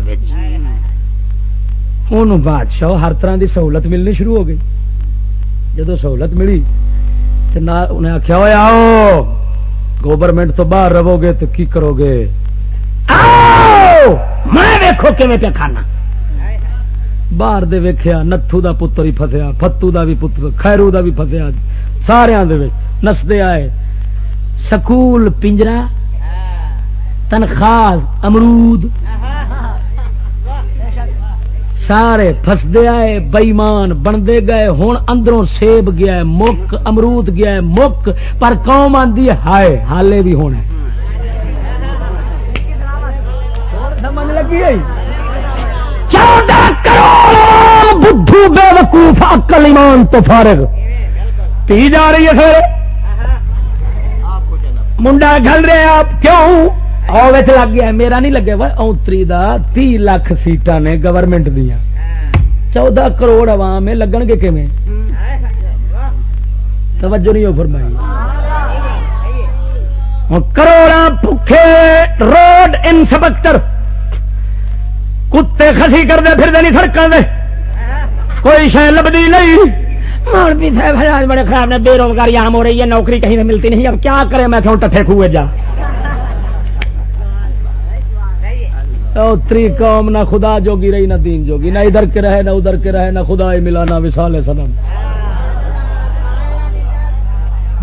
ہوں بادشاہ ہر طرح دی سہولت ملنی شروع ہو گئی جدو سہولت ملی انہیں آخیا ہوا آؤ گورنمنٹ تو باہر رہو گے تو کی کرو گے میں ویکو پہ کھانا باہر دے ویکھیا نتھو دا پتر ہی فسیا فتو دا بھی پتر خیرو دا بھی فسیا سارے نستے آئے سکول پنجرا تنخواہ امرود سارے فسدے آئے بئیمان بنتے گئے ہوں اندروں سیب گیا ہے مک امرود گیا ہے مک پر قوم آدھی ہائے حالے بھی ہونا چودہ کروڑ بدھو بے وقوف عقل ایمان تو فارغ پی جا رہی ہے پھر منڈا گل رہے آپ کیوں آؤ لگ گیا میرا نہیں لگے اوتری دا تی لاکھ سیٹاں نے گورنمنٹ دیا۔ چودہ کروڑ عوام لگن گے کیویں؟ توجہ نہیں ہو فرمائی۔ کروڑا بھوکے روڈ انسپیکٹر کتے خسی کرتے پھر نہیں سڑکوں دے۔ کوئی شہ لبھی نہیں۔ مولوی صاحب حالات بڑے خراب نے، بے روزگاری عام ہو رہی ہے نوکری کہیں ملتی نہیں۔ اب کیا کرے میں کیوں ٹٹھے کھوے جا؟ اتری قوم نہ خدا جوگی رہی، نہ دین جوگی، نہ ادھر کے رہے، نہ ادھر کے رہے، نہ خدا ملا نہ وسال سنم۔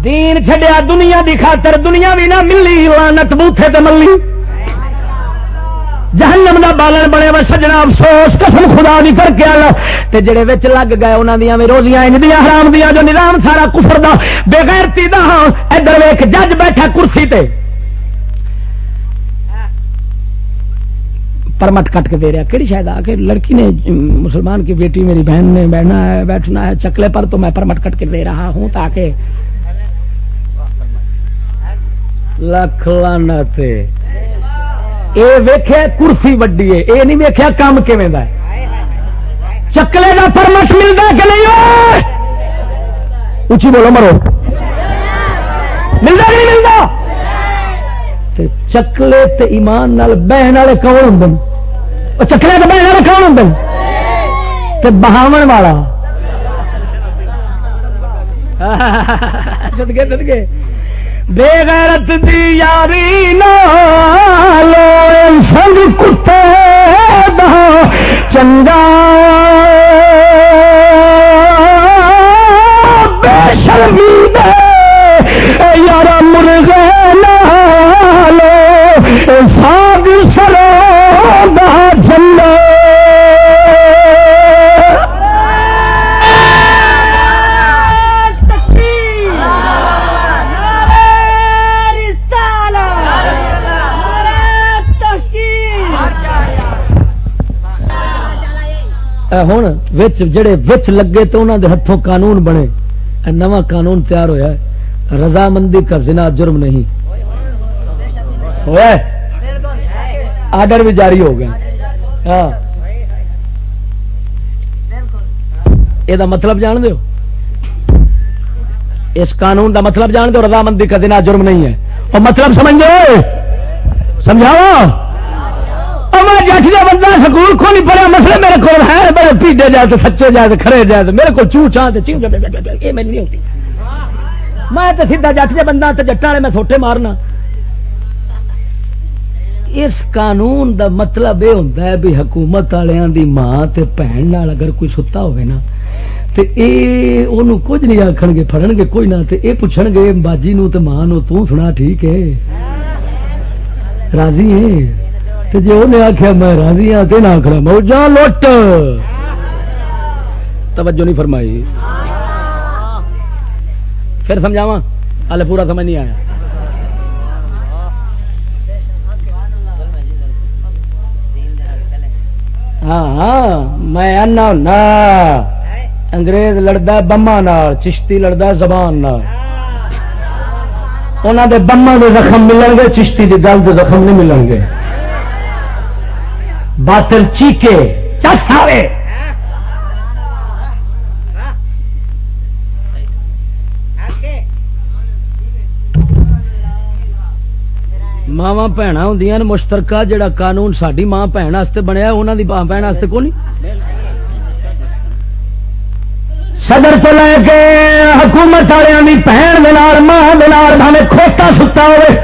دین چھڈیا دنیا دی خاطر، دنیا بھی نہ ملی لانت بوتھے تے ملی۔ جہنم دا بالن بنے وہ سجنا افسوس، قسم خدا دی کر کے آلا تے جڑے وچ لگ گئے، انہاں دیاں وی روزیاں انج دیاں حرام دیاں، جو نظام سارا کفر دا، بے غیرتی دا ہاں، ادھر ویکھ جج بیٹھا کرسی تے۔ پرمٹ کٹ کے دے رہا کہڑی شاید آ کے لڑکی نے مسلمان کی بیٹی میری بہن نے بیٹھنا ہے بیٹھنا ہے چکلے پر تو میں پرمٹ کٹ کے دے رہا ہوں تاکہ لکھ لانا ویخیا کرسی وڈی ہے یہ نہیں ویخیا کام کیون چکلے کا پرمٹ ملتا کہ نہیں؟ اچھی بولو، مرو۔ ملتا نہیں ملتا چکلے تے ایمان نال بہن والے کون ہوں چکلے کے بہن والے کون ہوں تے بہاو والا۔ سدگے سدگے بے غیرت دی یاری نالو سنگ کتے دا چنگا۔ بے شرمی دے یار مرغے۔ ساگ سرو دا ہوں جڑے وچ لگے تو انہوں دے ہاتھوں قانون بنے۔ نواں قانون تیار ہویا ہے۔ رضامندی کا زنا جرم نہیں۔ ہوا آرڈر بھی جاری ہو گیا ہاں۔ یہ مطلب جان دو اس قانون دا مطلب جان دو رضامندی کا زنا جرم نہیں ہے۔ اور مطلب سمجھو سمجھاؤ؟ جٹ جا بندہ سکول کو نہیں پڑھا مسئلے میرے کو ہے میرے پیڈے جائے تو سچے جائے تو کھڑے جائے تو میرے کو چوٹ آ یہ میری نہیں ہوتی۔ میں تو سیدھا جٹ جا بندہ تو جٹا والے میں سوٹے مارنا۔ اس قانون دا مطلب یہ ہوتا ہے بھی حکومت والوں دی ماں تے بھن اگر کوئی ستا ہوئے نا، تے اے انہوں کچھ نہیں آخر گے فرن گے کوئی نہ، تے اے پوچھن گے، باجی نو تے ماں نو تو سنا ٹھیک ہے؟ راضی ہے تے جی انہیں آخیا میں راضی ہاں تو نہ آخر موجا لوٹ توجہ نہیں فرمائی۔ پھر سمجھاوا ہال پورا سمجھ نہیں آیا۔ ہاں ہاں میں آنا ہونا۔ انگریز لڑتا بما چشتی لڑتا زبان انہوں دے بما دے زخم ملن گے، چشتی دی گل دے زخم نہیں ملن گے۔ باطل چیکے، چس آئے ماوا بھن ہوں مشترکہ جڑا قانون ساری ماں بھن بنیا انہوں کی ماں بھن کو نہیں صدر تو لے کے حکومت والوں کی بھن دلال ماں دلال بھاوے کھوتا ستا ہوئے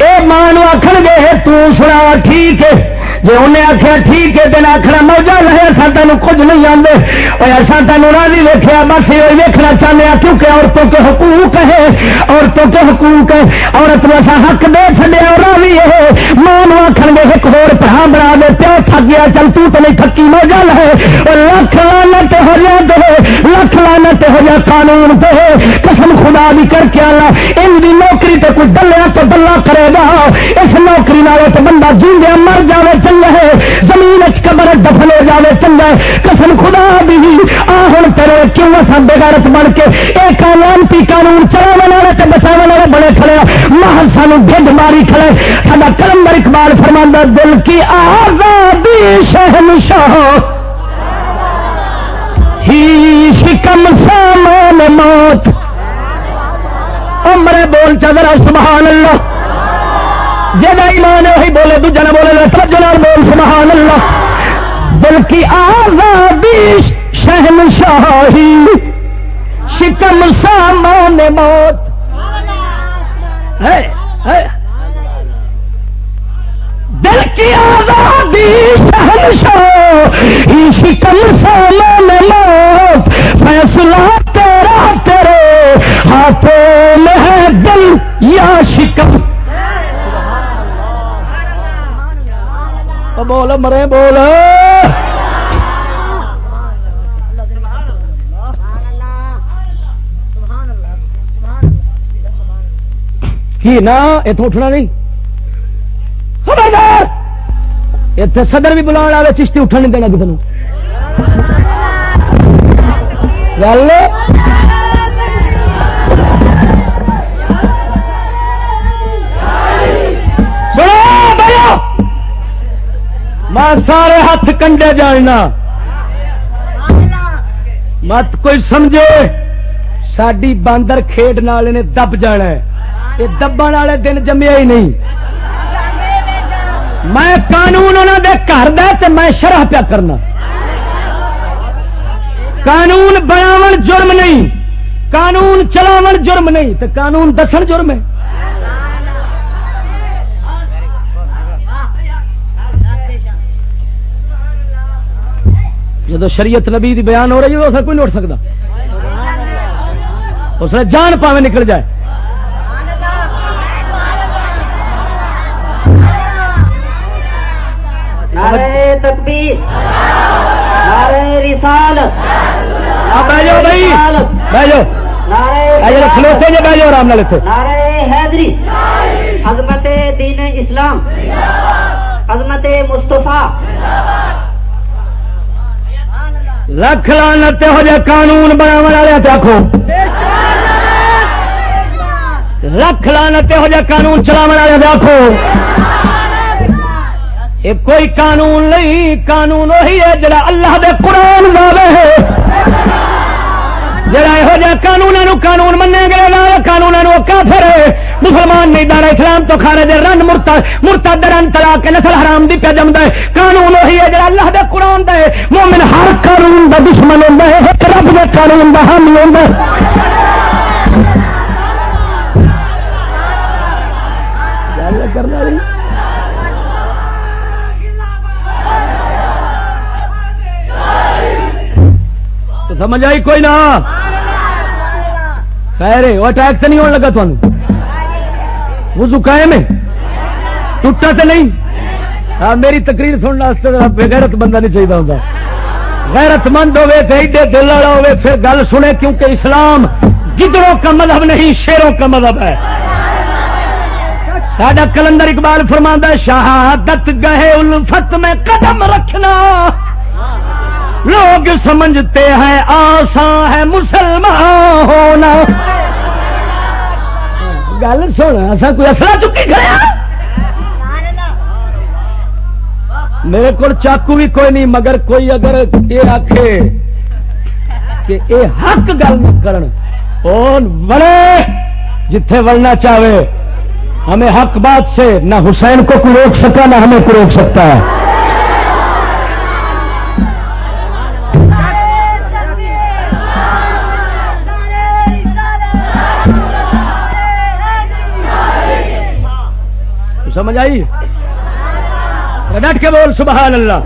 اے ماں آخر گے تو سنا ٹھیک ہے جی انہیں آخیا ٹھیک ہے تین آخر موجہ رہے ایسا تین کچھ نہیں آتے اور ایسا تینوں راضی ویکیا بس یہ ویکنا چاہتے ہیں کیونکہ عورتوں کے حقوق ہے عورتوں کے حقوق ہے عورت ویسا حق دے چڑیا راضی ہے۔ ایک ہو پڑھا بنا دے، پیو تھک گیا، چل تو نہیں تھکی موجہ لے اور لکھ لانت ہو جا دے، لکھ لانت ہو جا قانون دے۔ قسم خدا بھی کر کے آنا ان کی نوکری تے کوئی ڈلیا تو ڈلا کرے گا۔ اس نوکری نال تو بندہ جیندیا ہاں، مر جائے ہے زمین قبر دفن ہو جائے چنگا قسم خدا بھی آ ہوں تیرے کیوں اصل بغیرت بن کے یہ قانونتی قانون چلانے والے بچاؤ والے بڑے کھڑے ہاں۔ ماہ سانو ڈنڈ ماری کھڑے۔ سا کلندر اقبال فرماندہ دل کی آزادی شہنشاہ۔ ہی شکم سامان موت۔ امرے بول چدرا سبحان اللہ۔ جہاں ایمان وہی بولے دوجا نہ بولے توجہ بول، سبحان اللہ۔ دل کی آزادی شہن شاہی شکم سامان موت۔ دل کی آزادی شہن شاہی شکم سامان موت، فیصلہ تیرا تیرے ہاتھوں میں ہے دل یا شکم بول، مرے، بول۔ کی نا اتوں اٹھنا نہیں؟ خبردار اتنے صدر بھی بلا آئے چشتی اٹھن نہیں دینا کسی گل؟ میں سارے ہاتھ کنڈے جاننا۔ مت کوئی سمجھے۔ ساری باندر کھیڈ والے نے دب جانا یہ دبن والے دن جمیا ہی نہیں۔ میں قانون انہوں دے گھر دے میں شرح پیا کرنا۔ قانون بناو جرم نہیں۔ قانون چلاو جرم نہیں تو قانون دسن جرم ہے۔ جب شریعت نبی دی بیان ہو رہی ہے اسے کوئی نہیں اٹھ سکتا۔ اس نے جان پاوے نکل جائے۔ نعرہ تکبیر نعرہ جاؤ بھائی نعرہ کھلوتے آرام نال اتنے نعرہ حیدری عظمت دین اسلام عظمت مصطفیٰ۔ لکھ لانت ہو جائے قانون بنا والے آخو لکھ لانت ہو جائے قانون چلاو والے آخو یہ کوئی قانون نہیں، قانون وہی ہے جڑا اللہ دے قرآن لاوے جڑا یہو جہ قانون قانون منے گئے لا قانون کافر ہے۔ مسلمان نہیں دار اسلام تو کھا رہے رن مرتا مرتا درن تلا کے نسل حرام دی پہ جمد ہے۔ قانون وہی ہے جڑا اللہ دے قرآن دے مومن ہر قانون دا دشمن ہوتا ہے رب دے قانون دا حامی ہوتا ہے۔ سمجھ آئی کوئی نہ خیر وہ اٹیک تو نہیں ہونے لگا تمہیں وضو قائم ہے۔ ٹوٹا تو نہیں۔ ہاں میری تقریر سننے بغیرت بندہ نہیں چاہیے ہوں غیرت مند ہوے ایڈے دل والا ہوے پھر گل سنے کیونکہ اسلام گدڑوں کا مذہب نہیں، شیروں کا مذہب ہے۔ سڈا کلندر اقبال فرماندہ شہادت گہے الفت میں قدم رکھنا۔ لوگ سمجھتے ہیں آسان ہے مسلمان ہونا۔ گل سن ایسا کوئی اصلا چکی گیا میرے کو چاقو بھی کوئی نہیں، مگر کوئی اگر یہ آخ کہ اے حق گل نہ کرن بڑے جتھے وڑنا چاہے۔ ہمیں حق بات سے نہ حسین کو کوئی روک سکتا، نہ ہمیں کو روک سکتا۔ ہے سمجھ آئی؟ ڈٹ کے بول، سبحان اللہ۔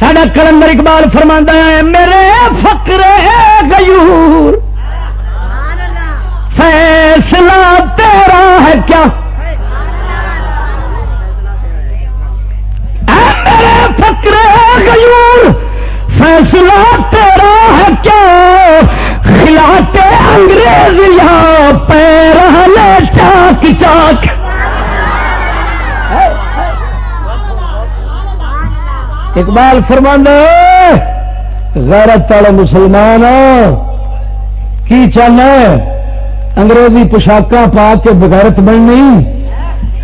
سڈا کلندر اقبال فرما ہے، میرے فکر گیور اقبال فرماند غیرت والے مسلمان کی چاہنا انگریزی پوشاکاں پا کے بغیرت بننی،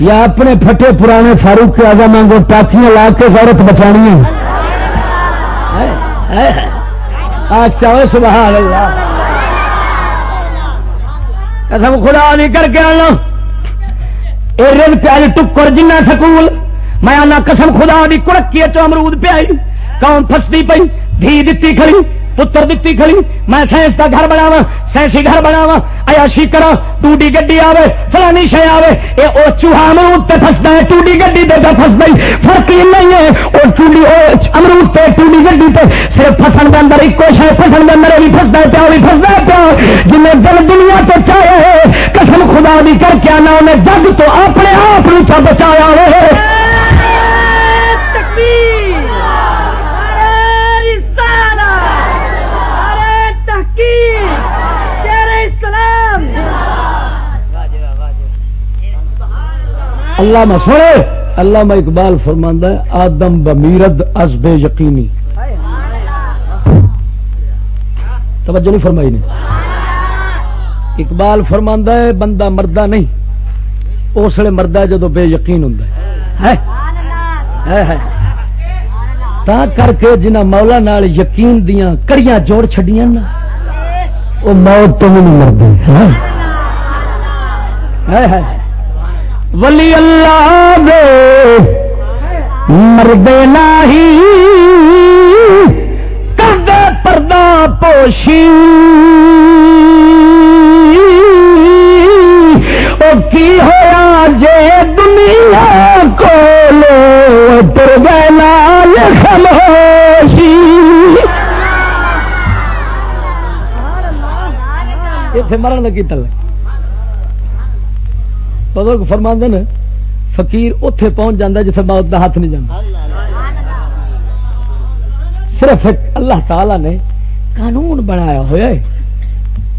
یا اپنے پھٹے پرانے فاروق کے آگا مانگو ٹاکیاں لا کے غیرت بچانی سبحان اللہ۔ قسم خدا نہیں کر کے آنا۔ اے پیاز ٹکر جنہ سکول۔ میں آنا قسم خدا دی کڑکی چ امرود پیائی کون فستی پئی، دھی دتی کھڑی، پتر دتی کھڑی، میں سائنس کا گھر بناوا سائنسی گھر بناوا عیاشی کرا ٹوڈی گڈی آوے، فلانی شے آوے، اے او چوہا امرود تے پھسدا ہے ٹوڈی گڈی دے تے پھسدا ہے فرق ہی نہیں ہے، او ٹوڈی او امرود تے ٹوڈی گڈی تے، صرف پھسن دے اندر ایک شے، پھسن دے اندر بھی پھسدا ہے پیا بھی پھسدا ہے پیا جنے دل دنیا تے چاہے، قسم خدا دی کر کے انا نے جگ تو اپنے آپ نو بچایا ہوئے۔ اللہ میں سوڑے اللہ میں اقبال فرماندہ ہے، آدم بمیرد از بے یقینی۔ توجہ نہیں فرمائی نے۔ اقبال فرماندہ ہے، بندہ مردہ نہیں۔ اس لیے مردہ ہے جدو بے یقین ہوں تا کر کے جنہ مولا نال یقین دیاں کڑیاں جوڑ چھڑیاں نا وہ موت تو نہیں مردے۔ ہے ہے۔ ولی اللہ دے مردے نہیں کردے پردہ پوشی۔ او کی ہویا جے دنیا کو لو تر گئے خموشی اتنے مرن لگی تل بزرگ فرما نا فقیر اتے پہنچ جاتا جیسے موت کا ہاتھ نہیں جانا صرف اللہ تعالی نے قانون بنایا ہوا ہے۔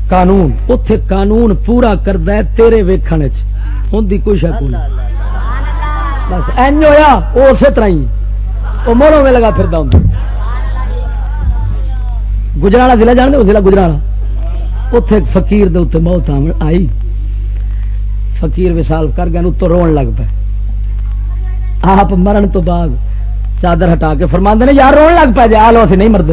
قانون اتے قانون پورا کرد تیرے ویکھن ہوں کوئی شک نہیں۔ بس این ہوا وہ اسی طرح ہی۔ وہ موڑوں میں لگا پھر ہوں گجرالا ضلع جان دے ضلع گجرالا اتے فقیر دے اتنے موت آئی۔ فقیر وسال کر گئے تو رو لگ پے۔ آپ مرن تو بعد چادر ہٹا کے فرما نے، یار رو لگ پے جی آلو اسی نہیں مرد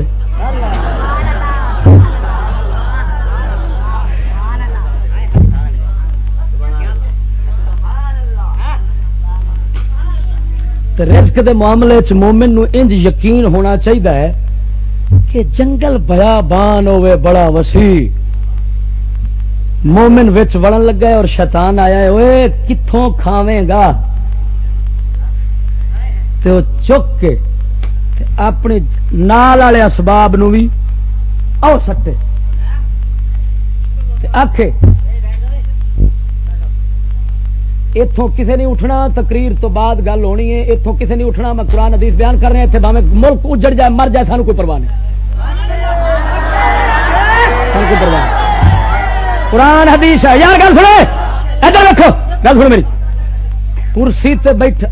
رزق دے معاملے چ مومن نو انج یقین ہونا چاہیے کہ جنگل بیا بان بڑا وسیع۔ مومن وچ وڑن لگا ہے اور شیطان آیا ہے اوے کتوں کھاویں گا؟ تو چک کے اپنے نال والے اسباب نو بھی او سٹے۔ آخے اتوں کسی نے اٹھنا تقریر تو بعد گل ہونی ہے اتوں کسی نے اٹھنا میں قرآن حدیث بیان کر رہے ہیں اتنے ملک اجڑ جائے، مر جائے سانو کوئی پرواہ نہیں۔ سانو کوئی پرواہ نہیں۔ قرآن، حدیث ہے۔ یار، گل سنے ادھر رکھو۔ گل سنو میری۔ کرسی تے بیٹھ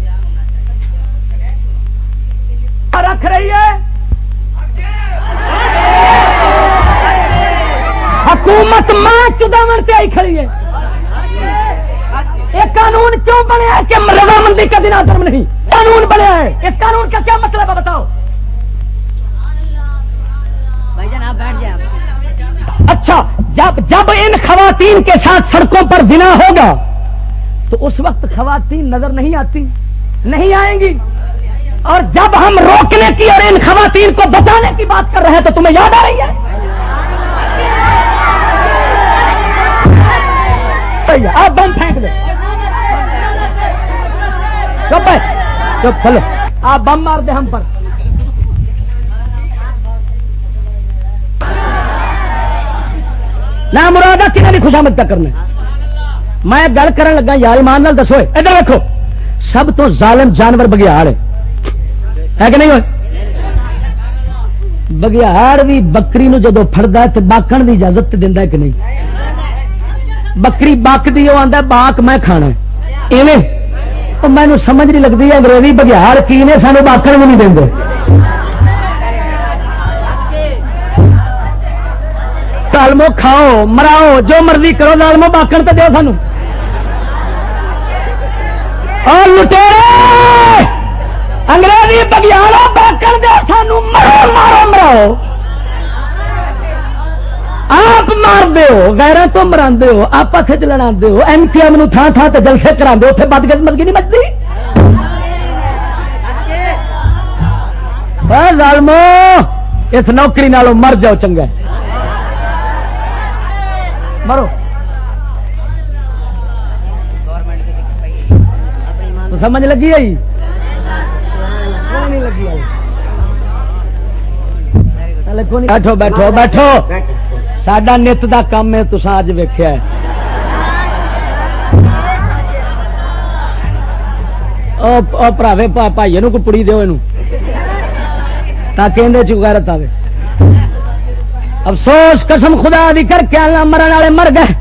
رکھ رہی ہے۔ حکومت ماں چداون پہ آئی کھڑی ہے۔ یہ قانون کیوں بنیا ہے کہ رضامندی کا دن آدم نہیں؟ قانون بنیا ہے۔ اس قانون کا کیا مطلب ہے بتاؤ؟ بھائی جناب، بیٹھ جائے اچھا جب جب ان خواتین کے ساتھ سڑکوں پر بنا ہوگا، تو اس وقت خواتین نظر نہیں آتی، نہیں آئیں گی۔ اور جب ہم روکنے کی اور ان خواتین کو بچانے کی بات کر رہے ہیں، تو تمہیں یاد آ رہی ہے؟ آپ بم پھینک دیں۔ چلو۔ آپ بم مار دیں ہم پر۔ نہ مرادہ کتنے کی خوشامد پہ کرنا میں گل کرن لگا، یار ایمان نال دسو، ادھر دیکھو سب تو ظالم جانور بگیاڑ ہے۔ کہ نہیں ہوئے؟ بگیاڑ بھی بکری نو جدو فڑدا تو باکن کی اجازت دینا کہ نہیں؟ بکری بک وہ آتا باک میں کھانا ایویں؟ مینو سمجھ نہیں لگتی انگریزی بگیار کی نے، سانو باکن بھی نہیں دیں لالمو کھاؤ مراؤ جو مرضی کرو لالمو باکن تو دو سانو لٹے انگریزی بگیارا باکن دو سانو مرو مارو مراؤ آپ مار دے ہو غیرہ تو مرا ہو آپ لڑا ہو ایم پی ایم تھان تھان سے جلسے کرا دے اتنے بد گز مرگی نہیں بچتی لالمو اس نوکری نالوں مر جاؤ چنگا مرو۔ تو سمجھ لگی آئی؟ بیٹھو بیٹھو بیٹھو۔ سڈا نت کا کام ہے تسا اج ویخیا پراوے بھائی کو پڑی دو تاکہ چغیرت آئے افسوس قسم خدا بھی کر کے مرن والے مر گئے۔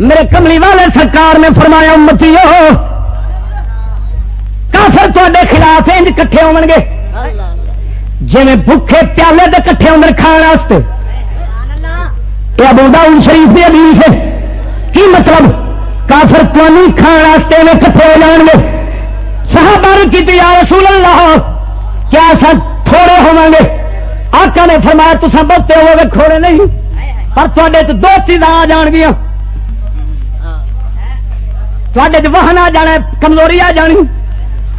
میرے کملی والے سرکار نے فرمایا امتی کافر تے خلاف انج کٹھے ہو گے۔ جی بھوکے پیالے دے کٹھے ہو کھانے یہ ابو داؤد شریف کی حدیث ہے۔ کی مطلب؟ کافر پانی کھانے میں کٹھے ہو جان گے۔ صحابہ نے کی یا رسول اللہ، کیا سب تھوڑے ہوں گے؟ آقا نے فرمایا تو سب بہتے ہو کھوڑے نہیں، پر تے دو چیزاں آ جان گیا تے واہن آ جانا کمزوری آ جانی۔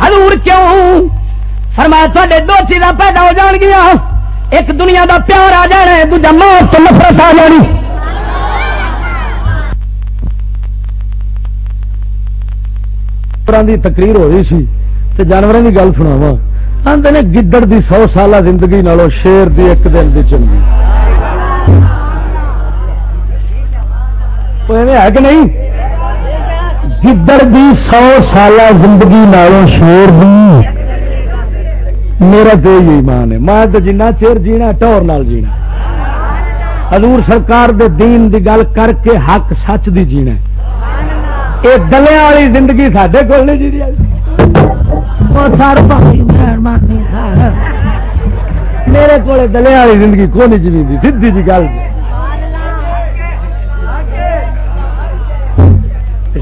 حضور کیوں؟ فرمایا تے دو چیزاں پیدا ہو جان گیا ایک دنیا دا پیار آ جانا ہے، دوجا موت تو نفرت آ جانی۔ دی تقریر ہو رہی سی، تے جانوروں کی گل سناوا آدھے نے گدڑ دی سو سالہ زندگی نالوں شیر دی ایک دن دی چنگی۔ ہے کہ نہیں؟ گدڑ دی سو سالہ زندگی نالوں شیر دی۔ میرا تو یہ ایمان ہے۔ میں تو جنہ چیر جینا ٹور نال جینا۔ حضور سرکار دے دین دی گل کر کے حق سچ دی جینا یہ دلیا والی زندگی سڈے کول نہیں جی میرے کو دلیا والی زندگی کو نہیں جی سی جی گل۔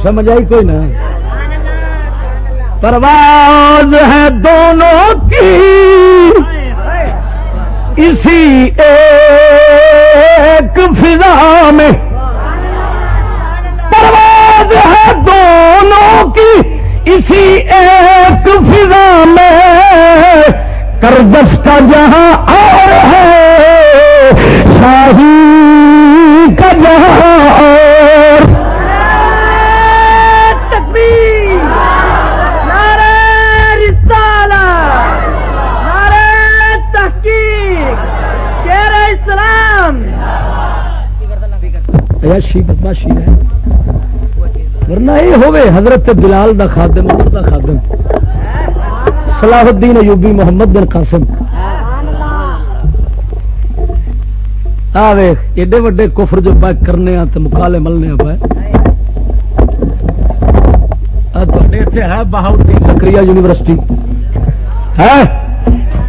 سمجھ آئی کوئی نہ پرواز ہے دونوں کی۔ اسی ایک فضا میں۔ پرواز ہے دونوں کی۔ اسی ایک فضا میں کربس کا جہاں اور ہے۔ شاہی کا جہاں اور۔ بدماشی ہے ورنہ یہ ہوے حضرت بلال دا خادم، عمر دا خادم۔ صلاح الدین ایوبی محمد بن قاسم۔ ایڈے وڈے کفر جو پیک کرنے تو مکالے ملنے پائے اتنے ہے بہاؤدین زکری یونیورسٹی۔ ہے؟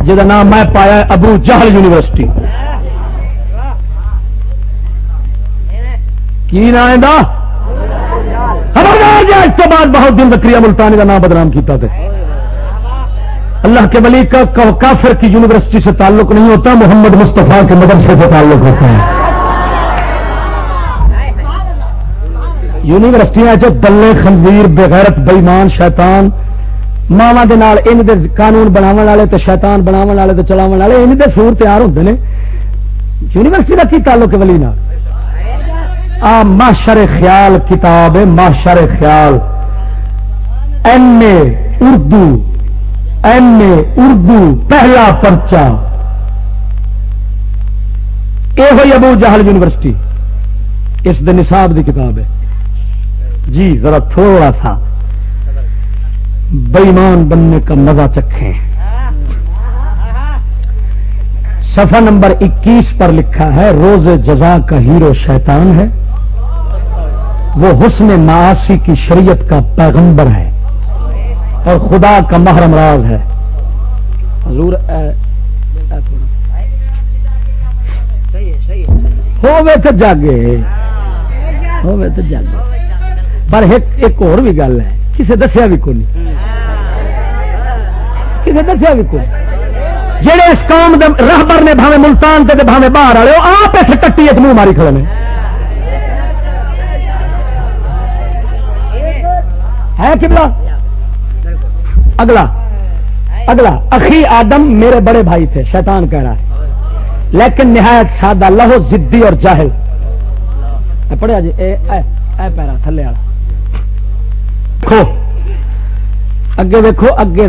جہاں نام میں پایا ابو جہل یونیورسٹی۔ کی نام خبردار جی بعد بہت دن بکری ملتانی کا نام بدنام کیتا تھے اللہ کے ولی کا کافر کی یونیورسٹی سے تعلق نہیں ہوتا، محمد مصطفیٰ کے مدرسے سے تعلق ہوتا ہے۔ یونیورسٹیاں جو دلے خنزیر، بغیرت، بےمان، شیطان ماوا دے قانون بناو والے تو شیطان بناو والے تو چلاو والے، ان دے سور تیار ہوتے ہیں یونیورسٹی کا کی تعلق ہے ولی نال؟ ماشر خیال کتاب ماشر خیال۔ M A Urdu, M A Urdu, پہلا پرچا یہ ہوئی ابو جہل یونیورسٹی۔ اس دن نصاب کی کتاب ہے۔ جی ذرا تھوڑا سا۔ بےمان بننے کا مزہ چکھیں۔ صفحہ نمبر اکیس پر لکھا ہے، روز جزا کا ہیرو شیطان ہے۔ وہ حسن معاشی کی شریعت کا پیغمبر ہے اور خدا کا محرم راز ہے۔ حضور، اے ہوے تو جاگے۔ ہوے تو جاگے۔ پر ایک اور بھی گل ہے۔ کسے دسیا بھی کون کسے دسیا بھی کون جہے اس قوم دے رہبر نے بھاوے ملتان تے بھاوے باہر والے آپ اس ٹٹی ایک منہ ماری کھڑے ہے کبلا اگلا۔ اگلا۔ اخی آدم میرے بڑے بھائی تھے، شیطان کہہ رہا ہے۔ لیکن نہایت سادہ، لہو، زدی اور جاہل۔ پڑھیا جی اے اے اے پیرا تھلے والا۔ اگے دیکھو اگے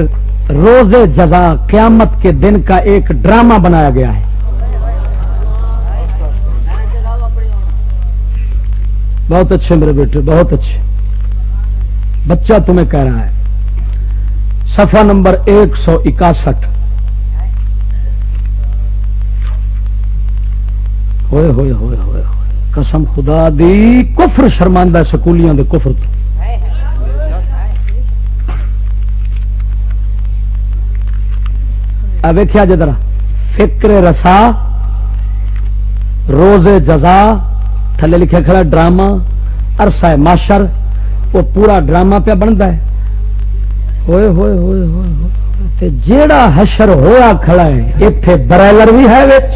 روز جزا قیامت کے دن کا ایک ڈرامہ بنایا گیا ہے۔ بہت اچھے میرے بیٹے، بہت اچھے۔ بچہ تمہیں کہہ رہا ہے۔ صفحہ نمبر ایک سو اکاسٹھ۔ ہوئے ہوئے ہوئے ہوئے قسم خدا دی، کفر شرماندہ سکولیاں دے کفر تو۔ ویخیا جی ذرا۔ فکر رسا روز جزا، تھلے لکھے کھڑا ڈرامہ، عرصہ ہے ماشر وہ پورا ڈرامہ پہ بنتا ہے۔ ہوئے ہوئے ہوئے ہوئے ہوئے۔ تے جیڑا حشر ہویا کھڑا ہے اتے برائلر بھی ہے وچ،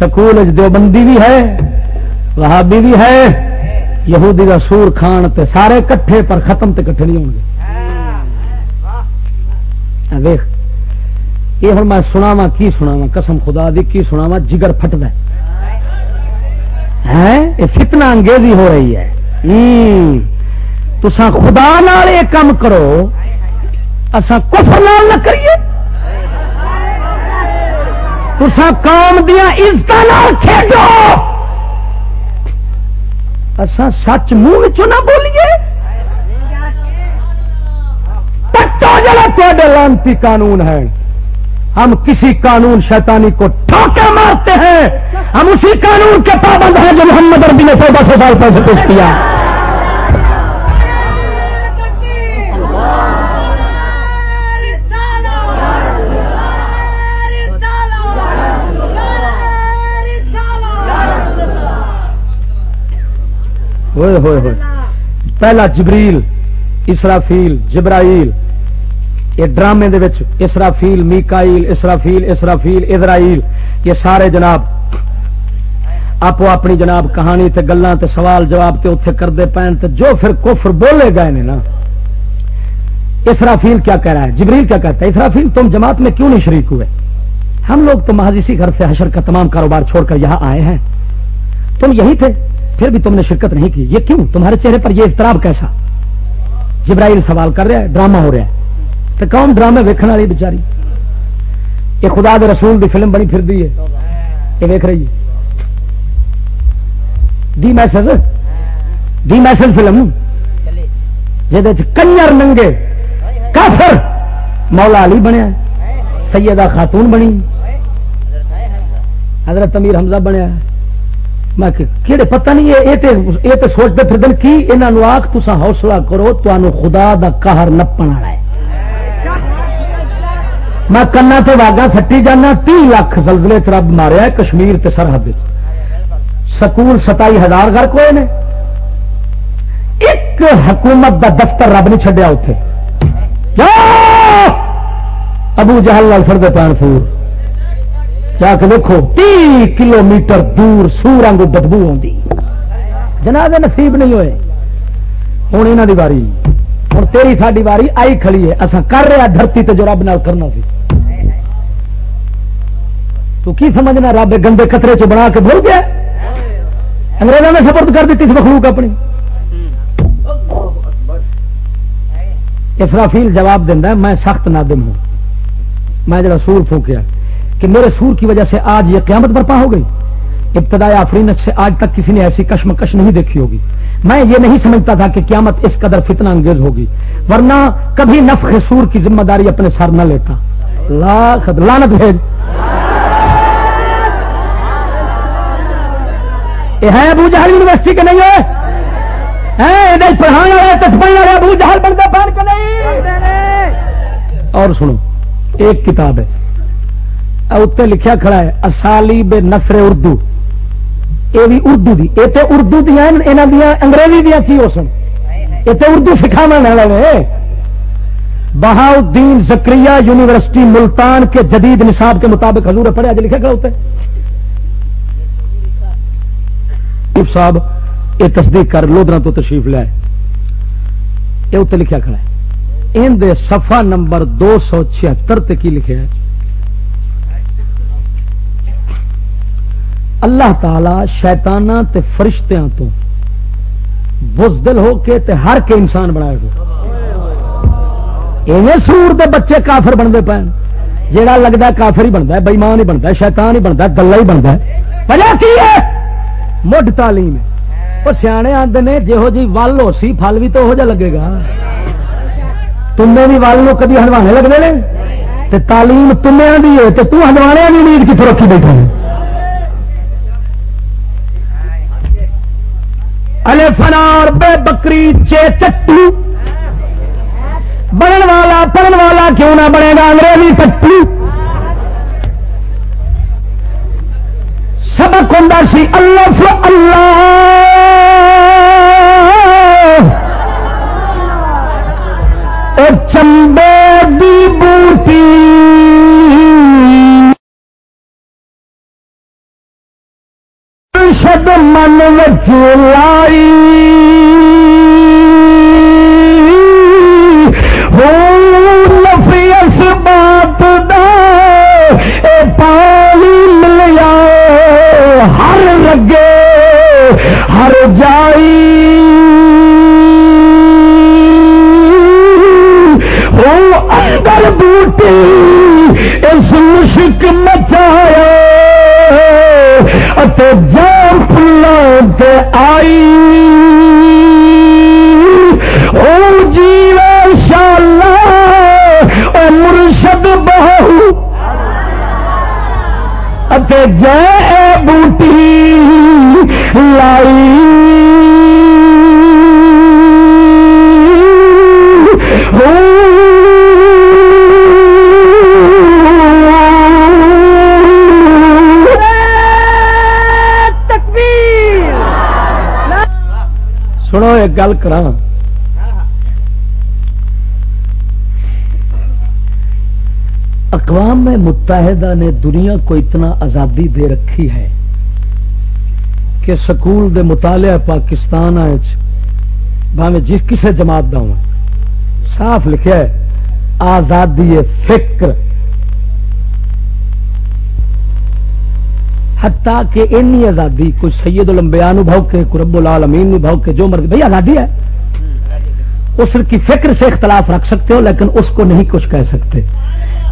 سکول دیوبندی بھی ہے، وہابی بھی ہے، یہودی کا سور کھان تے سارے کٹھے پر ختم تے کٹھے نہیں ہوں گے۔ دیکھ یہ ہوں میں سناوا کی سناوا قسم خدا دی، کی سناوا جگر فٹد ہے۔ ہاں، یہ فتنہ انگیزی ہو رہی ہے۔ تسا خدا نال یہ کام کرو۔ اسا کفر نال نہ کریے۔ تسا قوم دیا عزت کھیڈو۔ اسا سچ منہ نہ بولیے۔ پٹو جڑا تے لانتی قانون ہے ہم کسی قانون شیطانی کو ٹھوکے مارتے ہیں۔ ہم اسی قانون کے پابند ہیں جو محمد ربی نے چودہ سو سال پہلے پیش کیا۔ ہوئے ہوئے ہوئے۔ پہلا جبریل، اسرافیل، جبرائیل۔ یہ ڈرامے دے وچ اسرافیل، میکائیل، اسرافیل اسرافیل اسرائیل یہ سارے جناب آپ اپنی جناب کہانی تے گلاں تے سوال جواب تے اتنے کرتے پین تے جو پھر کفر بولے گئے نے نا، اسرافیل کیا کہہ رہا ہے؟ جبریل کیا کہتا ہے؟ اسرافیل، تم جماعت میں کیوں نہیں شریک ہوئے؟ ہم لوگ تو محض اسی گھر سے حشر کا تمام کاروبار چھوڑ کر یہاں آئے ہیں۔ تم یہی تھے، پھر بھی تم نے شرکت نہیں کی۔ یہ کیوں؟ تمہارے چہرے پر یہ اضطراب کیسا؟ جبرائیل سوال کر رہا ہے، ڈرامہ ہو رہا ہے۔ تو کون ڈرامے ویکن والی بچاری یہ خدا دے رسول دی فلم بنی پھر دی ہے۔ یہ ویک رہی ہے۔ The Message? The Message film. جہد کنجر ننگے۔ کافر۔ مولا علی بنیا سیدہ خاتون بنی۔ حضرت امیر حمزہ بنیا میں کہڑے پتہ نہیں یہ سوچتے پھر دن کی یہاں آخ تسا حوصلہ کرو تو خدا دا قہر نپن والا ہے۔ میں کنا تو واگا تھٹی جانا تی لاکھ زلزلے چ رب ماریا کشمیر تے سرحد سکول ستائی ہزار گھر کوئی نے۔ ایک حکومت دا دفتر رب نہیں چڈیا اتے ابو جہل لال فرد پان فور جا کے دیکھو تی کلو میٹر دور سور آنگو بدبو آتی جناب نصیب نہیں ہوئے۔ ہوں یہاں کی واری۔ ہوں تیری ساری واری آئی کھڑی ہے۔ اصا کر رہا دھرتی تے جو رب نال کرنا سی۔ تو کی سمجھنا رب گندے قطرے چ بنا کے بھول گیا انگریزوں نے سپرد کر دیتی مخلوق اپنی۔ اسرافیل جواب دینا میں سخت نادم ہوں۔ میں جڑا سور پھونکیا کہ میرے سور کی وجہ سے آج یہ قیامت برپا ہو گئی۔ ابتدائی آفرین سے آج تک کسی نے ایسی کشمکش نہیں دیکھی ہوگی۔ میں یہ نہیں سمجھتا تھا کہ قیامت اس قدر فتنہ انگیز ہوگی، ورنہ کبھی نفخ سور کی ذمہ داری اپنے سر نہ لیتا۔ لاکھ لانت بھیج یہ ہے ابو جہل یونیورسٹی کے نہیں ہے؟ پڑھانے والے تٹپن والے ابو جہل بنتے پڑھ کے نہیں؟ اور سنو، ایک کتاب ہے اتنے لکھا کھڑا ہے اسالی بے نفر اردو۔ یہ بھی اردو دی، یہ تو اردو دیا یہاں دیا انگریزی دیا کی ہو سن؟ یہ تو اردو سکھا والے بہاؤدین زکری یونیورسٹی ملتان کے جدید نصاب کے مطابق حضور پڑھا جو لکھا کھڑا ہوتا ہے صاحب، یہ تصدیق کر لودرا تو تشریف لیا یہ اتنے لکھا کھڑا ہے۔ ان دے صفحہ نمبر دو سو چھتر کی لکھا ہے؟ اللہ تعالی شیتانہ تے فرشتیاں تو بزدل ہو کے تے ہر کے انسان بنایا ہو ایویں سور دے بچے کافر بنتے پے جیڑا لگتا کافر ہی بنتا ہے بےمان ہی بنتا ہے، شیطان ہی بنتا ہے گلا ہی بنتا ہے۔ وجہ کی ہے؟ مڈ تعلیم اور سیانے آتے نے جہو جی ول ہو سی پل بھی تو ہو جا لگے گا۔ تمے بھی ول نو کدی ہنوانے لگتے ہیں تعلیم تمے بھی ہے تو ہنوانے بھی امید کتوں رکھی بیٹھے فنار بے بکری چے چٹو۔ بنن والا، پڑھن والا کیوں نہ بنے گا؟ انگریزی پٹو۔ سبق ہوں سی اللہ۔ اللہ چمبے دی بوٹی۔ شد من وچ لائی۔ لگے ہر جائی۔ اندر بوٹی اس مشک مچایا جان پھل آئی۔ جے بوٹی لائی۔ سنو ایک گل کرا اقوام متحدہ نے دنیا کو اتنا آزادی دے رکھی ہے کہ سکول دے مطالعہ پاکستان بھاوے جس کسی جماعت کا ہوں۔ صاف لکھا ہے، آزادی فکر۔ حتیٰ کہ اینی آزادی کوئی سید الانبیاء نو بھوکے، کوئی رب العالمین نو بھوکے، جو مرضی۔ بھائی آزادی ہے۔ اس کی فکر سے اختلاف رکھ سکتے ہو، لیکن اس کو نہیں کچھ کہہ سکتے۔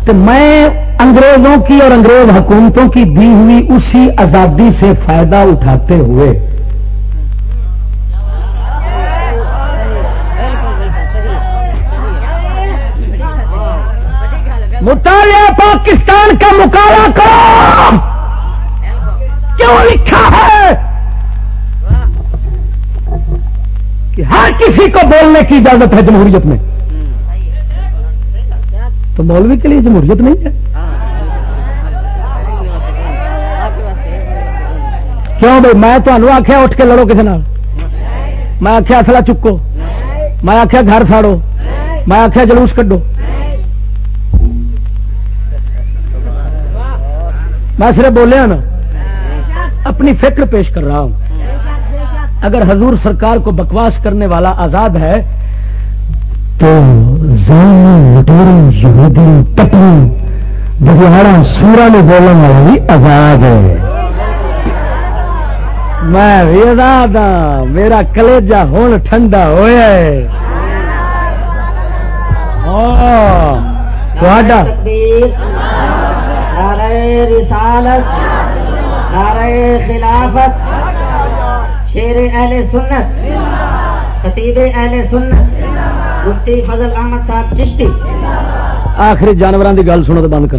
تو میں انگریزوں کی اور انگریز حکومتوں کی دی ہوئی اسی آزادی سے فائدہ اٹھاتے ہوئے۔ مطالعہ پاکستان کا مقابلہ کرو کیوں لکھا ہے؟ کہ ہر کسی کو بولنے کی اجازت ہے جمہوریت میں۔ تو مولوی کے لیے جمہوریت نہیں ہے۔ کیوں بھائی؟ میں تمہیں آخیا اٹھ کے لڑو کسی میں آخیا اصلا چکو۔ میں آخیا گھر ساڑو۔ میں آخیا جلوس کڈو۔ میں صرف بولیا نا، اپنی فکر پیش کر رہا ہوں۔ اگر حضور سرکار کو بکواس کرنے والا آزاد ہے تو زانی لٹوری یہودی پتنی بگہاڑا سورا میں بولنے والا بھی آزاد ہے۔ میں بھی آزاد ہاں میرا کلیجا ہوں ٹھنڈا ہوا ہاں، رسالت خلافت، شیر اہل سنت، خطیب اہل سنت۔ مفتی فضل احمد صاحب چشتی۔ آخری جانوروں کی گل سنو تو بند کر۔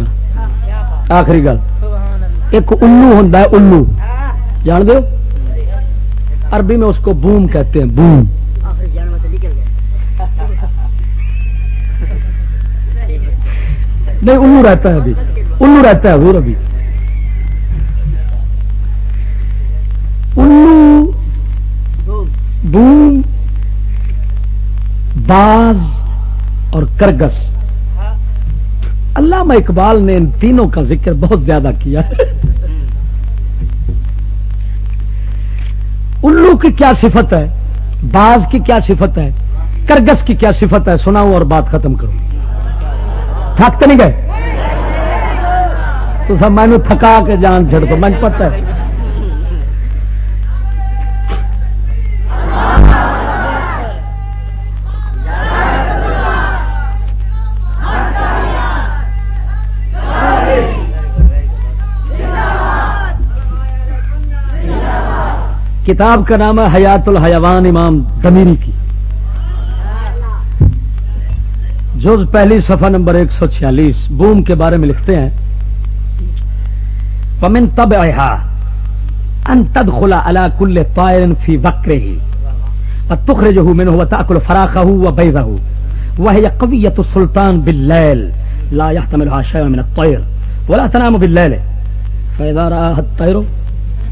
آخری گل۔ ایک الو ہوں الو۔ جان دو عربی میں اس کو بوم کہتے ہیں، بوم۔ نہیں، الو رہتا ہے ابھی۔ الو رہتا ہے حضور ابھی۔ باز اور کرگس۔ علامہ اقبال نے ان تینوں کا ذکر بہت زیادہ کیا۔ الو کی کیا صفت ہے؟ باز کی کیا صفت ہے؟ کرگس کی کیا صفت ہے؟ سناؤں اور بات ختم کروں۔ تھک تو نہیں گئے؟ تو سب میں تھکا کے جان چھڑ دو مجھے پتہ ہے۔ کتاب کا نام ہے حیات الحیوان امام دمیری کی۔ جز پہلی صفحہ نمبر ایک سو چھیالیس، بوم کے بارے میں لکھتے ہیں۔ پمن تب ان تد خلا اللہ کل طائرن فی وکر ہی تخر جو من ہوا تاکل فراخ ہو بے رہو وہ قویت سلطان باللیل لا يحتمل شيء من الطير ولا تنام بالليل فاذا راى الطير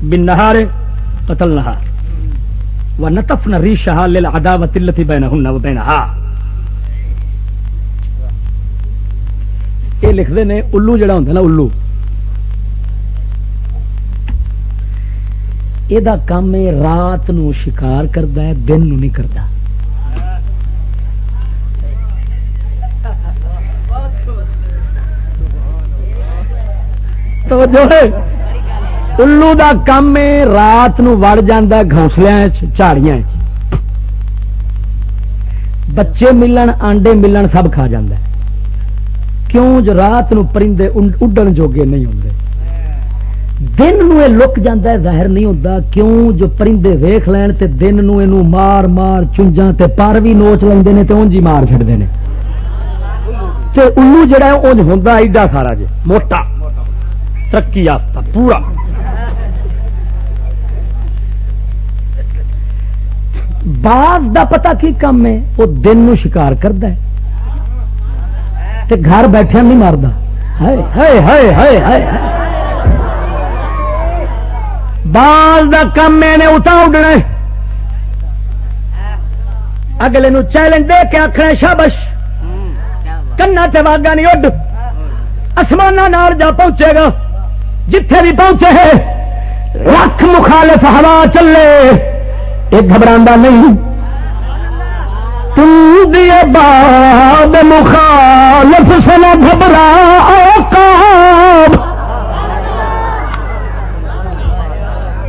بالنهار قتلناها ونطفنا ريشها للعداوة التي بينهن وبينها. یہ لکھتے ہیں، الو جڑا ہوں نا، الو. یہ کام ہے، رات نو شکار کرتا ہے، دن نو نہیں کرتا تو جو ہے۔ الو دا کام ہے رات نو وڑ جانا گھونسلے جھاڑیاں بچے ملن آنڈے ملن سب کھا جاندہ ہے کیوں جو رات نو پرندے اڈن جوگے نہیں ہوندے دن نو لک جاندہ ہے ظاہر نہیں ہوتا کیوں جو پرندے ویخ لین تے دن نو اینو مار مار چنجاں تے پار بھی نوچ لیندے نے تے اونجی مار چھڑدے نے تے الو جڑا ہے اونج ہوندا ایڈا سارا جے موٹا ترقی یافتہ پورا باز دا پتہ کی کم ہے؟ وہ دن نو شکار کردا ہے۔ تے گھر بیٹھے نہیں مارتا بال کا کم میں نے اتا اڈنا اگلے نو چیلنج دے کے آخر شابش۔ کنا تے واگا نہیں اڈ۔ آسمان جا پہنچے گا۔ جتھے بھی پہنچے لکھ مخالف ہوا چلے۔ یہ گھبرا نہیں۔ تم دیے باد مخالف سے نہ گھبرا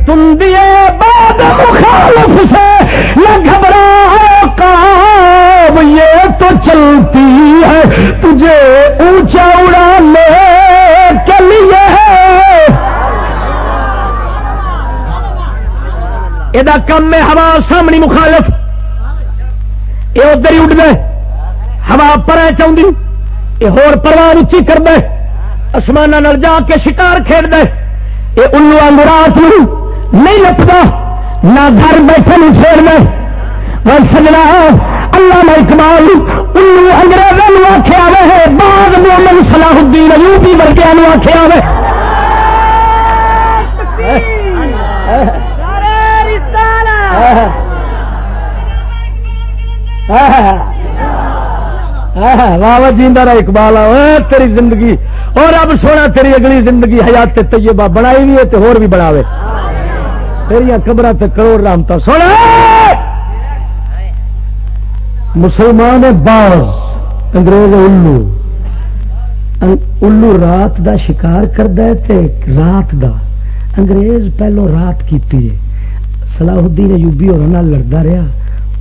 تم دیے باد مخالف سے نہ گھبرا یہ تو چلتی ہے تجھے اونچا اڑانے کے لیے۔ یہ کم میں ہوا سامنی مخالف۔ یہ ادھر ہی اڈ ہوا پر چاہتی یہ ہور پروار اچھی کر آسمان جا کے شکار کھیل دے۔ یہ الو آنگ رات نہیں لپتا نہ گھر بیٹھے نہیں چھیڑ دے۔ وہ سجنا اللہ میں اقبال الو انگریزوں آخیا ہے، بعد مومن صلاح الدین ایوبی ورگیا آخیا ہے واہ جیندہ رہا اقبال تیری زندگی۔ اور اب سونا، تیری اگلی زندگی حیات طیبہ بنائی بھی ہے تو اور بھی بناوے۔ تیریا قبر تے کروڑ رامتا سونا! مسلمان باز، انگریز الو۔ الو رات دا شکار کرتا ہے تے رات دا۔ انگریز پہلو رات کیتی ہے۔ صلاح الدین ایوبی اور لڑتا رہا،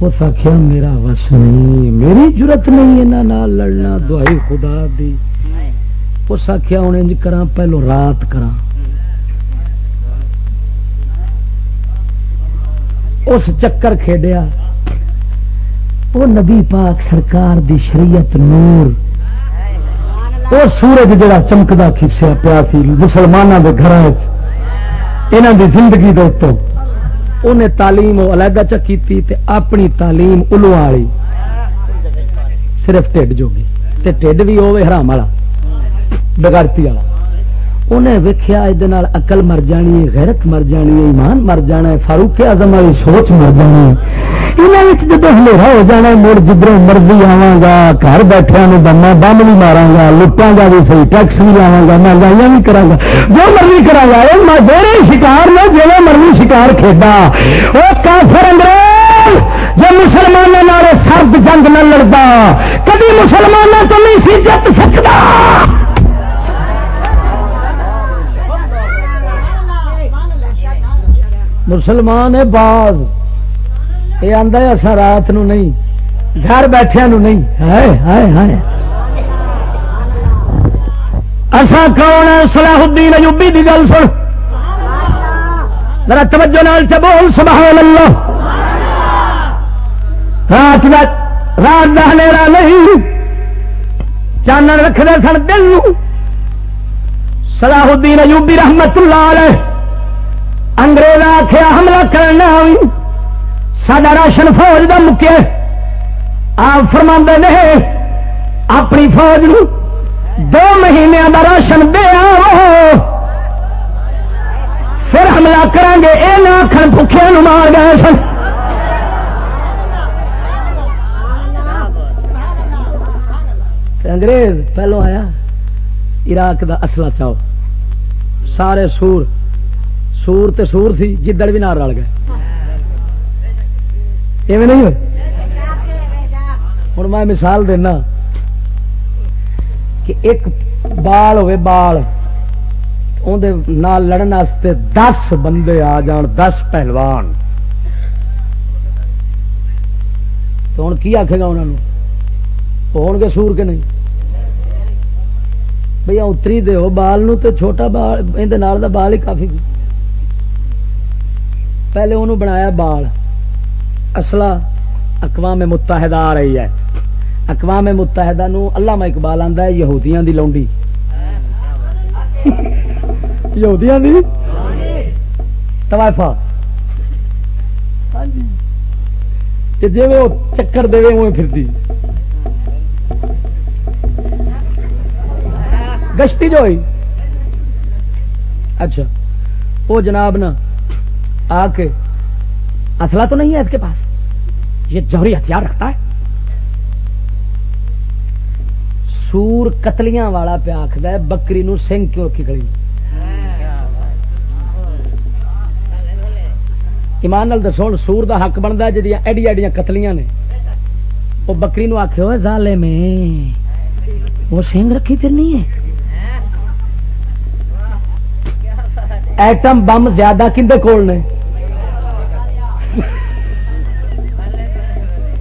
اس آخیا میرا وس نہیں، میری ضرورت نہیں یہاں لڑنا، دعائی خدا دی۔ اس آخیا ہوں انج کرا پہلو رات کرا اس چکر کھیڈیا۔ وہ نبی پاک سرکار دی شریعت نور۔ وہ سورج جڑا چمکدا کھسیا پیا سی مسلمانوں کے گھر دی زندگی دوستوں انہیں تعلیم علیحدہ چکی اپنی تعلیم الو والی۔ صرف ٹھڈ جوگی۔ ٹھڈ بھی ہوے حرام والا۔ بگڑتی والا۔ انہیں ویکیا یہ اقل مر جانی ہے غیرت مر جانی ہے ایمان مر جانا ہے فاروق اعظم والی سوچ مر جانی۔ ہے جب ہلرا ہو جانا مڑ جدھر مرضی آوا گا گھر بیٹھے بما بم بھی مارا گا لٹاں گا بھی صحیح ٹیکس بھی لاوا گا مہنگائیاں بھی کرا گا جو مرضی کرا گا میرے شکار نے جی مرضی شکار کھیڈا وہ کافر انگریز جو مسلمانوں سرد جنگ نہ لڑتا کبھی مسلمانوں تو نہیں سی جت سکتا مسلمان ہے باز یہ آدھا اصا رات نو نہیں، گھر بیٹھیا نو نہیں۔ ہائے ہائے ہائے۔ اصا کون ہے سلاح الدین ایوبی کی گل سن۔ میرا توجہ نال چ بول سبحان اللہ رات رات کا نہیں۔ چانن رکھتے سن دل صلاح الدین ایوبی رحمت اللہ علیہ، انگریز آخیا حملہ کرنا ہوئی۔ سڈا راشن فوج کا مکیا آپ فرما نے اپنی فوج نو دو مہینے کا راشن دیا پھر حملہ کریں گے یہ نہ آخر بکیا مار گئے سن۔ انگریز پہلو آیا، عراق دا اصلہ چاہو سارے سور سور تے سور سی گدڑ بھی نہ رل گئے۔ ایویں نہیں ہوئے؟ ہوں میں مثال دینا کہ ایک بال ہوے بال اندر لڑن واسطے دس بندے آ جان، دس پہلوان۔ تو ہوں کی آخے گا انہوں ہو گے سور کے نہیں؟ بھیا اتری دو بال نو تے چھوٹا بال اندر بال ہی کافی۔ پہلے انہوں بنایا بال۔ اصلا اقوام متحدہ آ رہی ہے۔ اقوام متحدہ نو اللہ اقبال آتا ہے، یہودیاں دی لونڈی۔ یہودیاں دی؟ توائفا ہاں جی۔ وہ چکر دے وہ پھرتی۔ گشتی جو ہوئی۔ اچھا۔ وہ جناب نا آ کے اصلہ تو نہیں ہے اس کے پاس۔ یہ جوہری ہتھیار رکھتا ہے۔ سور قتلیاں والا پہ آخد ہے، بکری نو سنگ کیوں رکھی کھڑی؟ ایمان نال دسو سور دا حق بنتا جی ایڈی ایڈیاں قتلیاں نے۔ وہ بکری نو آخ زالے میں وہ سنگ رکھی پھر نہیں ہے۔ ایٹم بم زیادہ کھے کول نے؟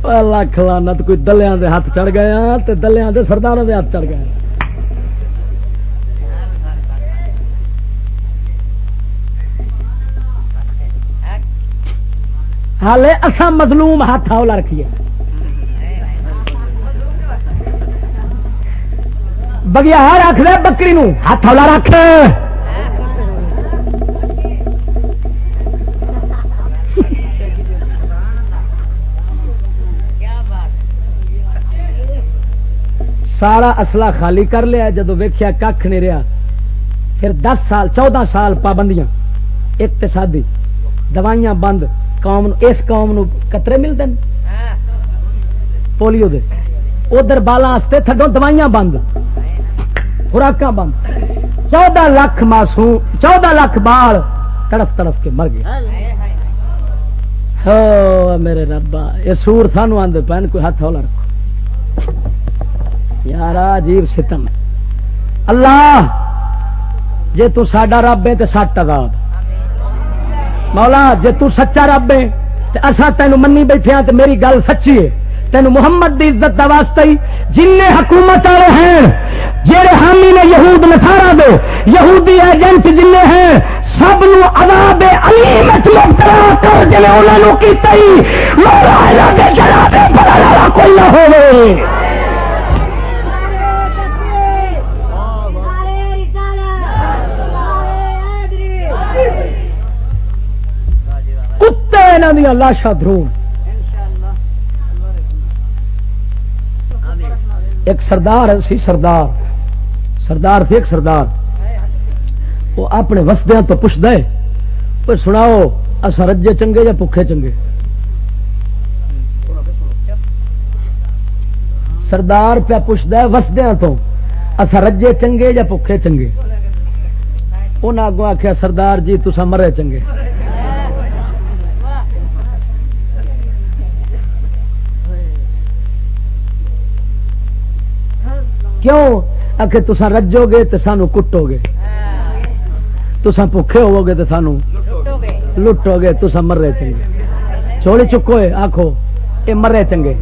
لکھ لانت کوئی دلیا دے ہاتھ چڑھ گیا تو دلیا دے سرداروں دے ہاتھ چڑھ گیا۔ ہالے اصا مظلوم ہاتھ ہولا رکھیے۔ بگیا رکھ دے بکری نو ہاتھ ہولا رکھ۔ سارا اصلا خالی کر لیا، جدو ویخیا کھ نہیں رہا پھر دس سال، چودہ سال پابندیاں، اقتصادی، دوائیاں بند، قوم اس قوم نو قطرے ملتے ہیں؟ پولیو دے۔ ادھر بالا تھڈو دوائیاں بند خوراک بند۔ چودہ لاکھ معصوم، چودہ لاکھ بال تڑف تڑف کے مر گئے۔ میرے ربا یہ سور سانو آدھے پہن، کوئی ہاتھ ہولا رکھو۔ یار عجیب ستم ہے۔ اللہ، جے تو ساڈا رب ہے تو سٹ عذاب۔ مولا، جے تو سچا رب ہے تو اصا تین منی بیٹھے ہاں تو میری گل سچی ہے۔ تین محمد دی عزت کا واسطہ ہی جن حکومت والے ہیں جہے حامی نے یہود نسارا دے، یہودی ایجنٹ جن ہیں سب عذاب علیم مبتلا کر جی انہوں نے کیتا ہی۔ مولا کے جناب کوئی نہ ہوئے۔ یہاں دیا لاشا درون ایک سردار سی سردار سردار سی ایک سردار۔ وہ اپنے وسدیا تو پوچھتا ہے سناؤ اصا رجے چنگے یا پکھے چنگے؟ سردار پیا پوچھتا ہے وسدیا تو اصا رجے چنگے یا پکھے چنگے؟ انہیں اگوں آخیا سردار جی تسا مرے چنگے۔ کیوں؟ آخ تسا رجو گے تو سانو کٹو گے تسا بکھے ہوو گے تو سانو لٹو گے تسا مرے چنگے۔ چوڑی چکو آخو یہ مرے چنگے۔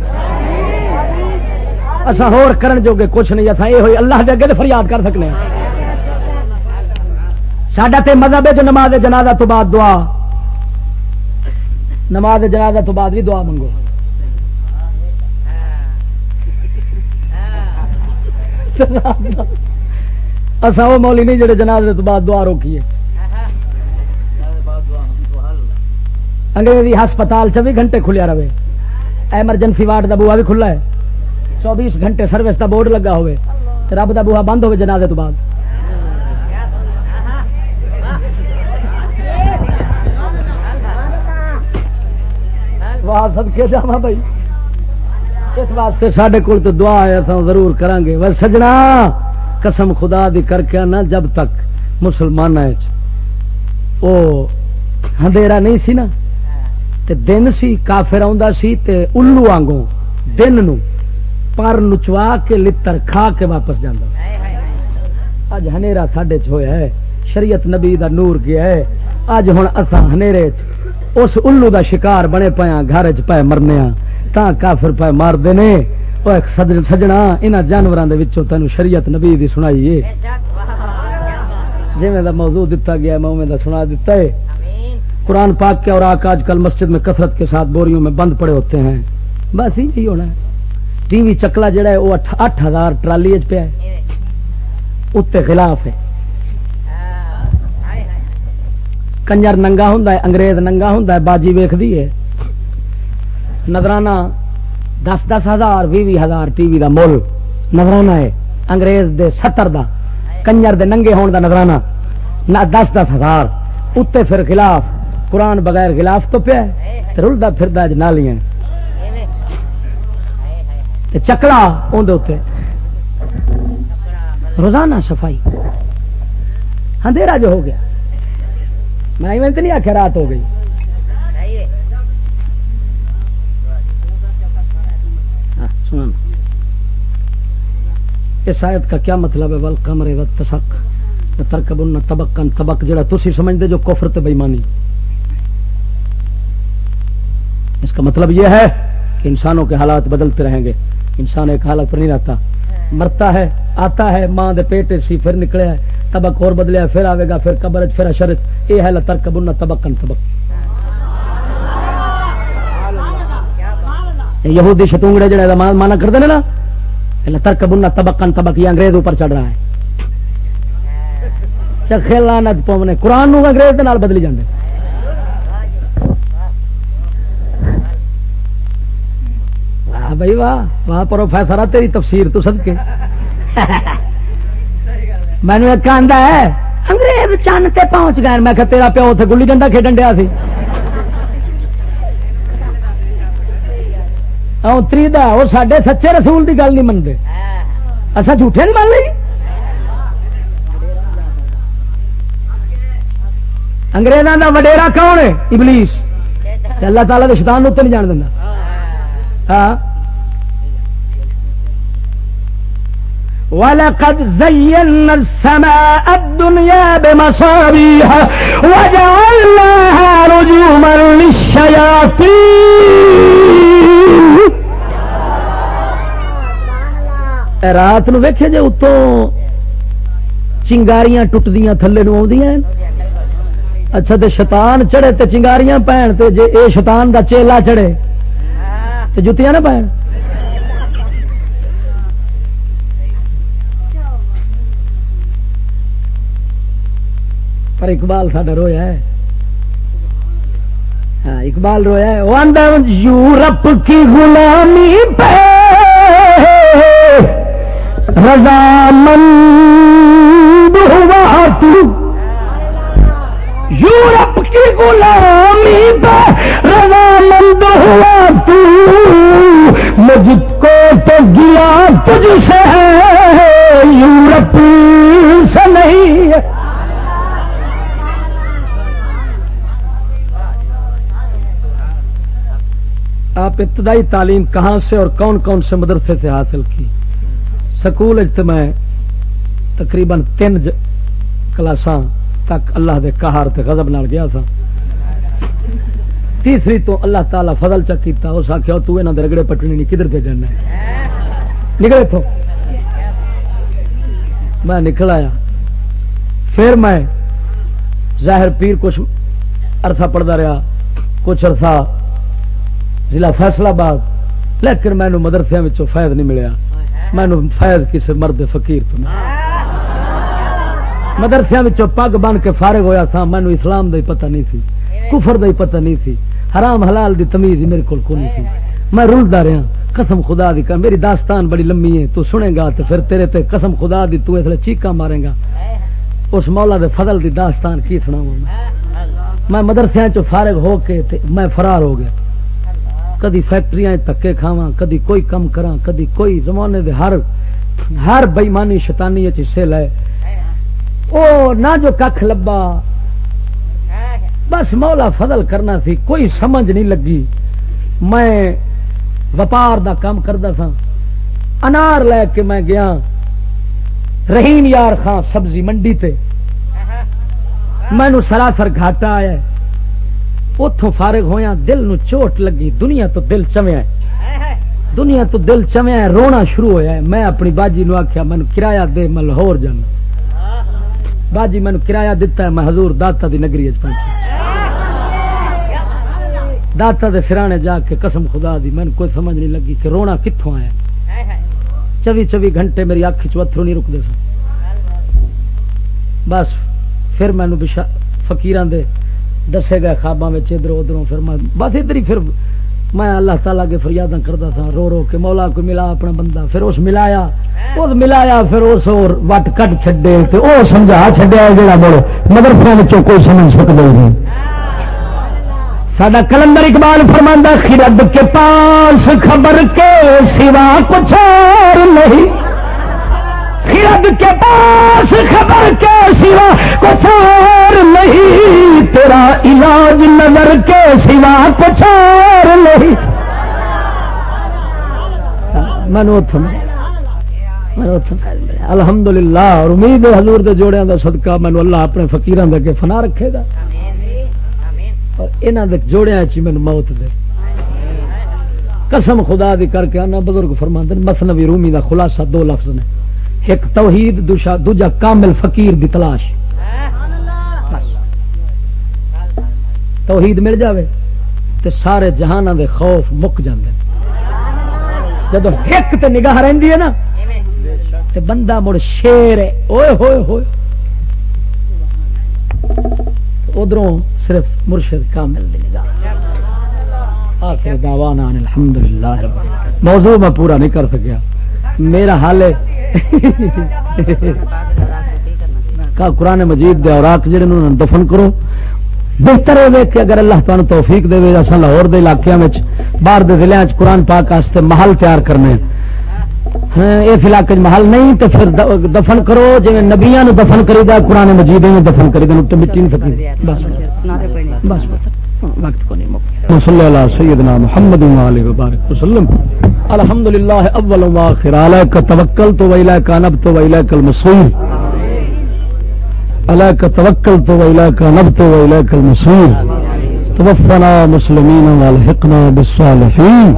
اصا ہور کرن کچھ نہیں اصا یہ ہوئی اللہ دے اگے فریاد کر سکنے ہاں۔ ساڈا تے مذہب ہے جو نماز جنازہ تو بعد دعا۔ نماز جنازہ تو بعد بھی دعا منگو۔ اصا وہ مولی نہیں جڑے جنازے تو بعد دعا روکیے۔ انگریزی ہسپتال چوبی گھنٹے کھلیا رہے۔ ایمرجنسی وارڈ کا بوا بھی کھلا ہے۔ چوبیس گھنٹے سروس کا بورڈ لگا ہوئے۔ رب کا بوہا بند ہوئے جنازے تو بعد۔ سب کے جا بھائی۔ اس واسطے سڈے کول تو دعا ہے ضرور کریں گے وہ سجنا، قسم خدا دی کر کے نا جب تک مسلمان اندھیرا نہیں سی نا۔ تے دن سی کافر آ سی تے الو آنگوں دن نو پر نچوا کے لتر کھا کے واپس جانا اج ہنیرا ساڈے چ ہوا ہے، شریعت نبی دا نور گیا ہے۔ اج ہوں اصا ہنیرے اس الو دا شکار بنے پایا ہاں، گھر چ پائے مرنے ہاں۔ تا کافر پائے مار دینے سجنا یہاں جانوروں کے تین شریعت نبی دی سنائی جی دا موضوع دتا گیا میں دا سنا دیتا ہے قرآن پاک کے اور آج کل مسجد میں کثرت کے ساتھ بوریوں میں بند پڑے ہوتے ہیں۔ بس یہی ہونا ہے۔ ٹی وی چکلا جڑا ہے وہ اٹھ ہزار ٹرالی پہ ہے۔ اتنے خلاف ہے۔ کنجر ننگا ہوں انگریز ننگا ہوں باجی ویختی ہے۔ نظرانہ دس دس ہزار بھی بھی ہزار، ٹی وی کا مل نظرانہ ہے، انگریز دے ستر دا، کنجر دے ننگے ہون دا نظرانہ۔ نہ دس دس ہزار اتنے پھر خلاف، قرآن بغیر خلاف تو پیا رلتا پھر نالیاں چکلا اندر روزانہ صفائی۔ اندھیرا جو ہو گیا۔ میں تو نہیں آخیا رات ہو گئی۔ ہاں، اس آیت کا کیا مطلب ہے؟ ول کمرے و تسک ترکب تبکن تبک جڑا تھی سمجھتے جو کفر تے بےمانی اس کا مطلب یہ ہے کہ انسانوں کے حالات بدلتے رہیں گے۔ انسان ایک حالت پر نہیں رہتا۔ مرتا ہے آتا ہے ماں دے پیٹ سی پھر نکلے ہے تبک اور بدلیا پھر آئے گا پھر قبر پھر اشرت یہ ہے لتر کبن تبکن تبک یہودی شتونگڑے جڑے مانا کرتے ہیں نا لتر کبن تبکن تبک یہ انگریز اوپر چڑھ رہا ہے چکھلا نت پونے قرآن انگریز کے بدلی جاندے بھائی واہ واہ پروفیسر تیری تفسیر تو سد کے مینو ایک آدھا ہے انگریز چند تے پہنچ گئے میں تیرا پیو اتنے گلی ڈنڈا کھیڈن دیا سی اتری دا وہ سڈے سچے رسول دی گل نہیں منتے اچھا جھوٹے نہیں من لی انگریزوں کا وڈیرا کون ہے ابلیس اللہ تعالیٰ کے شیطان اتنے نہیں جان دینا ہاں وَلَقَدْ زَيَّنَّا السَّمَاءَ الدُّنْيَا بِمَصَابِيحَ وَجَعَلْنَاهَا رُجُومًا لِلشَّيَاطِينِ رات نو ویکھے جے اتوں چنگاریاں ٹوٹدیاں تھلے نو آدیاں اچھا تے شیطان چڑھے تے چنگاریاں پہن تے جے اے شیطان دا چیلا چڑھے تے جتیاں نہ پہن۔ پر اقبال ساڈا رویا ہے۔ ہاں اقبال رویا ہے، یورپ کی غلامی پہ رضامند ہوا تو یورپ کی غلامی پہ رضامند ہوا تو مجھ کو تو گیا تجھ سے ہے یورپ سے نہیں۔ آپ ابتدائی تعلیم کہاں سے اور کون کون سے مدرسے سے حاصل کی؟ سکول میں تقریباً تین کلاساں تک اللہ دے کہار تے غضب نال گیا تھا۔ تیسری تو اللہ تعالی فضل چکیتا اس آخیا تو یہاں رگڑے پٹنی نہیں کدھر پہ جانا نکلے تو۔ میں نکل آیا۔ پھر میں ظاہر پیر کچھ عرصہ پڑھتا رہا، کچھ عرصہ ضلع فیصلہ آباد، لیکن مینو مدرسے فائد نہیں ملیا۔ مینو فیض کسی مرد فقیر تو مدرسے پگ بن کے فارغ ہویا تھا مینو اسلام دا ہی پتہ نہیں تھی کفر دا ہی پتہ نہیں تھی حرام حلال دی تمیز میرے کو نہیں تھی میں رلتا رہا قسم خدا دی کر، میری داستان بڑی لمبی ہے، تو سنے گا تو پھر تیرے تے قسم خدا دی تو اس لیے چیقا مارے گا۔ اس مولا دے فضل دی داستان کی سنا میں۔ مدرسے چ فارغ ہو کے میں فرار ہو گیا۔ کدی فیکٹری تکے کھاوا کدی کوئی کم کرا کدی کوئی زمانے دے ہر ہر بئیمانی شیطانی حصے لے۔ او نہ جو کھ لبا۔ بس مولا فضل کرنا سی، کوئی سمجھ نہیں لگی۔ میں وپار دا کام کرتا تھا انار لے کے میں گیا۔ رحیم یار خان سبزی منڈی تے۔ مینو سراسر گھاٹا آیا۔ اتوں فارغ ہویا دل نو چوٹ لگی، دنیا تو دل چویا دنیا تو دل چویا رونا شروع ہویا ہے۔ میں اپنی باجی نو آخیا مینو کرایہ دے، میں لاہور جانا۔ باجی مینو کرایہ دتا ہے، میں حضور داتا دی نگری پہنچا۔ داتا دے سرانے جا کے قسم خدا دی مین کوئی سمجھ نہیں لگی کہ رونا کتوں آیا۔ چوبی چوبی گھنٹے میری اکھ چترو نہیں رکتے سن۔ بس، پھر مینو فکیران دے دسے گئے خوابوں ادھر ادھر پھر میں بس ادھر ہی پھر میں اللہ تعالیٰ کے فریاداں کرتا تھا رو رو کے مولا کو ملا اپنا بندہ، پھر اس ملایا اس ملایا، پھر اس اور وٹ کٹ چڈے تو وہ سمجھا چڈیا جا مڑ مدرسے کوئی سمجھ سکتا نہیں۔ سڈا کلندر اقبال فرماندہ خرد کے پاس خبر کے سوا کچھ اور نہیں۔ خرد کے پاس خبر کے سوا کچھ اور نہیں، تیرا علاج نظر کے سوا کچھ اور نہیں الحمد للہ اور امید حضور دے جوڑے دا صدقہ مینو اللہ اپنے فقیران دے کے فنا رکھے گا۔ اور یہاں دے جوڑیا چی مینو موت دے۔ قسم خدا دی کر کے آنا، بزرگ فرما مسنوی رومی دا خلاصہ دو لفظ نے۔ ایک توحید دوجا کامل فقیر دی تلاش۔ توحید مل جاوے تے سارے جہان دے خوف مک جاندے جب ایک تے نگاہ رہندی ہے نا، تے بندہ مڑ شیر ہے، اوئے ہوئے ہوئے۔ ادھروں صرف مرشد کامل دی نگاہ۔ آخر دعوانا الحمدللہ موضوع میں پورا نہیں کر سکیا۔ میرا حال ہے۔ قرآن مجید دے اوراق جڑے انہوں دفن کرو۔ بہتر ہے کہ اگر اللہ تعالی توفیق دے اصل لاہور دے علاقے میں باہر دے ضلع قرآن پاک واسطے محل تیار کرنے۔ ہاں، اس علاقے محل نہیں تو پھر دفن کرو۔ جی نبیا دفن کری دا قرآن مجید دفن کری دا مٹی نہیں بس۔ بس۔ وقت کو نہیں صلی اللہ سیدنا محمد علیہ وبارک وسلم۔ الحمد للہ اول واخر علیک توکل تو ویلیک نبت ویلیک المصیر. علیک توکل تو ویلیک نبت ویلیک المصیر. توفنا مسلمین والحقنا بالصالحین.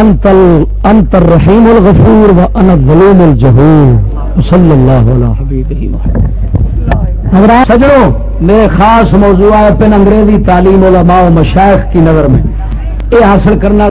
انت انت الرحیم الغفور وانا الظلوم الجهور صلی اللہ علیہ حبیبہ محمد. سجنوں میرے خاص موضوع ہے پن انگریزی تعلیم علماء و مشائخ کی نظر میں. یہ حاصل کرنا